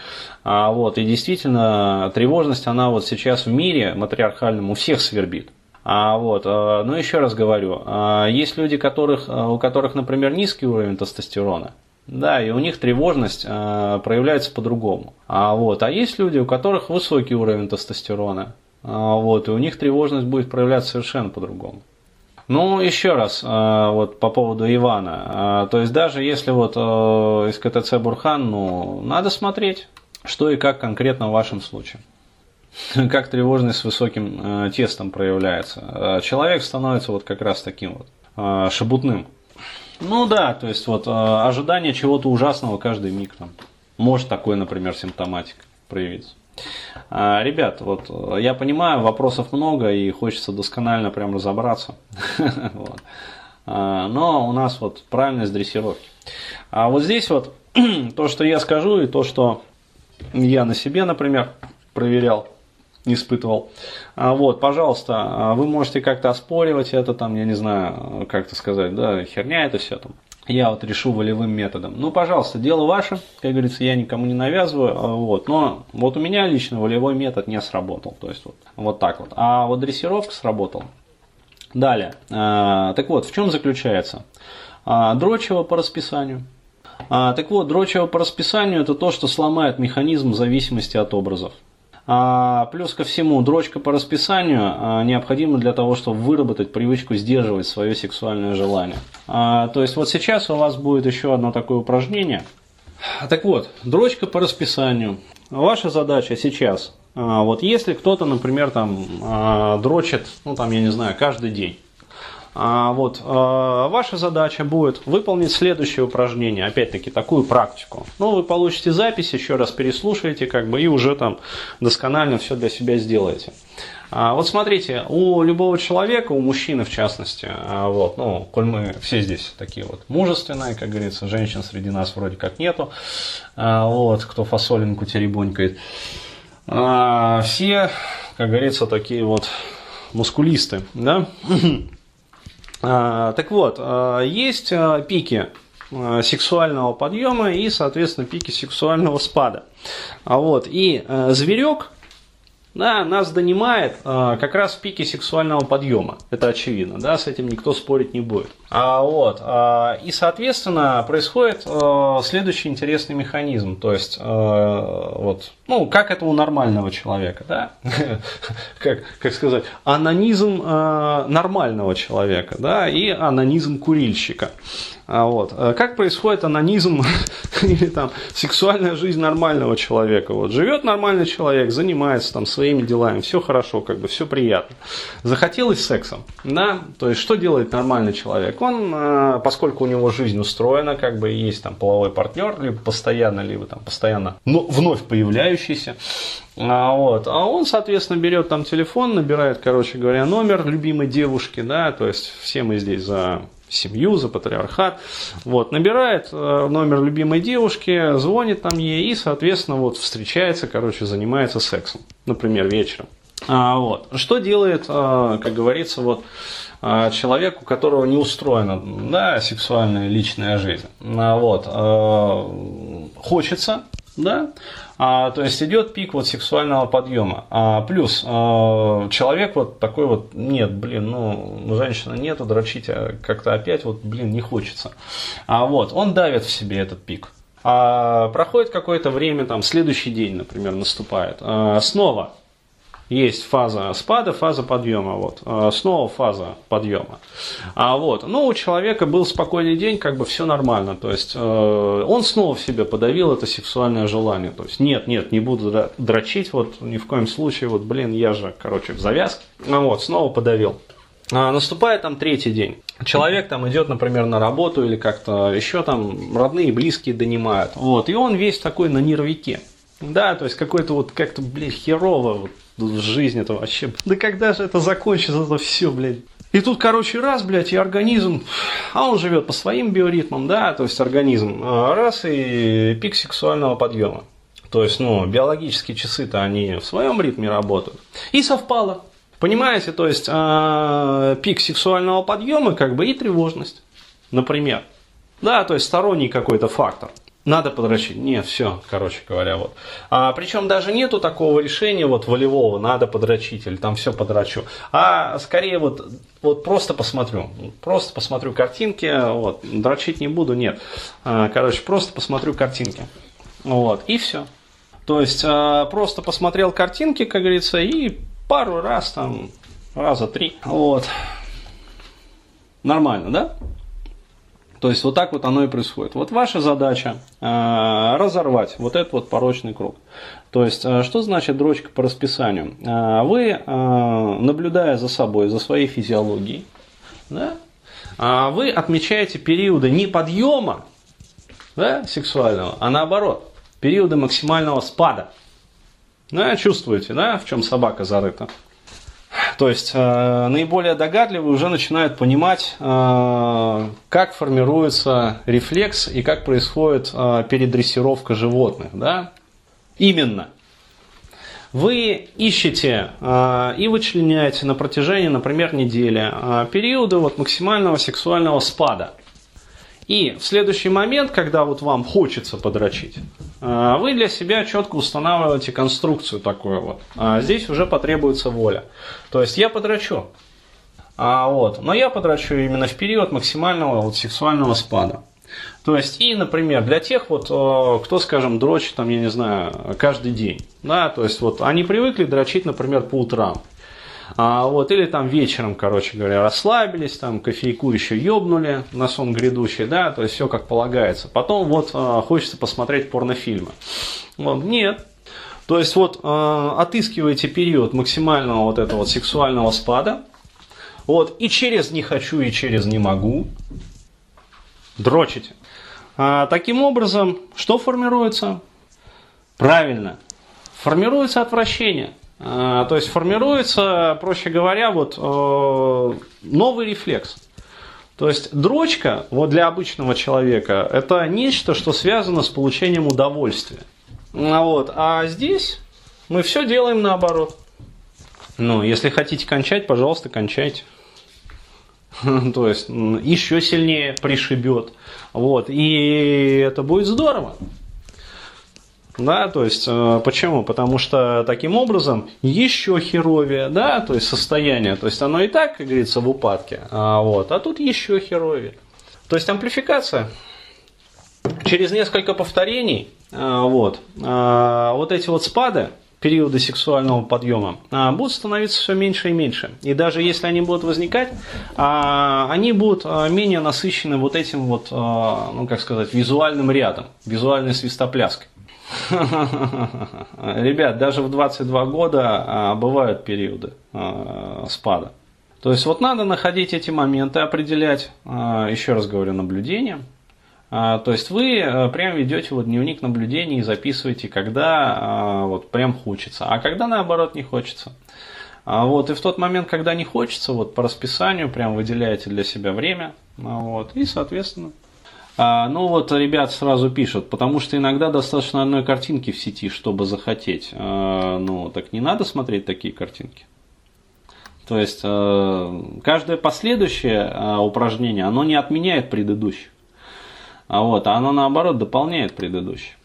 А, вот, и действительно, тревожность, она вот сейчас в мире матриархальном у всех свербит. А, вот, а, ну еще раз говорю, а, есть люди, которых, а, у которых, например, низкий уровень тестостерона, да, и у них тревожность э, проявляется по-другому. А, вот, а есть люди, у которых высокий уровень тестостерона, вот, и у них тревожность будет проявляться совершенно по-другому. Ну, еще раз, э, вот по поводу Ивана. Э, то есть даже если вот из КТЦ Бурхан, ну, надо смотреть, что и как конкретно в вашем случае. как тревожность с высоким тестом проявляется. Человек становится вот как раз таким вот шебутным. Ну да, то есть вот ожидание чего-то ужасного каждый миг там. Может такой, например, симптоматик проявиться. Ребят, вот я понимаю, вопросов много и хочется досконально прям разобраться. Но у нас вот правильность дрессировки. А вот здесь вот то, что я скажу и то, что я на себе, например, проверял, испытывал. А, вот, пожалуйста, а вы можете как-то оспоривать это, там, я не знаю, как это сказать, да, херня это все там. Я вот решу волевым методом. Ну, пожалуйста, дело ваше, как говорится, я никому не навязываю, а, вот, но вот у меня лично волевой метод не сработал, то есть вот, вот так вот. А вот дрессировка сработала. Далее, так вот, в чем заключается? Дрочево по расписанию. так вот, дрочево по расписанию это то, что сломает механизм зависимости от образов. А, плюс ко всему, дрочка по расписанию а, необходима для того, чтобы выработать привычку сдерживать свое сексуальное желание. А, то есть вот сейчас у вас будет еще одно такое упражнение. Так вот, дрочка по расписанию. Ваша задача сейчас, вот если кто-то, например, там дрочит, ну там, я не знаю, каждый день. А, вот, а, ваша задача будет выполнить следующее упражнение, опять-таки такую практику. Ну, вы получите запись, еще раз переслушаете, как бы, и уже там досконально все для себя сделаете. А, вот смотрите, у любого человека, у мужчины в частности, вот, ну, коль мы все здесь такие вот мужественные, как говорится, женщин среди нас вроде как нету, вот, кто фасолинку теребонькает, все, как говорится, такие вот мускулисты, да? А, так вот, а, есть а, пики сексуального подъема и, соответственно, пики сексуального спада. Вот. И зверек да, нас донимает как раз в пике сексуального подъема. Это очевидно, да, с этим никто спорить не будет. А, вот, э, и, соответственно, происходит э, следующий интересный механизм. То есть, э, вот, ну, как это у нормального человека, да? как, как сказать, анонизм э, нормального человека, да, и анонизм курильщика. А вот. Э, как происходит анонизм или там сексуальная жизнь нормального человека? Вот. Живет нормальный человек, занимается там своими делами, все хорошо, как бы все приятно. Захотелось сексом, да? То есть что делает нормальный человек? Он, э, поскольку у него жизнь устроена, как бы есть там половой партнер, либо постоянно, либо там постоянно, но вновь появляющийся, а, вот. а он, соответственно, берет там телефон, набирает, короче говоря, номер любимой девушки, да, то есть все мы здесь за семью, за патриархат. Вот, набирает э, номер любимой девушки, звонит там ей и, соответственно, вот встречается, короче, занимается сексом, например, вечером. А, вот. Что делает, э, как говорится, вот человек, у которого не устроена да, сексуальная личная жизнь. А, вот. Хочется, да, а, то есть идет пик вот сексуального подъема. А, плюс а, человек вот такой вот, нет, блин, ну, женщина нету, дрочить, а как-то опять вот, блин, не хочется. А вот, он давит в себе этот пик. А проходит какое-то время, там, следующий день, например, наступает. А, снова есть фаза спада, фаза подъема. Вот. А, снова фаза подъема. А вот. Но у человека был спокойный день, как бы все нормально. То есть э, он снова в себе подавил это сексуальное желание. То есть нет, нет, не буду дрочить, вот ни в коем случае, вот, блин, я же, короче, в завязке. А вот, снова подавил. А наступает там третий день. Человек там идет, например, на работу или как-то еще там родные, близкие донимают. Вот, и он весь такой на нервике. Да, то есть какой-то вот как-то, блин, херово, вот, в жизни это вообще. Да когда же это закончится, это все, блядь. И тут, короче, раз, блядь, и организм, а он живет по своим биоритмам, да, то есть организм, а, раз и пик сексуального подъема. То есть, ну, биологические часы-то они в своем ритме работают. И совпало. Понимаете, то есть э, пик сексуального подъема, как бы и тревожность, например. Да, то есть сторонний какой-то фактор надо подрочить. Нет, все, короче говоря, вот. А, причем даже нету такого решения вот волевого, надо подрочить или там все подрочу. А скорее вот, вот просто посмотрю. Просто посмотрю картинки, вот. Дрочить не буду, нет. А, короче, просто посмотрю картинки. Вот, и все. То есть а, просто посмотрел картинки, как говорится, и пару раз там, раза три. Вот. Нормально, да? То есть вот так вот оно и происходит. Вот ваша задача э, разорвать вот этот вот порочный круг. То есть э, что значит дрочка по расписанию? Э, вы, э, наблюдая за собой, за своей физиологией, да, э, вы отмечаете периоды не подъема да, сексуального, а наоборот, периоды максимального спада. Да, чувствуете, да, в чем собака зарыта? То есть э, наиболее догадливые уже начинают понимать, э, как формируется рефлекс и как происходит э, передрессировка животных. Да? Именно. Вы ищете э, и вычленяете на протяжении, например, недели э, периоды вот, максимального сексуального спада – и в следующий момент, когда вот вам хочется подрочить, э, вы для себя четко устанавливаете конструкцию такую вот. А здесь уже потребуется воля. То есть я подрочу. А вот, но я подрочу именно в период максимального вот сексуального спада. То есть, и, например, для тех, вот, э, кто, скажем, дрочит, там, я не знаю, каждый день, да, то есть, вот, они привыкли дрочить, например, по утрам. А, вот, или там вечером, короче говоря, расслабились, там кофейку еще ёбнули на сон грядущий, да, то есть все как полагается. Потом вот а, хочется посмотреть порнофильмы. Вот, нет. То есть вот а, отыскиваете период максимального вот этого вот сексуального спада, вот, и через не хочу, и через не могу дрочите. А, таким образом, что формируется? Правильно, формируется отвращение. А, то есть формируется, проще говоря, вот э, новый рефлекс. То есть дрочка вот для обычного человека это нечто, что связано с получением удовольствия. А вот, а здесь мы все делаем наоборот. Ну, если хотите кончать, пожалуйста, кончайте. То есть еще сильнее пришибет. Вот, и это будет здорово. Да, то есть э, почему? Потому что таким образом еще херовее, да, то есть состояние, то есть оно и так, как говорится, в упадке, а, вот, а тут еще херовее. То есть амплификация. Через несколько повторений, а, вот, а, вот эти вот спады, периоды сексуального подъема будут становиться все меньше и меньше. И даже если они будут возникать, они будут менее насыщены вот этим вот, ну как сказать, визуальным рядом, визуальной свистопляской. Ребят, даже в 22 года бывают периоды спада. То есть вот надо находить эти моменты, определять, еще раз говорю, наблюдением, а, то есть вы прям ведете вот дневник наблюдений и записываете, когда а, вот прям хочется, а когда наоборот не хочется. А вот, и в тот момент, когда не хочется, вот по расписанию прям выделяете для себя время, вот, и соответственно. Ну вот, ребят сразу пишут, потому что иногда достаточно одной картинки в сети, чтобы захотеть. Ну, так не надо смотреть такие картинки. То есть, э, каждое последующее упражнение, оно не отменяет предыдущее. А вот, а оно наоборот дополняет предыдущее.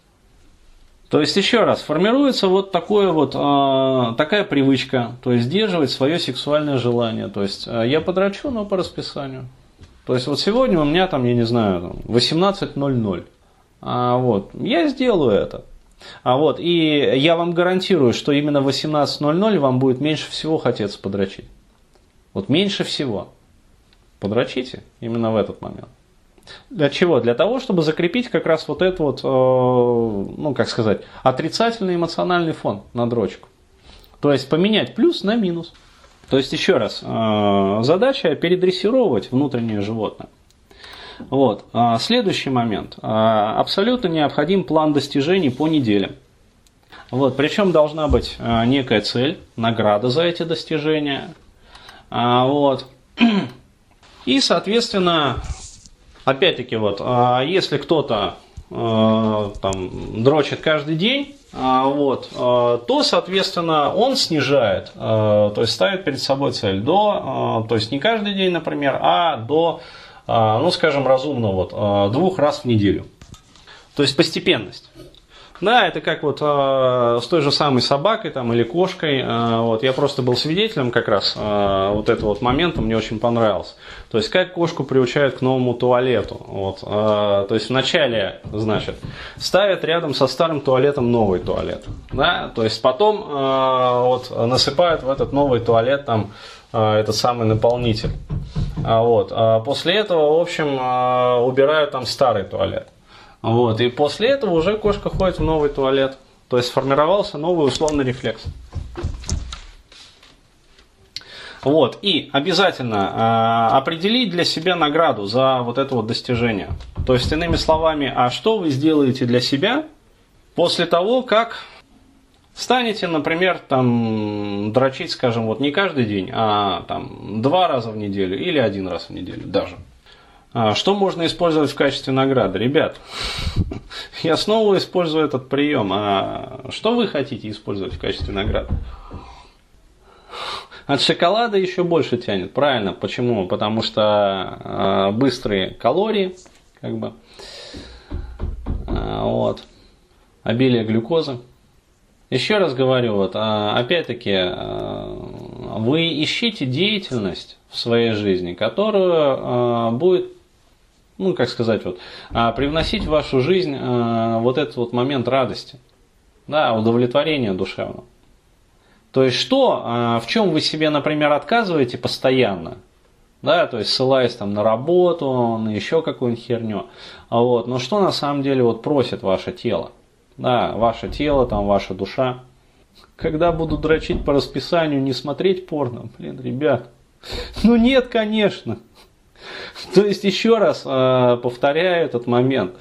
То есть, еще раз, формируется вот, такое вот э, такая привычка, то есть сдерживать свое сексуальное желание. То есть, э, я подрачу, но по расписанию. То есть, вот сегодня у меня там, я не знаю, 18.00. А, вот, я сделаю это. А вот, и я вам гарантирую, что именно в 18.00 вам будет меньше всего хотеться подрочить. Вот меньше всего. Подрочите именно в этот момент. Для чего? Для того, чтобы закрепить как раз вот этот вот, э, ну как сказать, отрицательный эмоциональный фон на дрочку. То есть поменять плюс на минус. То есть еще раз, э, задача передрессировать внутреннее животное. Вот. А следующий момент. А, абсолютно необходим план достижений по неделям. Вот. Причем должна быть э, некая цель, награда за эти достижения. А, вот. И, соответственно, опять-таки, вот, если кто-то э, там дрочит каждый день, вот, э, то, соответственно, он снижает, э, то есть ставит перед собой цель до, то есть не каждый день, например, а до, ну, скажем, разумно, вот, двух раз в неделю. То есть постепенность. Да, это как вот э, с той же самой собакой там, или кошкой. Э, вот, я просто был свидетелем как раз э, вот этого вот момента, мне очень понравился. То есть, как кошку приучают к новому туалету. Вот, э, то есть, вначале, значит, ставят рядом со старым туалетом новый туалет. Да? То есть, потом э, вот, насыпают в этот новый туалет там, э, этот самый наполнитель. А вот. А после этого, в общем, убирают там старый туалет. Вот, и после этого уже кошка ходит в новый туалет. То есть сформировался новый условный рефлекс. Вот, и обязательно э, определить для себя награду за вот это вот достижение. То есть, иными словами, а что вы сделаете для себя после того, как станете, например, там, дрочить, скажем, вот не каждый день, а там два раза в неделю или один раз в неделю даже. А, что можно использовать в качестве награды? Ребят, я снова использую этот прием. А что вы хотите использовать в качестве награды? От шоколада еще больше тянет. Правильно. Почему? Потому что э, быстрые калории, как бы, э, вот, обилие глюкозы. Еще раз говорю, вот, э, опять-таки, э, вы ищите деятельность в своей жизни, которую э, будет ну, как сказать, вот, а, привносить в вашу жизнь а, вот этот вот момент радости, да, удовлетворения душевного. То есть что, а, в чем вы себе, например, отказываете постоянно, да, то есть ссылаясь там на работу, на еще какую-нибудь херню, вот, но что на самом деле вот просит ваше тело, да, ваше тело, там, ваша душа. Когда буду дрочить по расписанию, не смотреть порно, блин, ребят, ну нет, конечно. То есть, еще раз э, повторяю этот момент.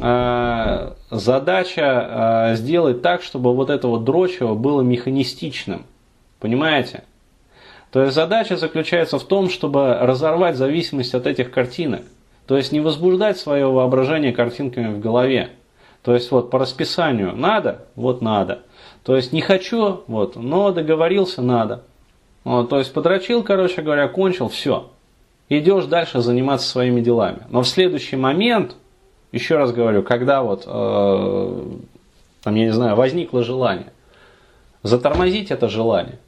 Э, задача э, сделать так, чтобы вот это вот дрочево было механистичным. Понимаете? То есть задача заключается в том, чтобы разорвать зависимость от этих картинок. То есть не возбуждать свое воображение картинками в голове. То есть вот по расписанию надо, вот надо. То есть не хочу, вот, но договорился, надо. Вот, то есть подрочил, короче говоря, кончил, все идешь дальше заниматься своими делами. Но в следующий момент, еще раз говорю, когда вот, э, там, я не знаю, возникло желание, затормозить это желание.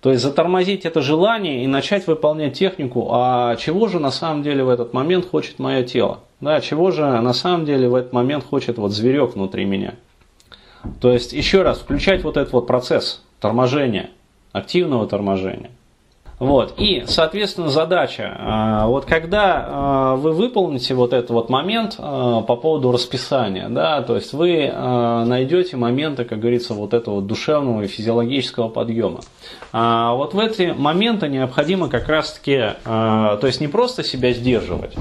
То есть затормозить это желание и начать выполнять технику, а чего же на самом деле в этот момент хочет мое тело? Да, чего же на самом деле в этот момент хочет вот зверек внутри меня? То есть, еще раз, включать вот этот вот процесс торможения, активного торможения. Вот. И, соответственно, задача. А, вот когда а, вы выполните вот этот вот момент а, по поводу расписания, да, то есть вы найдете моменты, как говорится, вот этого душевного и физиологического подъема. Вот в эти моменты необходимо как раз-таки, то есть не просто себя сдерживать,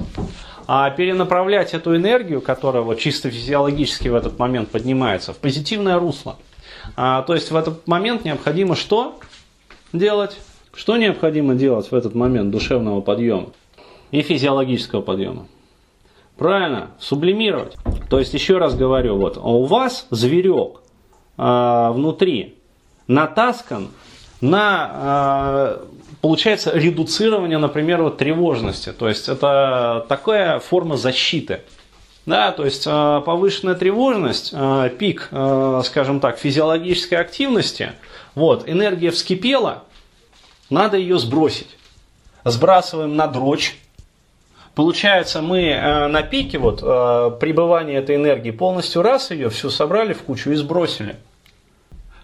а перенаправлять эту энергию, которая вот чисто физиологически в этот момент поднимается, в позитивное русло. То есть в этот момент необходимо что делать? Что необходимо делать в этот момент душевного подъема и физиологического подъема? Правильно, сублимировать. То есть, еще раз говорю, вот, а у вас зверек э, внутри натаскан на, э, получается, редуцирование, например, вот, тревожности. То есть, это такая форма защиты. Да, то есть повышенная тревожность, пик, скажем так, физиологической активности, вот, энергия вскипела, надо ее сбросить. Сбрасываем на дрочь. Получается, мы э, на пике вот, э, пребывания этой энергии полностью раз ее всю собрали в кучу и сбросили.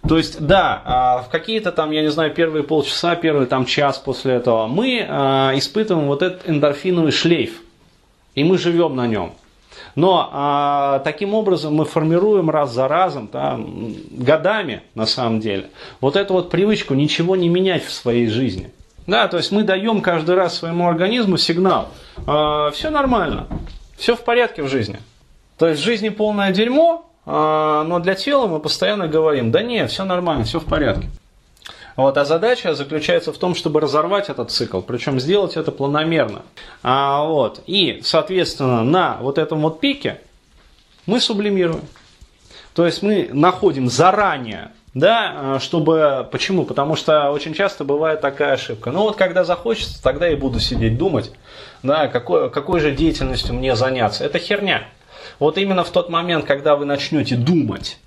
То есть, да, а в какие-то там, я не знаю, первые полчаса, первый там час после этого мы э, испытываем вот этот эндорфиновый шлейф. И мы живем на нем. Но а, таким образом мы формируем раз за разом, да, годами на самом деле, вот эту вот привычку ничего не менять в своей жизни. Да, то есть мы даем каждый раз своему организму сигнал. А, все нормально, все в порядке в жизни. То есть в жизни полное дерьмо, а, но для тела мы постоянно говорим, да нет, все нормально, все в порядке. Вот, а задача заключается в том, чтобы разорвать этот цикл, причем сделать это планомерно. А, вот, и, соответственно, на вот этом вот пике мы сублимируем. То есть мы находим заранее, да, чтобы, почему? Потому что очень часто бывает такая ошибка. Ну вот когда захочется, тогда и буду сидеть думать, да, какой, какой же деятельностью мне заняться. Это херня. Вот именно в тот момент, когда вы начнете думать,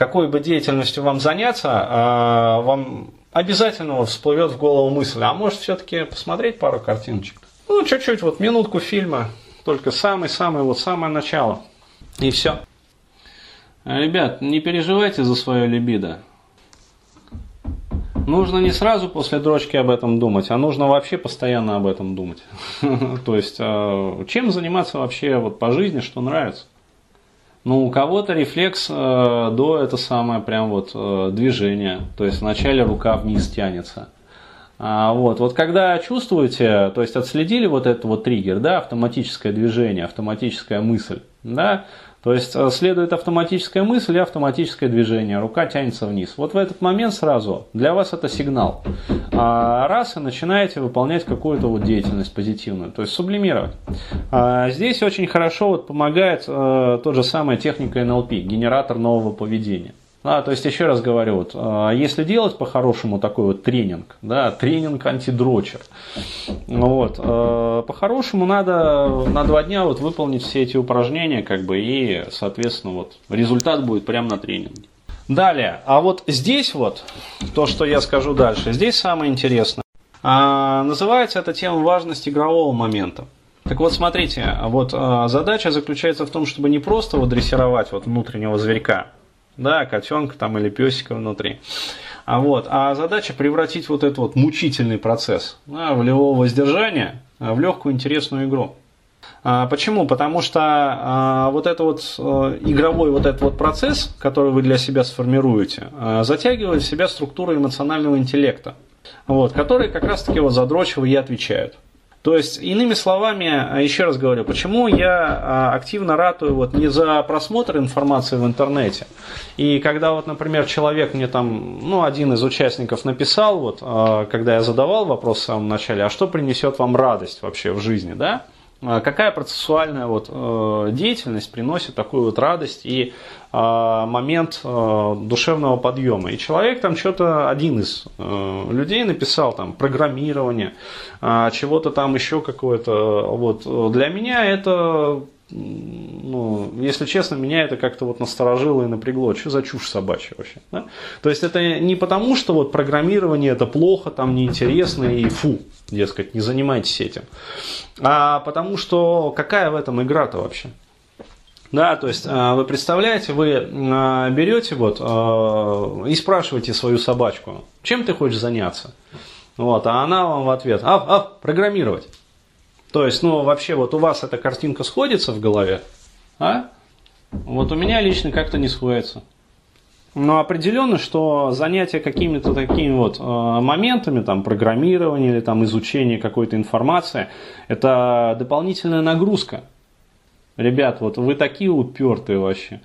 какой бы деятельностью вам заняться, а, вам обязательно всплывет в голову мысль, а может все-таки посмотреть пару картиночек. Ну, чуть-чуть, вот минутку фильма, только самый-самый, вот самое начало. И все. Ребят, не переживайте за свое либидо. Нужно не сразу после дрочки об этом думать, а нужно вообще постоянно об этом думать. То есть, а, чем заниматься вообще вот по жизни, что нравится. Ну, у кого-то рефлекс э, до это самое прям вот э, движение. То есть вначале рука вниз тянется. А, вот, вот когда чувствуете, то есть отследили вот этот вот триггер, да, автоматическое движение, автоматическая мысль, да, то есть э, следует автоматическая мысль и автоматическое движение, рука тянется вниз. Вот в этот момент сразу для вас это сигнал. А раз и начинаете выполнять какую-то вот деятельность позитивную, то есть сублимировать. А здесь очень хорошо вот помогает э, тот же самая техника НЛП, генератор нового поведения. А, то есть, еще раз говорю, вот, а, если делать по-хорошему такой вот тренинг, да, тренинг антидрочер, вот, а, по-хорошему надо на два дня вот выполнить все эти упражнения, как бы, и, соответственно, вот, результат будет прямо на тренинге. Далее, а вот здесь вот, то, что я скажу дальше, здесь самое интересное. А, называется эта тема важность игрового момента. Так вот, смотрите, вот а, задача заключается в том, чтобы не просто вот дрессировать вот внутреннего зверька, да, котенка там или песика внутри. А, вот, а задача превратить вот этот вот мучительный процесс да, волевого воздержания в легкую интересную игру. А, почему? Потому что а, вот этот вот а, игровой вот этот вот процесс, который вы для себя сформируете, а, затягивает в себя структуру эмоционального интеллекта, вот, которые как раз таки вот за дрочево и отвечают. То есть, иными словами, а, еще раз говорю, почему я а, активно ратую вот не за просмотр информации в интернете. И когда вот, например, человек мне там, ну, один из участников написал, вот, а, когда я задавал вопрос в самом начале, а что принесет вам радость вообще в жизни, да? А, какая процессуальная вот, э, деятельность приносит такую вот радость и а, момент э, душевного подъема. И человек там что-то, один из э, людей написал там программирование, а, чего-то там еще какое-то. Вот. Для меня это ну, если честно, меня это как-то вот насторожило и напрягло. Что за чушь собачья вообще? Да? То есть это не потому, что вот программирование это плохо, там неинтересно и фу, дескать, не занимайтесь этим. А потому что какая в этом игра-то вообще? Да, то есть э, вы представляете, вы э, берете вот и спрашиваете свою собачку, чем ты хочешь заняться? Вот, а она вам в ответ, а, а, программировать. То есть, ну, вообще, вот у вас эта картинка сходится в голове, а? Вот у меня лично как-то не сходится. Но определенно, что занятие какими-то такими вот э, моментами, там, программирования или там, изучения какой-то информации, это дополнительная нагрузка. Ребят, вот вы такие упертые вообще.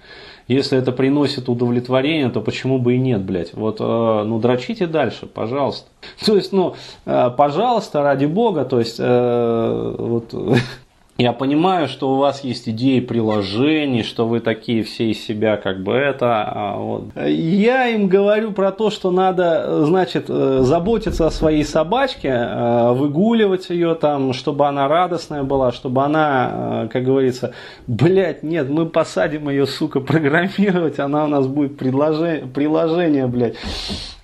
Если это приносит удовлетворение, то почему бы и нет, блядь. Вот, э, ну, дрочите дальше, пожалуйста. То есть, ну, э, пожалуйста, ради бога, то есть, э, вот, Я понимаю, что у вас есть идеи приложений, что вы такие все из себя как бы это. А вот. Я им говорю про то, что надо, значит, э, заботиться о своей собачке, э, выгуливать ее там, чтобы она радостная была, чтобы она, э, как говорится, блядь, нет, мы посадим ее, сука, программировать, она у нас будет приложение, приложение блядь,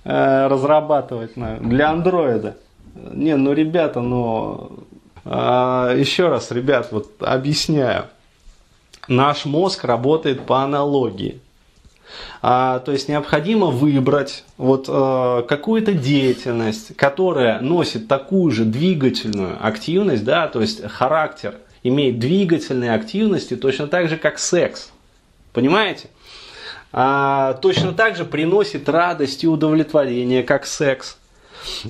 разрабатывать для андроида. Не, ну ребята, ну еще раз, ребят, вот объясняю. Наш мозг работает по аналогии. А, то есть необходимо выбрать вот э, какую-то деятельность, которая носит такую же двигательную активность, да, то есть характер имеет двигательные активности точно так же, как секс. Понимаете? А, точно так же приносит радость и удовлетворение, как секс.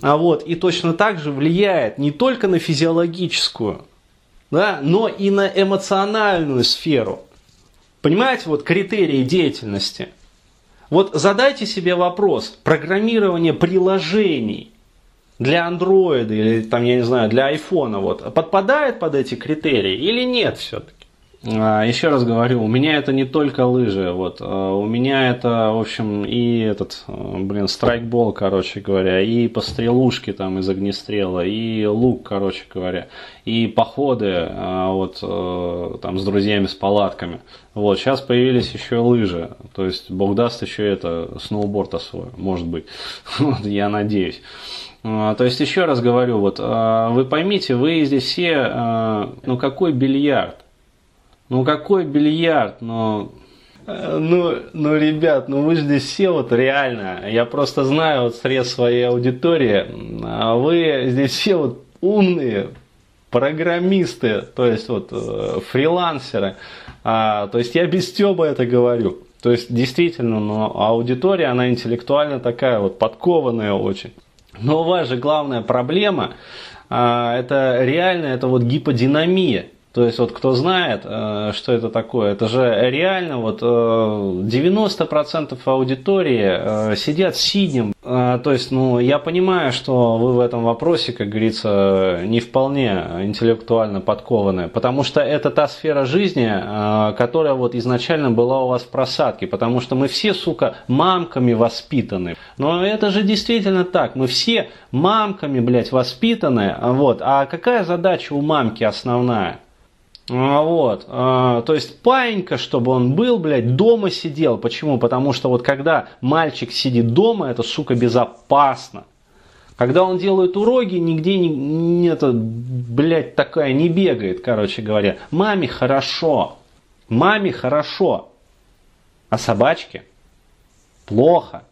А вот, и точно так же влияет не только на физиологическую, да, но и на эмоциональную сферу. Понимаете, вот критерии деятельности. Вот задайте себе вопрос, программирование приложений для андроида или там, я не знаю, для айфона вот, подпадает под эти критерии или нет все-таки? А, еще раз говорю, у меня это не только лыжи, вот, а, у меня это, в общем, и этот, а, блин, страйкбол, короче говоря, и пострелушки там из огнестрела, и лук, короче говоря, и походы, вот, там с друзьями, с палатками. Вот, сейчас появились еще лыжи, то есть, бог даст еще это, сноуборд освою, может быть, я надеюсь. То есть, еще раз говорю, вот, вы поймите, вы здесь все, ну, какой бильярд? Ну какой бильярд, ну... Ну, ну, ребят, ну вы здесь все вот реально, я просто знаю вот срез своей аудитории, а вы здесь все вот умные, программисты, то есть вот э, фрилансеры, а, то есть я без стеба это говорю. То есть действительно, но аудитория, она интеллектуально такая вот подкованная очень. Но у вас же главная проблема, а, это реально, это вот гиподинамия. То есть, вот кто знает, э, что это такое, это же реально вот 90% э, аудитории э, сидят сиднем. То есть, ну, я понимаю, что вы в этом вопросе, как говорится, не вполне интеллектуально подкованы, потому что это та сфера жизни, которая вот изначально была у вас в просадке, потому что мы все, сука, мамками воспитаны. Но это же действительно так, мы все мамками, блядь, воспитаны, вот. А какая задача у мамки основная? А, вот, а, то есть паинька, чтобы он был, блядь, дома сидел. Почему? Потому что вот когда мальчик сидит дома, это, сука, безопасно. Когда он делает уроки, нигде не, не это, блядь, такая не бегает, короче говоря. Маме хорошо. Маме хорошо. А собачке плохо.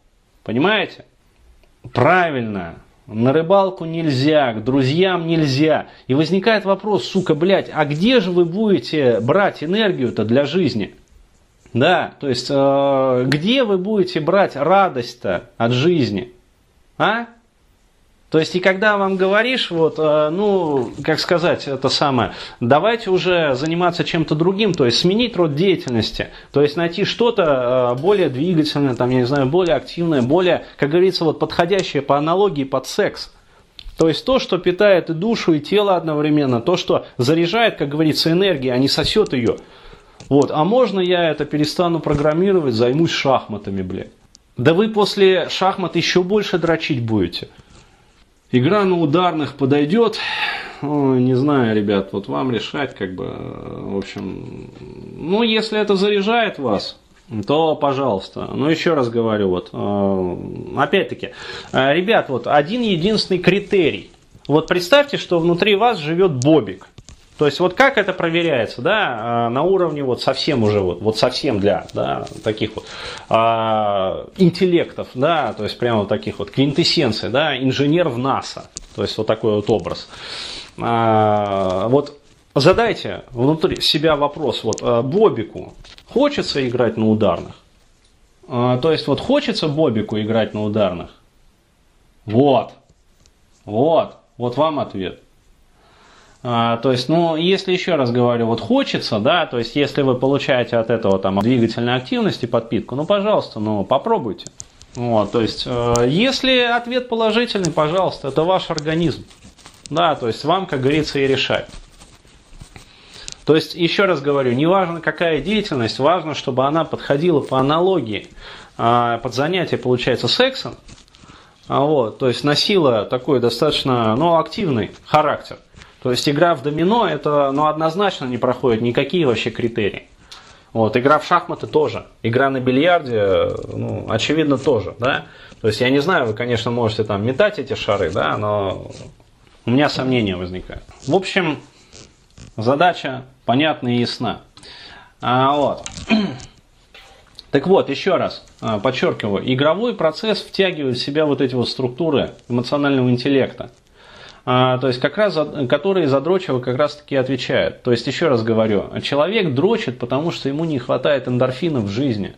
Понимаете? Правильно. На рыбалку нельзя, к друзьям нельзя. И возникает вопрос, сука, блядь, а где же вы будете брать энергию-то для жизни? Да, то есть, э, где вы будете брать радость-то от жизни? А? То есть, и когда вам говоришь, вот, э, ну, как сказать, это самое, давайте уже заниматься чем-то другим, то есть сменить род деятельности, то есть найти что-то э, более двигательное, там, я не знаю, более активное, более, как говорится, вот подходящее по аналогии под секс. То есть то, что питает и душу, и тело одновременно, то, что заряжает, как говорится, энергией, а не сосет ее. Вот, а можно я это перестану программировать, займусь шахматами, блядь. Да вы после шахмат еще больше дрочить будете. Игра на ударных подойдет. не знаю, ребят, вот вам решать, как бы, в общем, ну, если это заряжает вас, то пожалуйста. Но еще раз говорю, вот, э, опять-таки, э, ребят, вот один единственный критерий. Вот представьте, что внутри вас живет Бобик. То есть вот как это проверяется, да, а, на уровне вот совсем уже вот, вот совсем для, да, таких вот а, интеллектов, да, то есть прямо вот таких вот квинтэссенции, да, инженер в НАСА, то есть вот такой вот образ. А, вот задайте внутри себя вопрос, вот а, Бобику хочется играть на ударных? А, то есть вот хочется Бобику играть на ударных? Вот, вот, вот вам ответ. А, то есть, ну, если еще раз говорю, вот хочется, да, то есть, если вы получаете от этого там двигательной активности подпитку, ну, пожалуйста, ну, попробуйте. Вот, то есть, э, если ответ положительный, пожалуйста, это ваш организм. Да, то есть, вам, как говорится, и решать. То есть, еще раз говорю, не важно какая деятельность, важно, чтобы она подходила по аналогии э, под занятие, получается, сексом, а вот, то есть носила такой достаточно ну, активный характер. То есть игра в домино это ну, однозначно не проходит никакие вообще критерии. Вот, игра в шахматы тоже. Игра на бильярде, ну, очевидно, тоже, да. То есть я не знаю, вы, конечно, можете там метать эти шары, да, но у меня сомнения возникают. В общем, задача понятна и ясна. А, вот. Так вот, еще раз а, подчеркиваю, игровой процесс втягивает в себя вот эти вот структуры эмоционального интеллекта. А, то есть как раз, которые за дрочево как раз таки отвечают. То есть еще раз говорю, человек дрочит, потому что ему не хватает эндорфинов в жизни.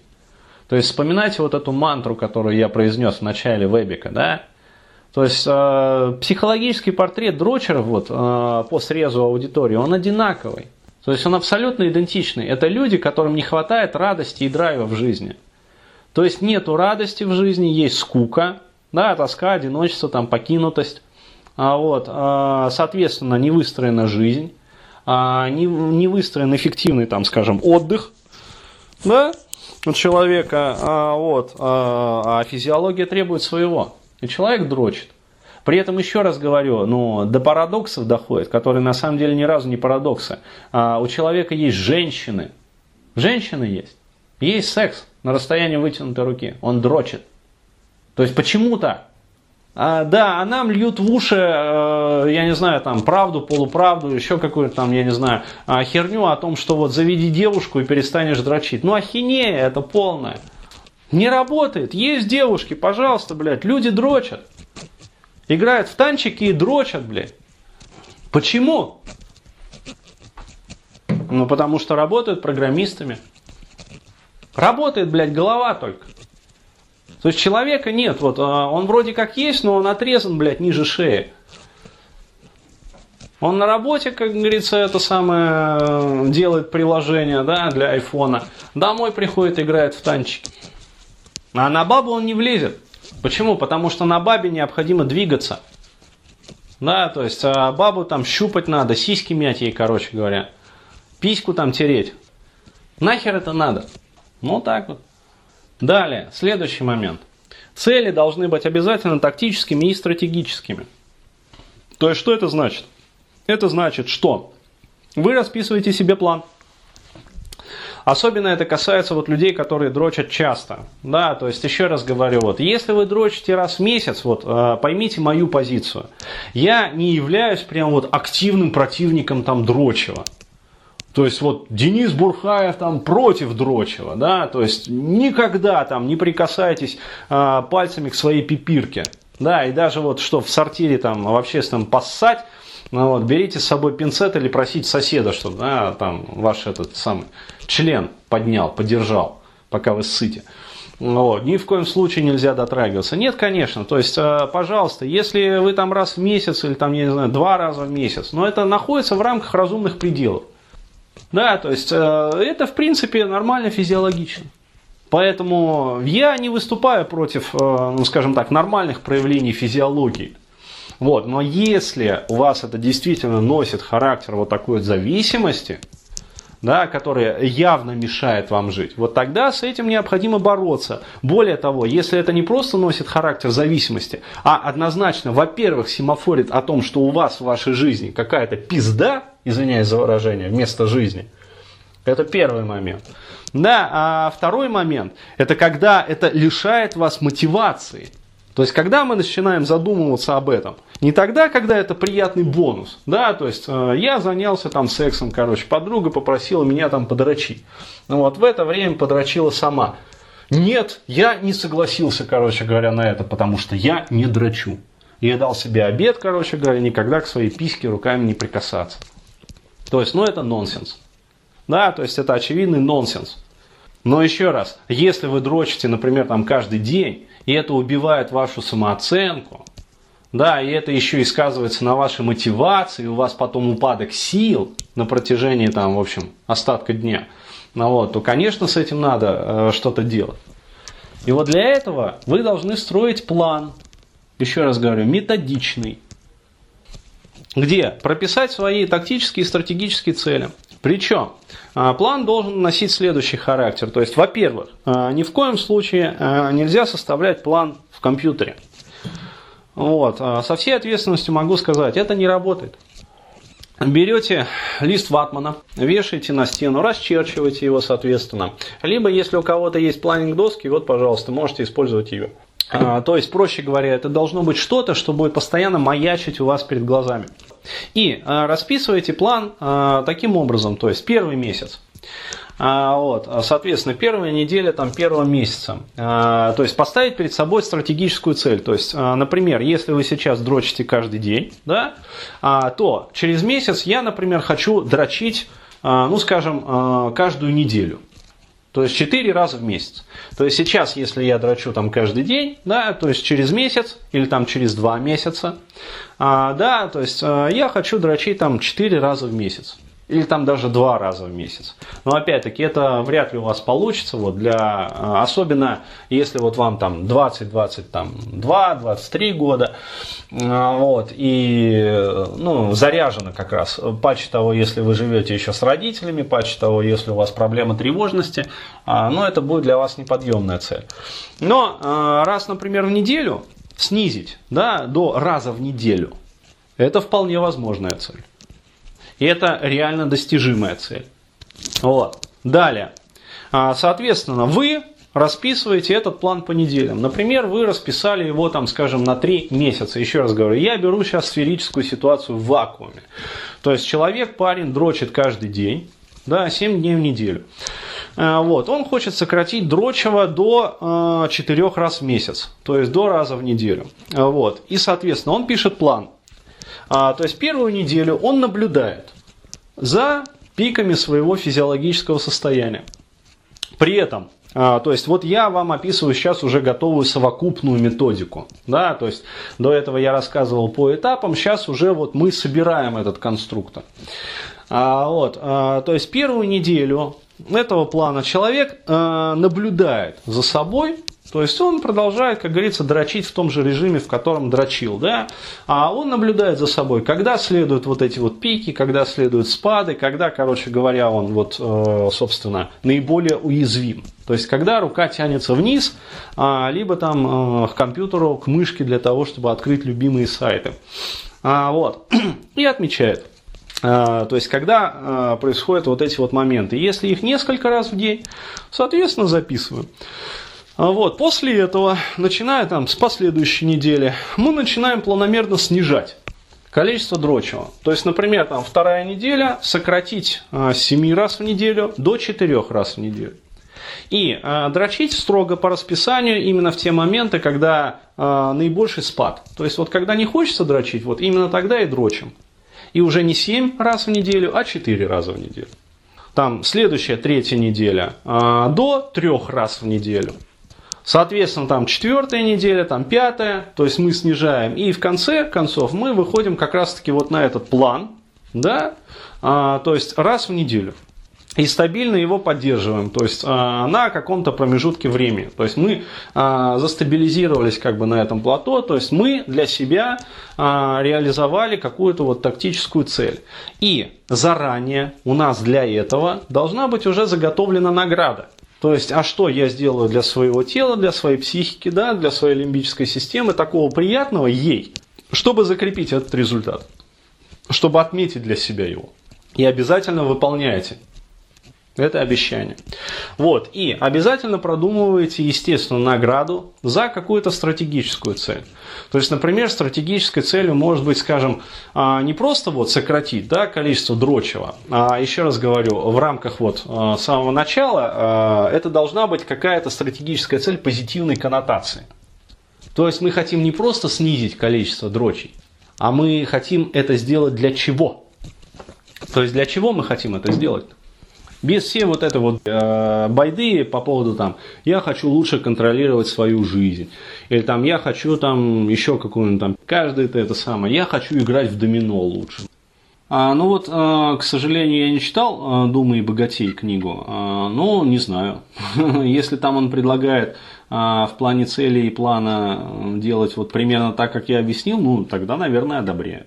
То есть вспоминайте вот эту мантру, которую я произнес в начале вебика, да? То есть э, психологический портрет дрочеров вот, э, по срезу аудитории, он одинаковый. То есть он абсолютно идентичный. Это люди, которым не хватает радости и драйва в жизни. То есть нету радости в жизни, есть скука, да, тоска, одиночество, там, покинутость. А вот, а, соответственно, не выстроена жизнь, а, не, выстроен эффективный, там, скажем, отдых, да, от человека, вот, а, физиология требует своего, и человек дрочит. При этом еще раз говорю, ну, до парадоксов доходит, которые на самом деле ни разу не парадоксы. У человека есть женщины. Женщины есть. Есть секс на расстоянии вытянутой руки. Он дрочит. То есть почему-то а, да, а нам льют в уши, э, я не знаю, там, правду, полуправду, еще какую-то там, я не знаю, э, херню о том, что вот заведи девушку и перестанешь дрочить. Ну, ахинея это полная. Не работает. Есть девушки, пожалуйста, блядь, люди дрочат. Играют в танчики и дрочат, блядь. Почему? Ну, потому что работают программистами. Работает, блядь, голова только. То есть человека нет, вот а, он вроде как есть, но он отрезан, блядь, ниже шеи. Он на работе, как говорится, это самое делает приложение, да, для айфона. Домой приходит, играет в танчики. А на бабу он не влезет. Почему? Потому что на бабе необходимо двигаться. Да, то есть а бабу там щупать надо, сиськи мять ей, короче говоря. Письку там тереть. Нахер это надо? Ну так вот. Далее, следующий момент. Цели должны быть обязательно тактическими и стратегическими. То есть, что это значит? Это значит, что вы расписываете себе план. Особенно это касается вот людей, которые дрочат часто. Да, то есть еще раз говорю, вот, если вы дрочите раз в месяц, вот, э, поймите мою позицию. Я не являюсь прям вот активным противником там дрочева. То есть вот Денис Бурхаев там против Дрочева, да, то есть никогда там не прикасайтесь а, пальцами к своей пипирке, да, и даже вот что в сортире там в общественном поссать, ну, вот, берите с собой пинцет или просите соседа, чтобы да, там ваш этот самый член поднял, подержал, пока вы ссыте. Вот. Ни в коем случае нельзя дотрагиваться. Нет, конечно. То есть, э, пожалуйста, если вы там раз в месяц или там, я не знаю, два раза в месяц, но это находится в рамках разумных пределов. Да, то есть э, это в принципе нормально физиологично. Поэтому я не выступаю против, э, ну скажем так, нормальных проявлений физиологии. Вот, но если у вас это действительно носит характер вот такой вот зависимости, да, которая явно мешает вам жить, вот тогда с этим необходимо бороться. Более того, если это не просто носит характер зависимости, а однозначно, во-первых, семафорит о том, что у вас в вашей жизни какая-то пизда, извиняюсь за выражение, вместо жизни, это первый момент. Да, а второй момент, это когда это лишает вас мотивации. То есть, когда мы начинаем задумываться об этом, не тогда, когда это приятный бонус, да, то есть, э, я занялся там сексом, короче, подруга попросила меня там подрочить. Ну вот, в это время подрочила сама. Нет, я не согласился, короче говоря, на это, потому что я не дрочу. Я дал себе обед, короче говоря, никогда к своей письке руками не прикасаться. То есть, ну это нонсенс. Да, то есть это очевидный нонсенс. Но еще раз, если вы дрочите, например, там каждый день, и это убивает вашу самооценку, да, и это еще и сказывается на вашей мотивации, у вас потом упадок сил на протяжении, там, в общем, остатка дня, ну вот, то, конечно, с этим надо э, что-то делать. И вот для этого вы должны строить план, еще раз говорю, методичный, где прописать свои тактические и стратегические цели. Причем а, план должен носить следующий характер. То есть, во-первых, а, ни в коем случае а, нельзя составлять план в компьютере. Вот. Со всей ответственностью могу сказать, это не работает. Берете лист ватмана, вешаете на стену, расчерчиваете его соответственно. Либо, если у кого-то есть планинг доски, вот, пожалуйста, можете использовать ее. То есть, проще говоря, это должно быть что-то, что будет постоянно маячить у вас перед глазами. И э, расписываете план э, таким образом, то есть первый месяц. А, вот, соответственно, первая неделя там, первого месяца. А, то есть поставить перед собой стратегическую цель. То есть, а, например, если вы сейчас дрочите каждый день, да, то через месяц я, например, хочу дрочить, ну, скажем, каждую неделю. То есть 4 раза в месяц. То есть сейчас, если я драчу там каждый день, да, то есть через месяц или там через 2 месяца, а, да, то есть а, я хочу дрочить там 4 раза в месяц или там даже два раза в месяц. Но опять-таки это вряд ли у вас получится, вот для, а, особенно если вот вам там 20, 20, там 2, 23 года, а, вот, и ну, заряжено как раз, паче того, если вы живете еще с родителями, паче того, если у вас проблема тревожности, а, ну, это будет для вас неподъемная цель. Но раз, например, в неделю снизить да, до раза в неделю, это вполне возможная цель. И это реально достижимая цель. Вот. Далее. А, соответственно, вы расписываете этот план по неделям. Например, вы расписали его, там, скажем, на 3 месяца. Еще раз говорю, я беру сейчас сферическую ситуацию в вакууме. То есть человек, парень, дрочит каждый день, да, 7 дней в неделю. А, вот, он хочет сократить дрочево до 4 раз в месяц, то есть до раза в неделю. А, вот, и, соответственно, он пишет план. А, то есть первую неделю он наблюдает за пиками своего физиологического состояния. При этом, а, то есть вот я вам описываю сейчас уже готовую совокупную методику. Да, то есть до этого я рассказывал по этапам, сейчас уже вот мы собираем этот конструктор. А, вот, а, то есть первую неделю этого плана человек а, наблюдает за собой, то есть он продолжает, как говорится, дрочить в том же режиме, в котором дрочил, да, а он наблюдает за собой, когда следуют вот эти вот пики, когда следуют спады, когда, короче говоря, он вот, э, собственно, наиболее уязвим. То есть, когда рука тянется вниз, а, либо там э, к компьютеру, к мышке для того, чтобы открыть любимые сайты. А, вот. И отмечает. А, то есть, когда происходят вот эти вот моменты. Если их несколько раз в день, соответственно, записываем. А вот, после этого, начиная там с последующей недели, мы начинаем планомерно снижать количество дрочего. То есть, например, там вторая неделя сократить с 7 раз в неделю до 4 раз в неделю. И э, дрочить строго по расписанию именно в те моменты, когда э, наибольший спад. То есть, вот когда не хочется дрочить, вот именно тогда и дрочим. И уже не 7 раз в неделю, а 4 раза в неделю. Там следующая, третья неделя э, до 3 раз в неделю. Соответственно, там четвертая неделя, там пятая, то есть мы снижаем. И в конце концов мы выходим как раз-таки вот на этот план, да, а, то есть раз в неделю. И стабильно его поддерживаем, то есть а, на каком-то промежутке времени. То есть мы а, застабилизировались как бы на этом плато, то есть мы для себя а, реализовали какую-то вот тактическую цель. И заранее у нас для этого должна быть уже заготовлена награда. То есть, а что я сделаю для своего тела, для своей психики, да, для своей лимбической системы такого приятного ей, чтобы закрепить этот результат, чтобы отметить для себя его. И обязательно выполняйте. Это обещание. Вот. И обязательно продумывайте, естественно, награду за какую-то стратегическую цель. То есть, например, стратегической целью может быть, скажем, а, не просто вот сократить да, количество дрочева, а еще раз говорю, в рамках вот а, самого начала а, это должна быть какая-то стратегическая цель позитивной коннотации. То есть мы хотим не просто снизить количество дрочей, а мы хотим это сделать для чего? То есть для чего мы хотим это сделать? Без всей вот этой вот э, байды по поводу там, я хочу лучше контролировать свою жизнь. Или там, я хочу там еще какую-нибудь там, каждый это, это самое, я хочу играть в домино лучше. А, ну вот, э, к сожалению, я не читал э, «Думай и богатей» книгу, э, но не знаю. Если там он предлагает э, в плане цели и плана э, делать вот примерно так, как я объяснил, ну, тогда, наверное, одобряю.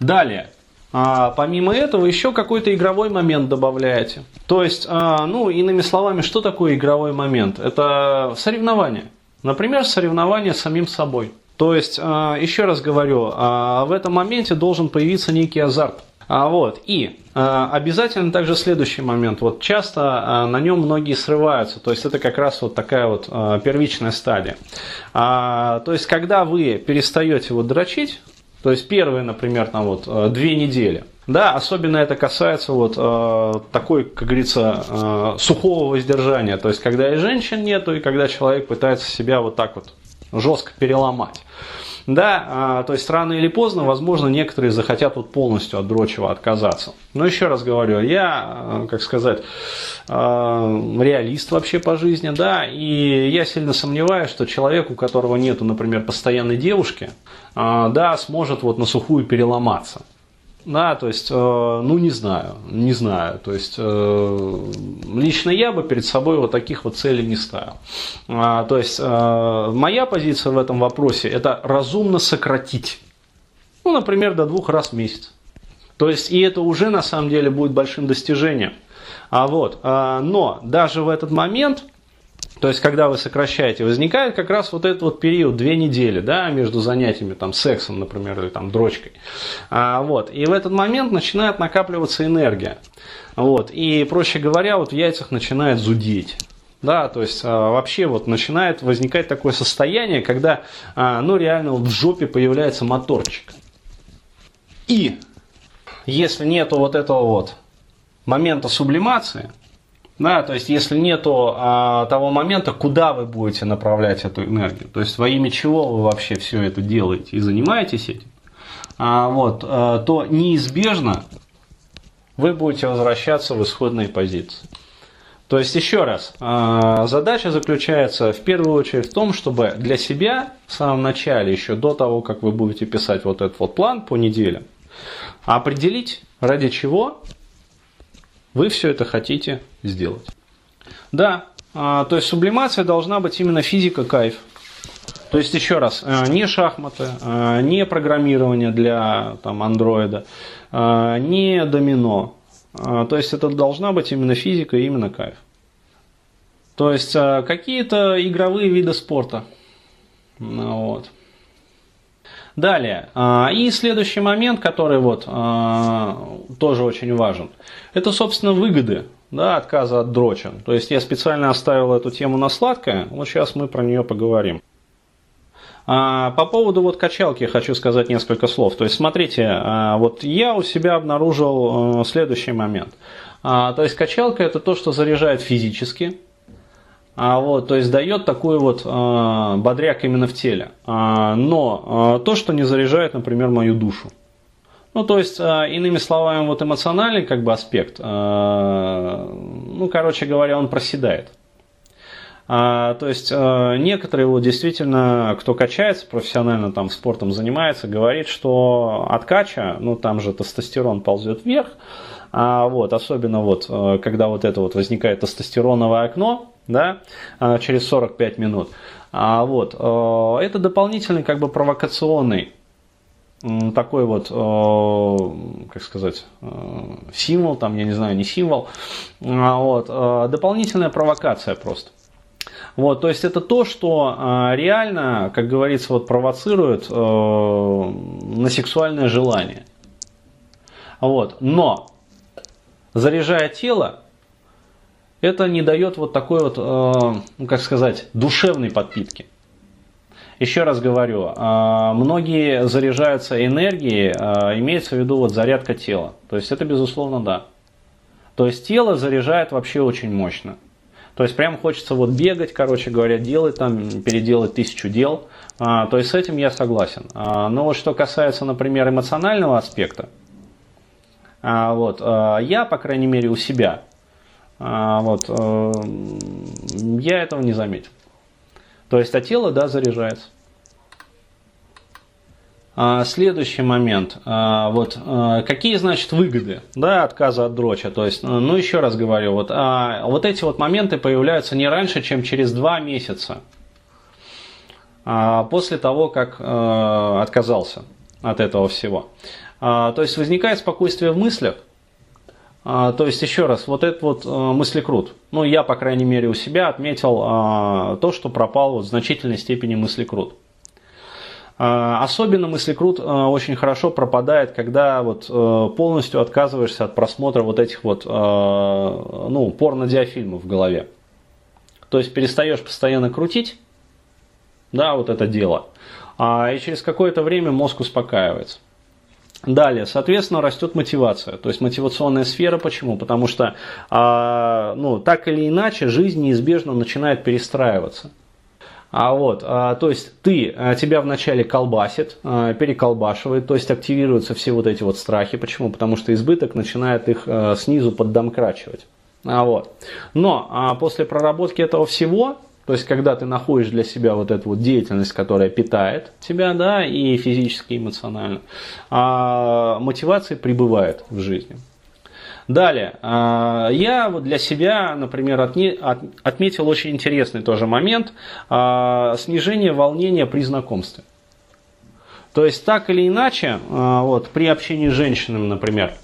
Далее. А помимо этого еще какой-то игровой момент добавляете. То есть, а, ну, иными словами, что такое игровой момент? Это соревнование. Например, соревнование с самим собой. То есть, а, еще раз говорю, а, в этом моменте должен появиться некий азарт. А, вот. И а, обязательно также следующий момент. Вот часто а, на нем многие срываются. То есть это как раз вот такая вот а, первичная стадия. А, то есть когда вы перестаете вот дрочить, то есть первые, например, там вот э, две недели. Да, особенно это касается вот э, такой, как говорится, э, сухого воздержания. То есть когда и женщин нету, и когда человек пытается себя вот так вот жестко переломать. Да, а, то есть рано или поздно, возможно, некоторые захотят вот полностью от дрочева отказаться. Но еще раз говорю, я, как сказать, реалист вообще по жизни, да, и я сильно сомневаюсь, что человек, у которого нету, например, постоянной девушки, да, сможет вот на сухую переломаться. Да, то есть, э, ну не знаю, не знаю. То есть, э, лично я бы перед собой вот таких вот целей не ставил. А, то есть, э, моя позиция в этом вопросе это разумно сократить. Ну, например, до двух раз в месяц. То есть, и это уже на самом деле будет большим достижением. А вот, но даже в этот момент то есть, когда вы сокращаете, возникает как раз вот этот вот период, две недели, да, между занятиями, там, сексом, например, или там, дрочкой. А, вот, и в этот момент начинает накапливаться энергия. Вот, и, проще говоря, вот в яйцах начинает зудеть. Да, то есть а, вообще вот начинает возникать такое состояние, когда, а, ну, реально вот в жопе появляется моторчик. И если нету вот этого вот момента сублимации, да, то есть если нету а, того момента, куда вы будете направлять эту энергию, то есть во имя чего вы вообще все это делаете и занимаетесь этим, а, вот, а, то неизбежно вы будете возвращаться в исходные позиции. То есть еще раз, а, задача заключается в первую очередь в том, чтобы для себя в самом начале, еще до того, как вы будете писать вот этот вот план по неделям, определить ради чего вы все это хотите сделать. Да, а, то есть сублимация должна быть именно физика кайф. То есть, еще раз, а, не шахматы, а, не программирование для там, андроида, не домино. То есть, это должна быть именно физика именно кайф. То есть, какие-то игровые виды спорта. Ну, вот. Далее. А, и следующий момент, который вот а, тоже очень важен, это, собственно, выгоды да, отказа от дроча. То есть я специально оставил эту тему на сладкое, вот сейчас мы про нее поговорим. А, по поводу вот качалки хочу сказать несколько слов. То есть смотрите, вот я у себя обнаружил следующий момент. То есть качалка это то, что заряжает физически, а вот, то есть дает такой вот э, бодряк именно в теле. А, но э, то, что не заряжает, например, мою душу. Ну, то есть, э, иными словами, вот эмоциональный как бы аспект, э, ну, короче говоря, он проседает. А, то есть э, некоторые вот действительно, кто качается профессионально там спортом занимается, говорит, что от кача, ну там же тестостерон ползет вверх, а вот особенно вот э, когда вот это вот возникает тестостероновое окно, да, а, через 45 минут. А вот, э, это дополнительный как бы провокационный такой вот, э, как сказать, символ, там, я не знаю, не символ, а вот, дополнительная провокация просто. Вот, то есть это то, что реально, как говорится, вот провоцирует на сексуальное желание. Вот, но заряжая тело, это не дает вот такой вот, э, ну как сказать, душевной подпитки. Еще раз говорю, э, многие заряжаются энергией, э, имеется в виду вот зарядка тела. То есть это безусловно да. То есть тело заряжает вообще очень мощно. То есть прям хочется вот бегать, короче говоря, делать там, переделать тысячу дел. А, то есть с этим я согласен. А, но вот что касается, например, эмоционального аспекта, вот, а, я, по крайней мере, у себя, а, вот, а, я этого не заметил. То есть, а тело, да, заряжается. А, следующий момент. А, вот, а, какие, значит, выгоды да, отказа от дроча? То есть, ну, еще раз говорю, вот, вот эти вот моменты появляются не раньше, чем через два месяца после того, как отказался от этого всего. То есть, возникает спокойствие в мыслях, то есть, еще раз, вот этот вот мыслекрут. Ну, я, по крайней мере, у себя отметил то, что пропал вот в значительной степени мыслекрут. А, особенно мыслекрут а, очень хорошо пропадает, когда вот полностью отказываешься от просмотра вот этих вот а, ну, порнодиафильмов в голове. То есть перестаешь постоянно крутить, да, вот это дело, и через какое-то время мозг успокаивается. Далее, соответственно, растет мотивация. То есть мотивационная сфера. Почему? Потому что, ну, так или иначе, жизнь неизбежно начинает перестраиваться. А вот, а, то есть ты, а, тебя вначале колбасит, а, переколбашивает, то есть активируются все вот эти вот страхи. Почему? Потому что избыток начинает их а, снизу поддомкрачивать. А, вот. Но а, после проработки этого всего, то есть когда ты находишь для себя вот эту вот деятельность, которая питает тебя, да, и физически, и эмоционально, а, мотивация прибывает в жизни. Далее, а, я вот для себя, например, отметил очень интересный тоже момент а, снижение волнения при знакомстве. То есть так или иначе, а, вот, при общении с женщинами, например,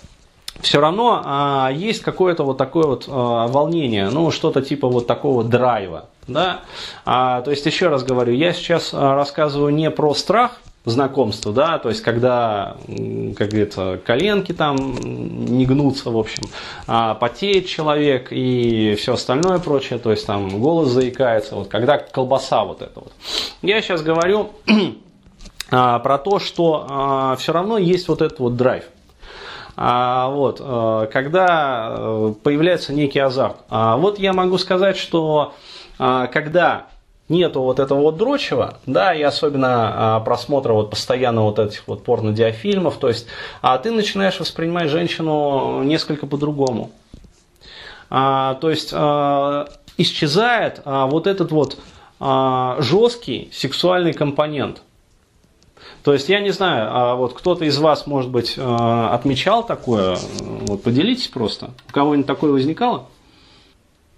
все равно а, есть какое-то вот такое вот а, волнение, ну что-то типа вот такого драйва, да. А, то есть еще раз говорю, я сейчас рассказываю не про страх, знакомства, да, то есть когда, как говорится, коленки там не гнутся, в общем, а потеет человек и все остальное прочее, то есть там голос заикается, вот когда колбаса вот это вот. Я сейчас говорю а, про то, что а, все равно есть вот этот вот драйв. А, вот, а, когда э, появляется некий азарт. А, вот я могу сказать, что а, когда нету вот этого вот дрочева, да, и особенно а, просмотра вот постоянно вот этих вот порнодиафильмов, то есть, а ты начинаешь воспринимать женщину несколько по-другому. А, то есть а, исчезает а, вот этот вот а, жесткий сексуальный компонент. То есть я не знаю, а вот кто-то из вас, может быть, а, отмечал такое, вот поделитесь просто, у кого-нибудь такое возникало?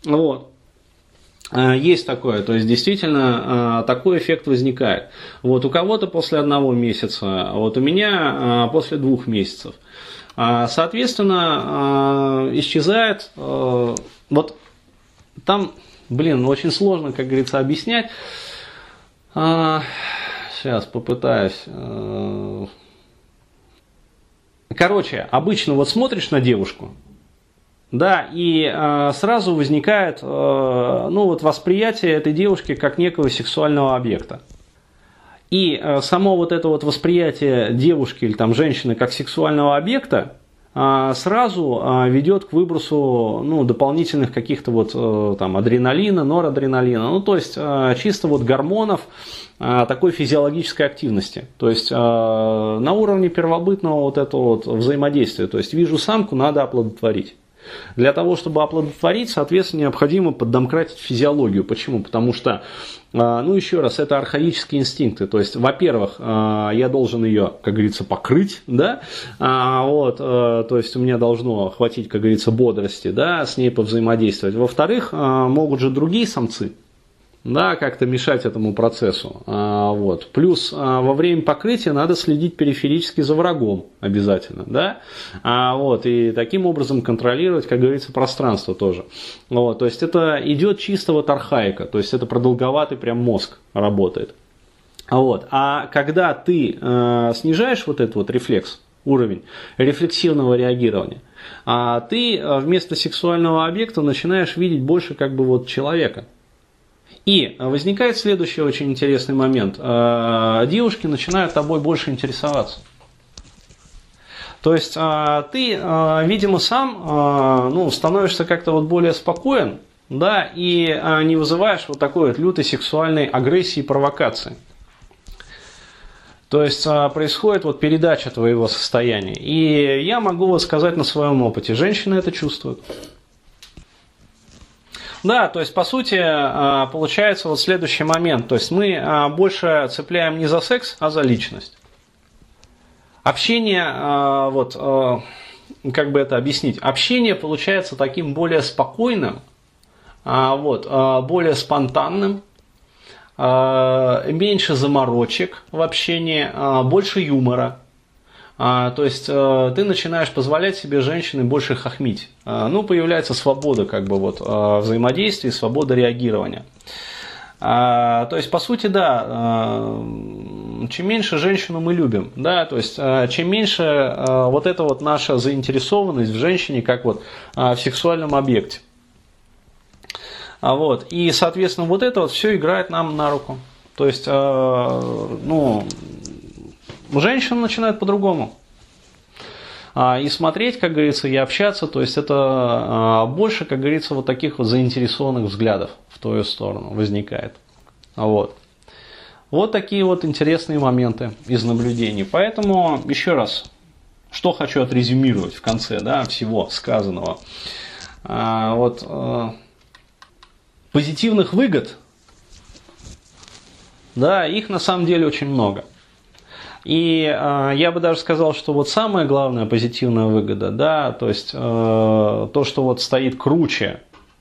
Вот. Э, есть такое, то есть действительно э, такой эффект возникает. Вот у кого-то после одного месяца, вот у меня э, после двух месяцев. Соответственно, исчезает, вот там, блин, очень сложно, как говорится, объяснять. Сейчас попытаюсь. Короче, обычно вот смотришь на девушку, да, и э, сразу возникает э, ну, вот восприятие этой девушки как некого сексуального объекта. И э, само вот это вот восприятие девушки или там женщины как сексуального объекта э, сразу э, ведет к выбросу ну, дополнительных каких-то вот э, там адреналина, норадреналина, ну то есть э, чисто вот гормонов э, такой физиологической активности. То есть э, на уровне первобытного вот этого вот взаимодействия. То есть вижу самку, надо оплодотворить. Для того, чтобы оплодотворить, соответственно, необходимо поддомкратить физиологию. Почему? Потому что, а, ну еще раз, это архаические инстинкты. То есть, во-первых, а, я должен ее, как говорится, покрыть, да, а, вот, то есть у меня должно хватить, как говорится, бодрости, да, с ней повзаимодействовать. Во-вторых, могут же другие самцы, да, как-то мешать этому процессу. А, вот. Плюс а, во время покрытия надо следить периферически за врагом обязательно, да, а, вот, и таким образом контролировать, как говорится, пространство тоже. Вот, то есть это идет чисто вот архаика, то есть это продолговатый прям мозг работает. Вот. А когда ты э, снижаешь вот этот вот рефлекс, уровень рефлексивного реагирования. А ты вместо сексуального объекта начинаешь видеть больше как бы вот человека. И возникает следующий очень интересный момент. Э, девушки начинают тобой больше интересоваться. То есть э, ты, видимо, сам ну, становишься как-то вот более спокоен, да, и не вызываешь вот такой вот лютой сексуальной агрессии и провокации. То есть происходит вот передача твоего состояния. И я могу вот сказать на своем опыте, женщины это чувствуют. Да, то есть по сути а, получается вот следующий момент. То есть мы а, больше цепляем не за секс, а за личность. Общение, вот, как бы это объяснить, общение получается таким более спокойным, вот, более спонтанным, меньше заморочек в общении, больше юмора. А, то есть ты начинаешь позволять себе женщины больше хохмить. Ну, появляется свобода как бы вот взаимодействия, свобода реагирования. То есть, по сути, да, чем меньше женщину мы любим, да, то есть, чем меньше вот эта вот наша заинтересованность в женщине, как вот в сексуальном объекте. А вот, и, соответственно, вот это вот все играет нам на руку. То есть, э, ну, женщина начинает по-другому. А, и смотреть, как говорится, и общаться, то есть это а, больше, как говорится, вот таких вот заинтересованных взглядов в твою сторону возникает. Вот. Вот такие вот интересные моменты из наблюдений. Поэтому, еще раз, что хочу отрезюмировать в конце да, всего сказанного. А, вот э, позитивных выгод, да, их на самом деле очень много. И э, я бы даже сказал, что вот самая главная позитивная выгода, да, то есть э, то, что вот стоит круче,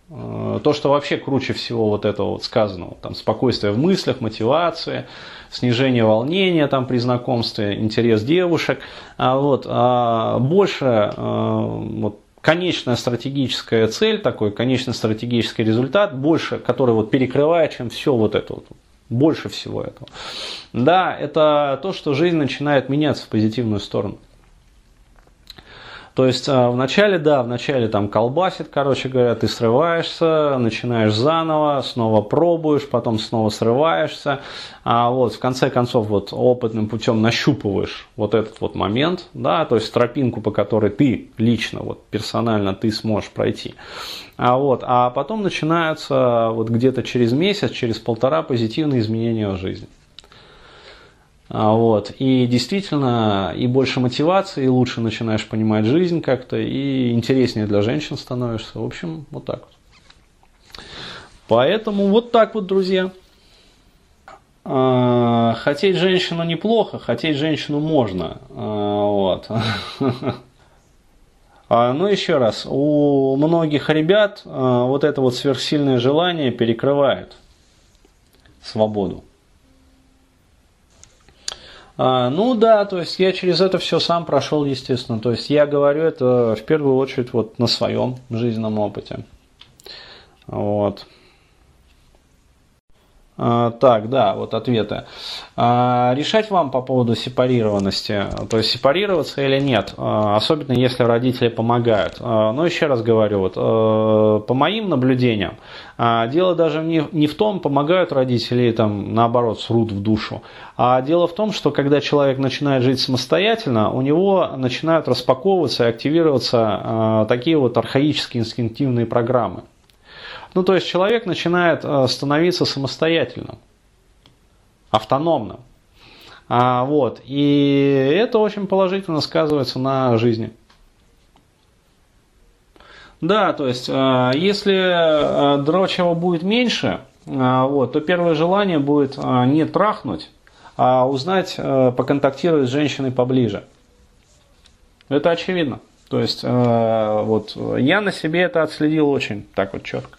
э, то, что вообще круче всего вот этого вот сказанного, там спокойствие в мыслях, мотивация, снижение волнения там при знакомстве, интерес девушек, а вот а больше э, вот конечная стратегическая цель, такой конечный стратегический результат, больше, который вот перекрывает, чем все вот это вот, больше всего этого. Да, это то, что жизнь начинает меняться в позитивную сторону. То есть а, вначале, да, вначале там колбасит, короче говоря, ты срываешься, начинаешь заново, снова пробуешь, потом снова срываешься, а вот в конце концов вот опытным путем нащупываешь вот этот вот момент, да, то есть тропинку, по которой ты лично, вот персонально ты сможешь пройти. А, вот, а потом начинаются вот где-то через месяц, через полтора позитивные изменения в жизни. А, вот. И действительно, и больше мотивации, и лучше начинаешь понимать жизнь как-то, и интереснее для женщин становишься. В общем, вот так вот. Поэтому вот так вот, друзья. А, хотеть женщину неплохо, хотеть женщину можно. А, вот. Ну, еще раз, у многих ребят вот это вот сверхсильное желание перекрывает свободу. А, ну да, то есть я через это все сам прошел, естественно. То есть я говорю это в первую очередь вот на своем жизненном опыте. Вот. А, так, да, вот ответы. А, решать вам по поводу сепарированности, то есть сепарироваться или нет, а, особенно если родители помогают. Но еще раз говорю, вот, по моим наблюдениям, дело даже не, в том, помогают родители, там, наоборот, срут в душу, а дело в том, что когда человек начинает жить самостоятельно, у него начинают распаковываться и активироваться такие вот архаические инстинктивные программы. Ну, то есть человек начинает э, становиться самостоятельным, автономным. А, вот. И это очень положительно сказывается на жизни. Да, то есть, э, если э, дрочева будет меньше, вот, то первое желание будет не трахнуть, а узнать, поконтактировать с женщиной поближе. Это очевидно. То есть, вот я на себе это отследил очень так вот четко.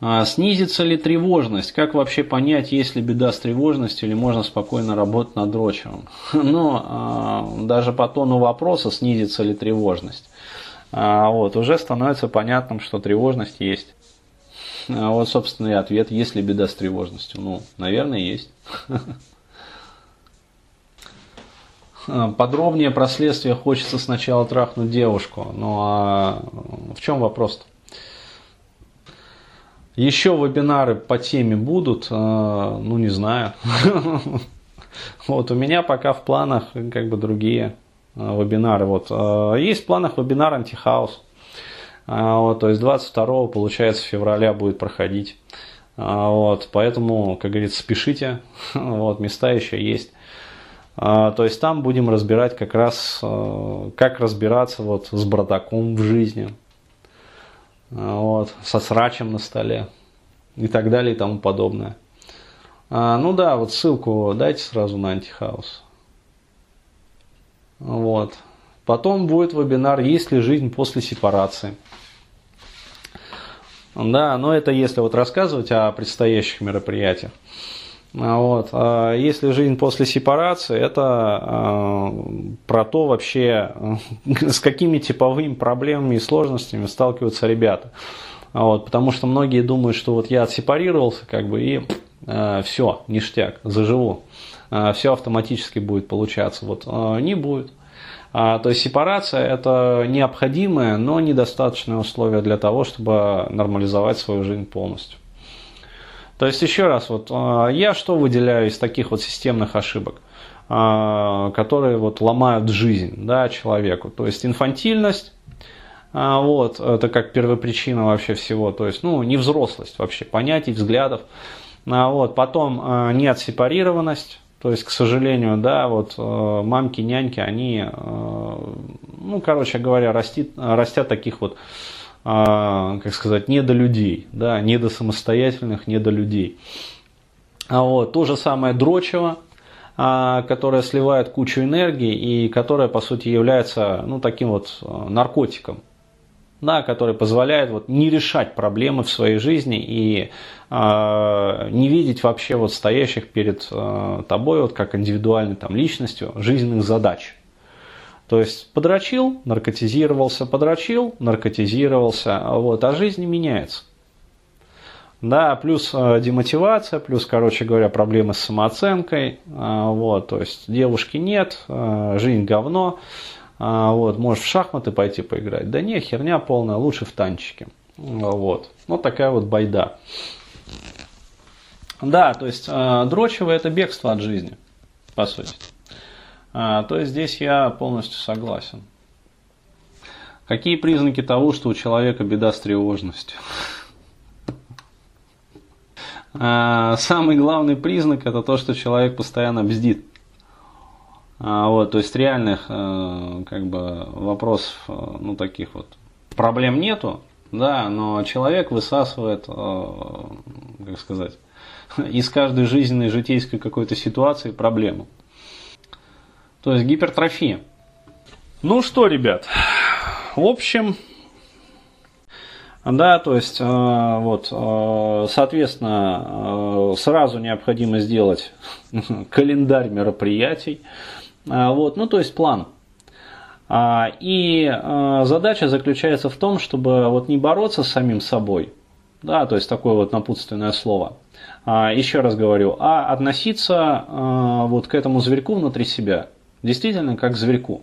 А снизится ли тревожность? Как вообще понять, есть ли беда с тревожностью или можно спокойно работать над дрочевым? Но э, даже по тону вопроса, снизится ли тревожность, а, вот, уже становится понятным, что тревожность есть. А вот, собственно, и ответ, есть ли беда с тревожностью. Ну, наверное, есть. подробнее про следствие хочется сначала трахнуть девушку. Ну а в чем вопрос-то? Еще вебинары по теме будут, э, ну не знаю. Вот у меня пока в планах как бы другие э, вебинары. Вот э, есть в планах вебинар антихаус. Вот, то есть 22 получается февраля будет проходить. Вот, поэтому, как говорится, спешите. Вот, места еще есть. То есть там будем разбирать как раз, как разбираться вот с бардаком в жизни вот, со срачем на столе и так далее и тому подобное. А, ну да, вот ссылку дайте сразу на антихаус. Вот. Потом будет вебинар «Есть ли жизнь после сепарации?». Да, но это если вот рассказывать о предстоящих мероприятиях. А вот. А если жизнь после сепарации, это э, про то вообще, с какими типовыми проблемами и сложностями сталкиваются ребята. Вот, потому что многие думают, что вот я отсепарировался, как бы, и все, ништяк, заживу. Все автоматически будет получаться. Вот не будет. А, то есть сепарация это необходимое, но недостаточное условие для того, чтобы нормализовать свою жизнь полностью. То есть, еще раз, вот а, я что выделяю из таких вот системных ошибок, а, которые вот ломают жизнь да, человеку? То есть, инфантильность, а, вот, это как первопричина вообще всего, то есть, ну, невзрослость вообще понятий, взглядов. Вот, потом неотсепарированность, то есть, к сожалению, да, вот мамки, няньки, они, ну, короче говоря, растит, растят таких вот как сказать, недолюдей, да, недосамостоятельных недолюдей. А вот, то же самое дрочево, а, которая сливает кучу энергии и которая, по сути, является ну, таким вот а, наркотиком, да, который позволяет вот, не решать проблемы в своей жизни и э, не видеть вообще вот стоящих перед э, тобой вот, как индивидуальной там, личностью жизненных задач. То есть подрочил, наркотизировался, подрочил, наркотизировался, вот, а жизнь не меняется. Да, плюс э, демотивация, плюс, короче говоря, проблемы с самооценкой, э, вот, то есть девушки нет, э, жизнь говно, вот, можешь в шахматы пойти поиграть, да не, херня полная, лучше в танчике, вот, вот такая вот байда. Да, то есть дрочево это бегство от жизни, по сути. А, то здесь я полностью согласен. Какие признаки того, что у человека беда с тревожностью? А, самый главный признак это то, что человек постоянно бздит. А, вот, то есть реальных э, как бы вопросов, э, ну таких вот проблем нету, да, но человек высасывает, э, как сказать, из каждой жизненной житейской какой-то ситуации проблему. То есть гипертрофия. Ну что, ребят, в общем, да, то есть, э, вот, э, соответственно, э, сразу необходимо сделать календарь мероприятий, вот, ну, то есть план. А, и задача заключается в том, чтобы вот не бороться с самим собой, да, то есть такое вот напутственное слово, а, еще раз говорю, а относиться вот к этому зверьку внутри себя – Действительно, как зверьку.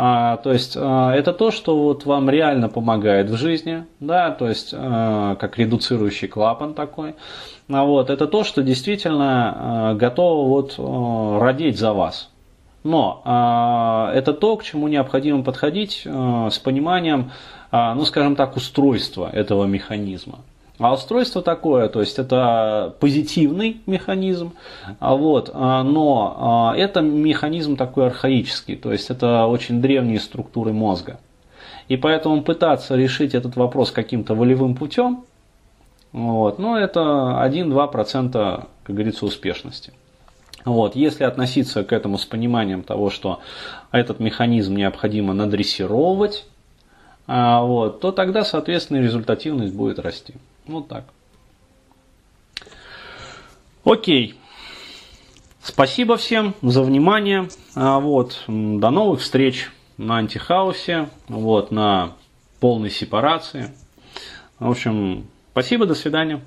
А, то есть а, это то, что вот вам реально помогает в жизни, да, то есть а, как редуцирующий клапан такой. А вот это то, что действительно а, готово вот а, родить за вас. Но а, это то, к чему необходимо подходить а, с пониманием, а, ну скажем так, устройства этого механизма. А устройство такое, то есть это позитивный механизм, а вот, а, но а, это механизм такой архаический, то есть это очень древние структуры мозга. И поэтому пытаться решить этот вопрос каким-то волевым путем, вот, ну это 1-2%, как говорится, успешности. Вот, если относиться к этому с пониманием того, что этот механизм необходимо надрессировать, вот, то тогда, соответственно, результативность будет расти. Вот так. Окей. Спасибо всем за внимание. А, вот. До новых встреч на антихаусе, вот, на полной сепарации. В общем, спасибо, до свидания.